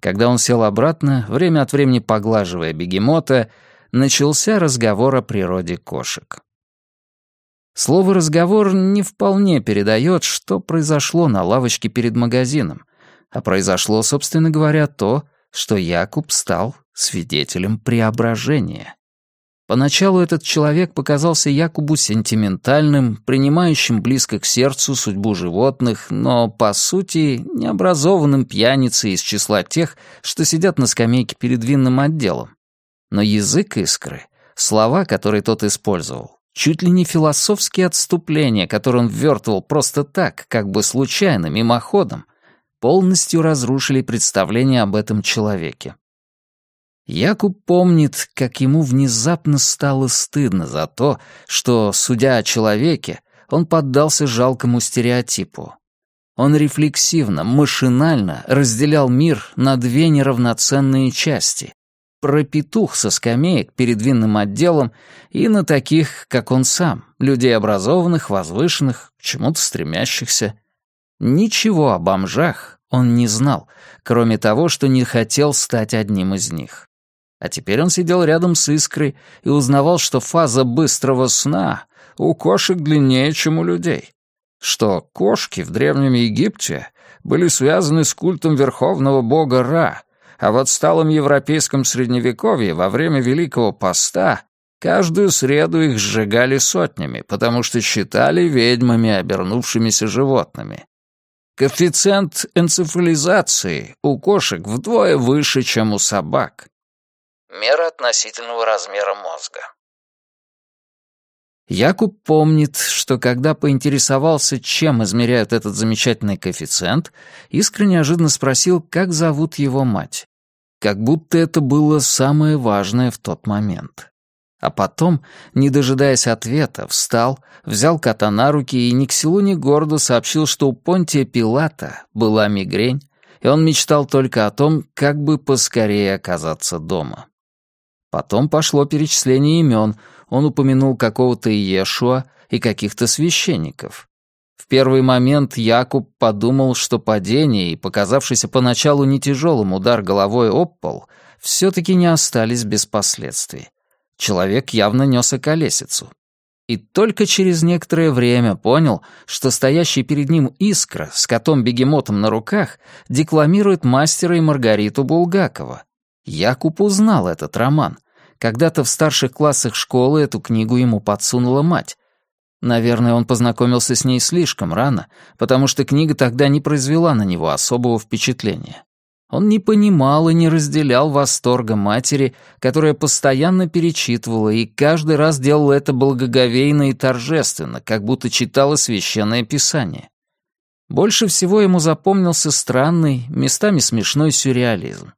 [SPEAKER 3] Когда он сел обратно, время от времени поглаживая бегемота, начался разговор о природе кошек. Слово «разговор» не вполне передает, что произошло на лавочке перед магазином, а произошло, собственно говоря, то, что Якуб стал свидетелем преображения. Поначалу этот человек показался Якубу сентиментальным, принимающим близко к сердцу судьбу животных, но, по сути, необразованным пьяницей из числа тех, что сидят на скамейке перед винным отделом. Но язык искры, слова, которые тот использовал, Чуть ли не философские отступления, которые он ввертывал просто так, как бы случайно, мимоходом, полностью разрушили представление об этом человеке. Якуб помнит, как ему внезапно стало стыдно за то, что, судя о человеке, он поддался жалкому стереотипу. Он рефлексивно, машинально разделял мир на две неравноценные части, про петух со скамеек перед винным отделом и на таких, как он сам, людей образованных, возвышенных, к чему-то стремящихся. Ничего о бомжах он не знал, кроме того, что не хотел стать одним из них. А теперь он сидел рядом с Искрой и узнавал, что фаза быстрого сна у кошек длиннее, чем у людей. Что кошки в Древнем Египте были связаны с культом верховного бога Ра — а в отсталом европейском средневековье во время Великого Поста каждую среду их сжигали сотнями, потому что считали ведьмами, обернувшимися животными. Коэффициент энцефализации у кошек вдвое выше, чем у собак. Мера относительного размера мозга. Якуб помнит, что когда поинтересовался, чем измеряют этот замечательный коэффициент, искренне неожиданно спросил, как зовут его мать как будто это было самое важное в тот момент. А потом, не дожидаясь ответа, встал, взял кота на руки и ни к селу ни гордо сообщил, что у Понтия Пилата была мигрень, и он мечтал только о том, как бы поскорее оказаться дома. Потом пошло перечисление имен, он упомянул какого-то Иешуа и каких-то священников. В первый момент Якуб подумал, что падение и показавшийся поначалу не тяжелым удар головой об пол все-таки не остались без последствий. Человек явно нес околесицу. И только через некоторое время понял, что стоящий перед ним искра с котом-бегемотом на руках декламирует мастера и Маргариту Булгакова. Якуб узнал этот роман. Когда-то в старших классах школы эту книгу ему подсунула мать. Наверное, он познакомился с ней слишком рано, потому что книга тогда не произвела на него особого впечатления. Он не понимал и не разделял восторга матери, которая постоянно перечитывала и каждый раз делала это благоговейно и торжественно, как будто читала священное писание. Больше всего ему запомнился странный, местами смешной сюрреализм.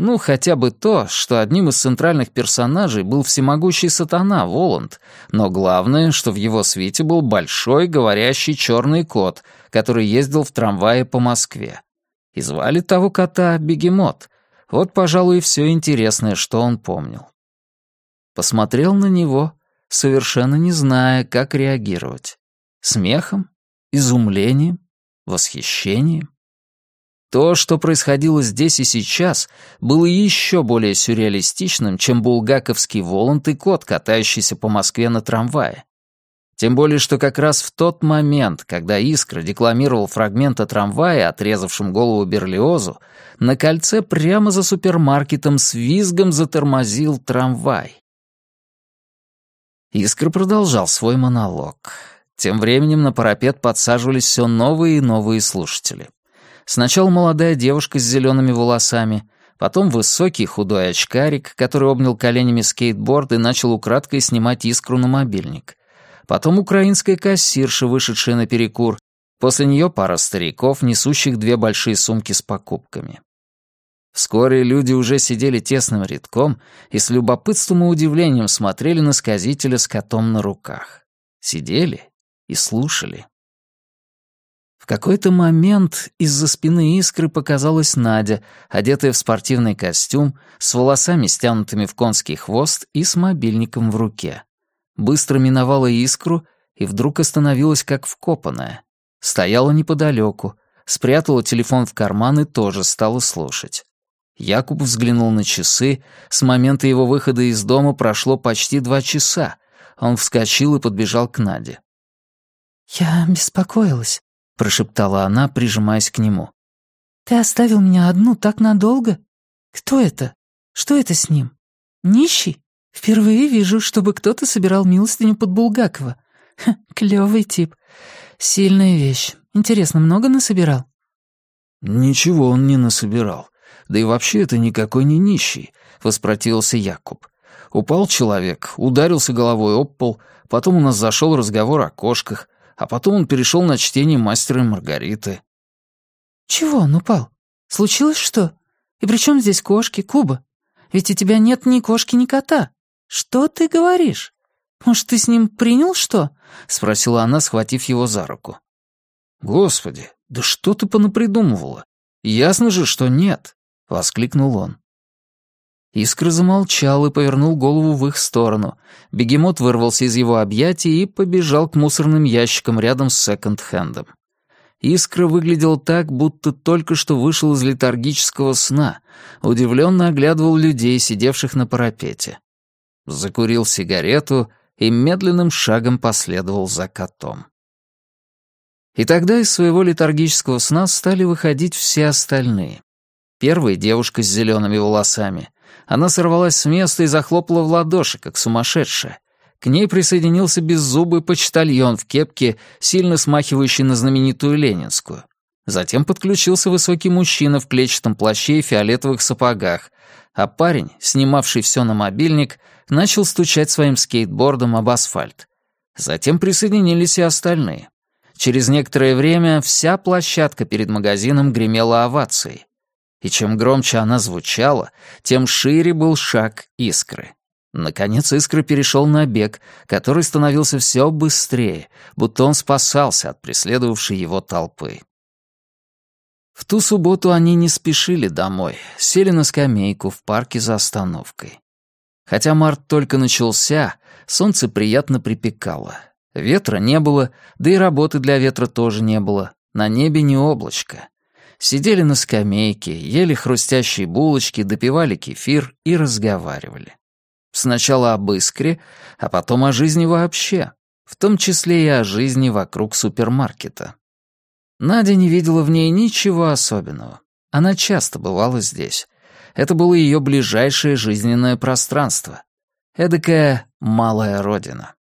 [SPEAKER 3] Ну, хотя бы то, что одним из центральных персонажей был всемогущий сатана Воланд, но главное, что в его свите был большой говорящий черный кот, который ездил в трамвае по Москве. И звали того кота Бегемот. Вот, пожалуй, и все интересное, что он помнил. Посмотрел на него, совершенно не зная, как реагировать. Смехом? Изумлением? Восхищением? То, что происходило здесь и сейчас, было еще более сюрреалистичным, чем булгаковский Воланд и кот, катающийся по Москве на трамвае. Тем более, что как раз в тот момент, когда Искра декламировал фрагмент о трамвае, отрезавшем голову Берлиозу, на кольце прямо за супермаркетом с визгом затормозил трамвай. Искра продолжал свой монолог. Тем временем на парапет подсаживались все новые и новые слушатели. Сначала молодая девушка с зелеными волосами, потом высокий худой очкарик, который обнял коленями скейтборд и начал украдкой снимать искру на мобильник потом украинская кассирша, вышедшая на перекур, после нее пара стариков, несущих две большие сумки с покупками. Вскоре люди уже сидели тесным рядком и с любопытством и удивлением смотрели на сказителя с котом на руках. Сидели и слушали. Какой-то момент из-за спины искры показалась Надя, одетая в спортивный костюм, с волосами стянутыми в конский хвост и с мобильником в руке быстро миновала искру и вдруг остановилась как вкопанная. Стояла неподалеку, спрятала телефон в карман и тоже стала слушать. Якуб взглянул на часы. С момента его выхода из дома прошло почти два часа. Он вскочил и подбежал к Наде.
[SPEAKER 2] «Я беспокоилась», — прошептала она, прижимаясь к нему. «Ты оставил меня одну так надолго? Кто это? Что это с ним? Нищий?» Впервые вижу, чтобы кто-то собирал милостыню под Булгакова. Ха, клёвый тип. Сильная вещь. Интересно, много насобирал?
[SPEAKER 3] Ничего он не насобирал. Да и вообще это никакой не нищий, воспротивился Якуб. Упал человек, ударился головой об пол, потом у нас зашел разговор о кошках, а потом он перешел на чтение «Мастера и Маргариты».
[SPEAKER 2] «Чего он упал? Случилось что? И при чем здесь кошки, Куба? Ведь у тебя нет ни кошки, ни кота». «Что ты говоришь? Может, ты с ним принял что?» — спросила она, схватив его за руку.
[SPEAKER 3] «Господи, да что ты понапридумывала? Ясно же, что нет!» — воскликнул он.
[SPEAKER 1] Искра замолчал и повернул голову в их сторону. Бегемот вырвался из его объятий и побежал к мусорным ящикам рядом с секонд-хендом. Искра выглядел так, будто только что вышел из летаргического сна, удивленно оглядывал людей, сидевших на парапете закурил сигарету и медленным шагом последовал за котом. И тогда из своего летаргического сна стали выходить все остальные. Первая девушка с зелеными волосами. Она сорвалась с места и захлопала в ладоши, как сумасшедшая. К ней присоединился беззубый почтальон в кепке, сильно смахивающий на знаменитую ленинскую. Затем подключился высокий мужчина в клетчатом плаще и фиолетовых сапогах, а парень, снимавший все на мобильник, начал стучать своим скейтбордом об асфальт. Затем присоединились и остальные. Через некоторое время вся площадка перед магазином гремела овацией. И чем громче она звучала, тем шире был шаг искры. Наконец искра перешел на бег, который становился все быстрее, будто он спасался от преследовавшей его толпы. В ту субботу они не спешили домой, сели на скамейку в парке за остановкой. Хотя март только начался, солнце приятно припекало. Ветра не было, да и работы для ветра тоже не было. На небе не облачко. Сидели на скамейке, ели хрустящие булочки, допивали кефир и разговаривали. Сначала об искре, а потом о жизни вообще, в том числе и о жизни вокруг супермаркета. Надя не видела в ней ничего особенного. Она часто бывала здесь. Это было ее ближайшее жизненное пространство. Эдакая малая родина.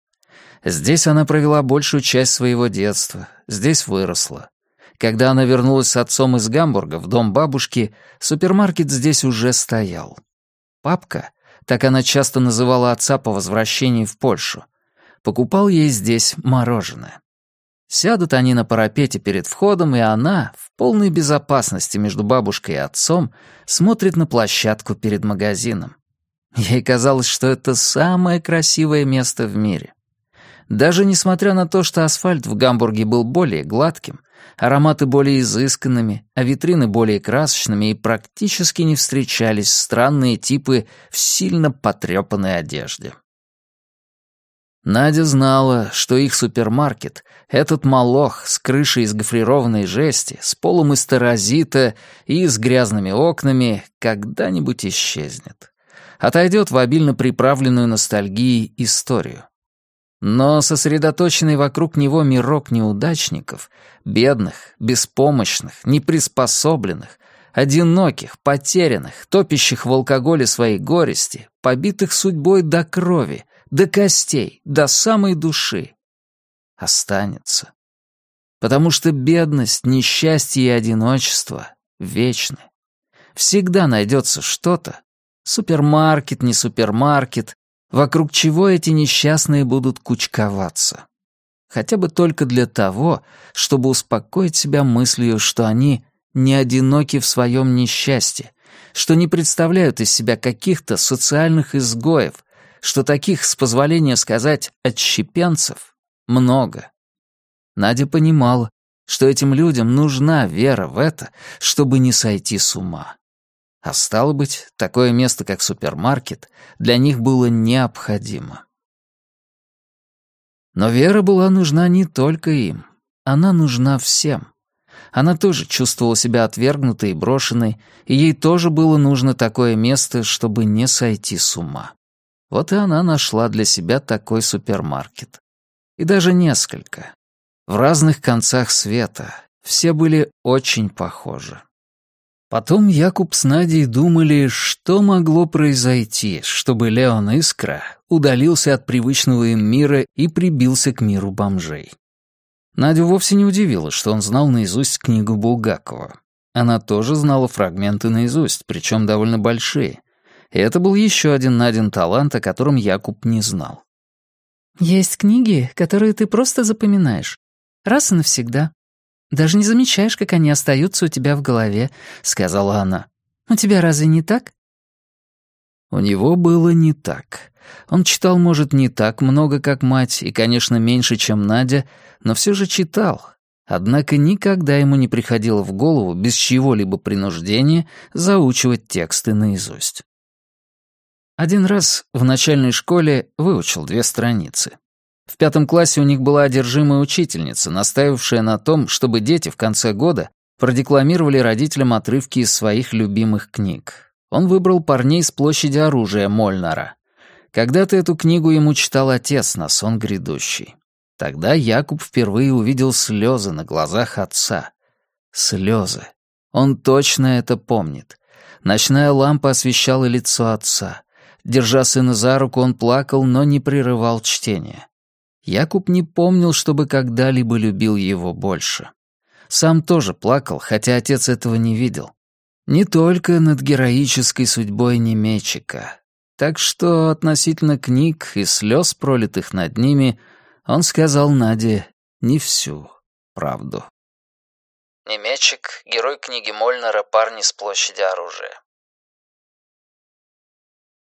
[SPEAKER 1] Здесь она провела большую часть своего детства, здесь выросла. Когда она вернулась с отцом из Гамбурга в дом бабушки, супермаркет здесь уже стоял. Папка, так она часто называла отца по возвращении в Польшу, покупал ей здесь мороженое. Сядут они на парапете перед входом, и она, в полной безопасности между бабушкой и отцом, смотрит на площадку перед магазином. Ей казалось, что это самое красивое место в мире. Даже несмотря на то, что асфальт в Гамбурге был более гладким, ароматы более изысканными, а витрины более красочными и практически не встречались странные типы в сильно потрепанной одежде. Надя знала, что их супермаркет, этот молох с крышей из гофрированной жести, с полом из терразита и с грязными окнами, когда-нибудь исчезнет. Отойдет в обильно приправленную ностальгией историю. Но сосредоточенный вокруг него мирок неудачников, бедных, беспомощных, неприспособленных, одиноких, потерянных, топящих в алкоголе своей горести, побитых судьбой до крови — до костей, до самой души, останется. Потому что бедность, несчастье и одиночество вечны. Всегда найдется что-то, супермаркет, не супермаркет, вокруг чего эти несчастные будут кучковаться. Хотя бы только для того, чтобы успокоить себя мыслью, что они не одиноки в своем несчастье, что не представляют из себя каких-то социальных изгоев, что таких, с позволения сказать, отщепенцев много. Надя понимала, что этим людям нужна вера в это, чтобы не сойти с ума. А стало быть, такое место, как супермаркет, для них было необходимо. Но вера была нужна не только им. Она нужна всем. Она тоже чувствовала себя отвергнутой и брошенной, и ей тоже было нужно такое место, чтобы не сойти с ума. Вот и она нашла для себя такой супермаркет. И даже несколько. В разных концах света. Все были очень похожи. Потом Якуб с Надей думали, что могло произойти, чтобы Леон Искра удалился от привычного им мира и прибился к миру бомжей. Надю вовсе не удивило, что он знал наизусть книгу Булгакова. Она тоже знала фрагменты наизусть, причем довольно большие, и это был еще один Надин талант, о котором Якуб не знал.
[SPEAKER 2] «Есть книги, которые ты просто запоминаешь. Раз и навсегда. Даже не замечаешь, как они остаются у тебя в голове», — сказала она. «У тебя разве не так?»
[SPEAKER 1] У него было не так. Он читал, может, не так много, как мать, и, конечно, меньше, чем Надя, но все же читал. Однако никогда ему не приходило в голову без чьего-либо принуждения заучивать тексты наизусть. Один раз в начальной школе выучил две страницы. В пятом классе у них была одержимая учительница, настаивавшая на том, чтобы дети в конце года продекламировали родителям отрывки из своих любимых книг. Он выбрал парней с площади оружия Мольнара. Когда-то эту книгу ему читал отец на сон грядущий. Тогда Якуб впервые увидел слезы на глазах отца. Слезы. Он точно это помнит. Ночная лампа освещала лицо отца. Держа сына за руку, он плакал, но не прерывал чтения. Якуб не помнил, чтобы когда-либо любил его больше. Сам тоже плакал, хотя отец этого не видел. Не только над героической судьбой Немечика. Так что относительно книг и слез, пролитых над ними, он сказал Наде не всю правду.
[SPEAKER 3] Немечик — герой книги Мольнера «Парни с площади оружия».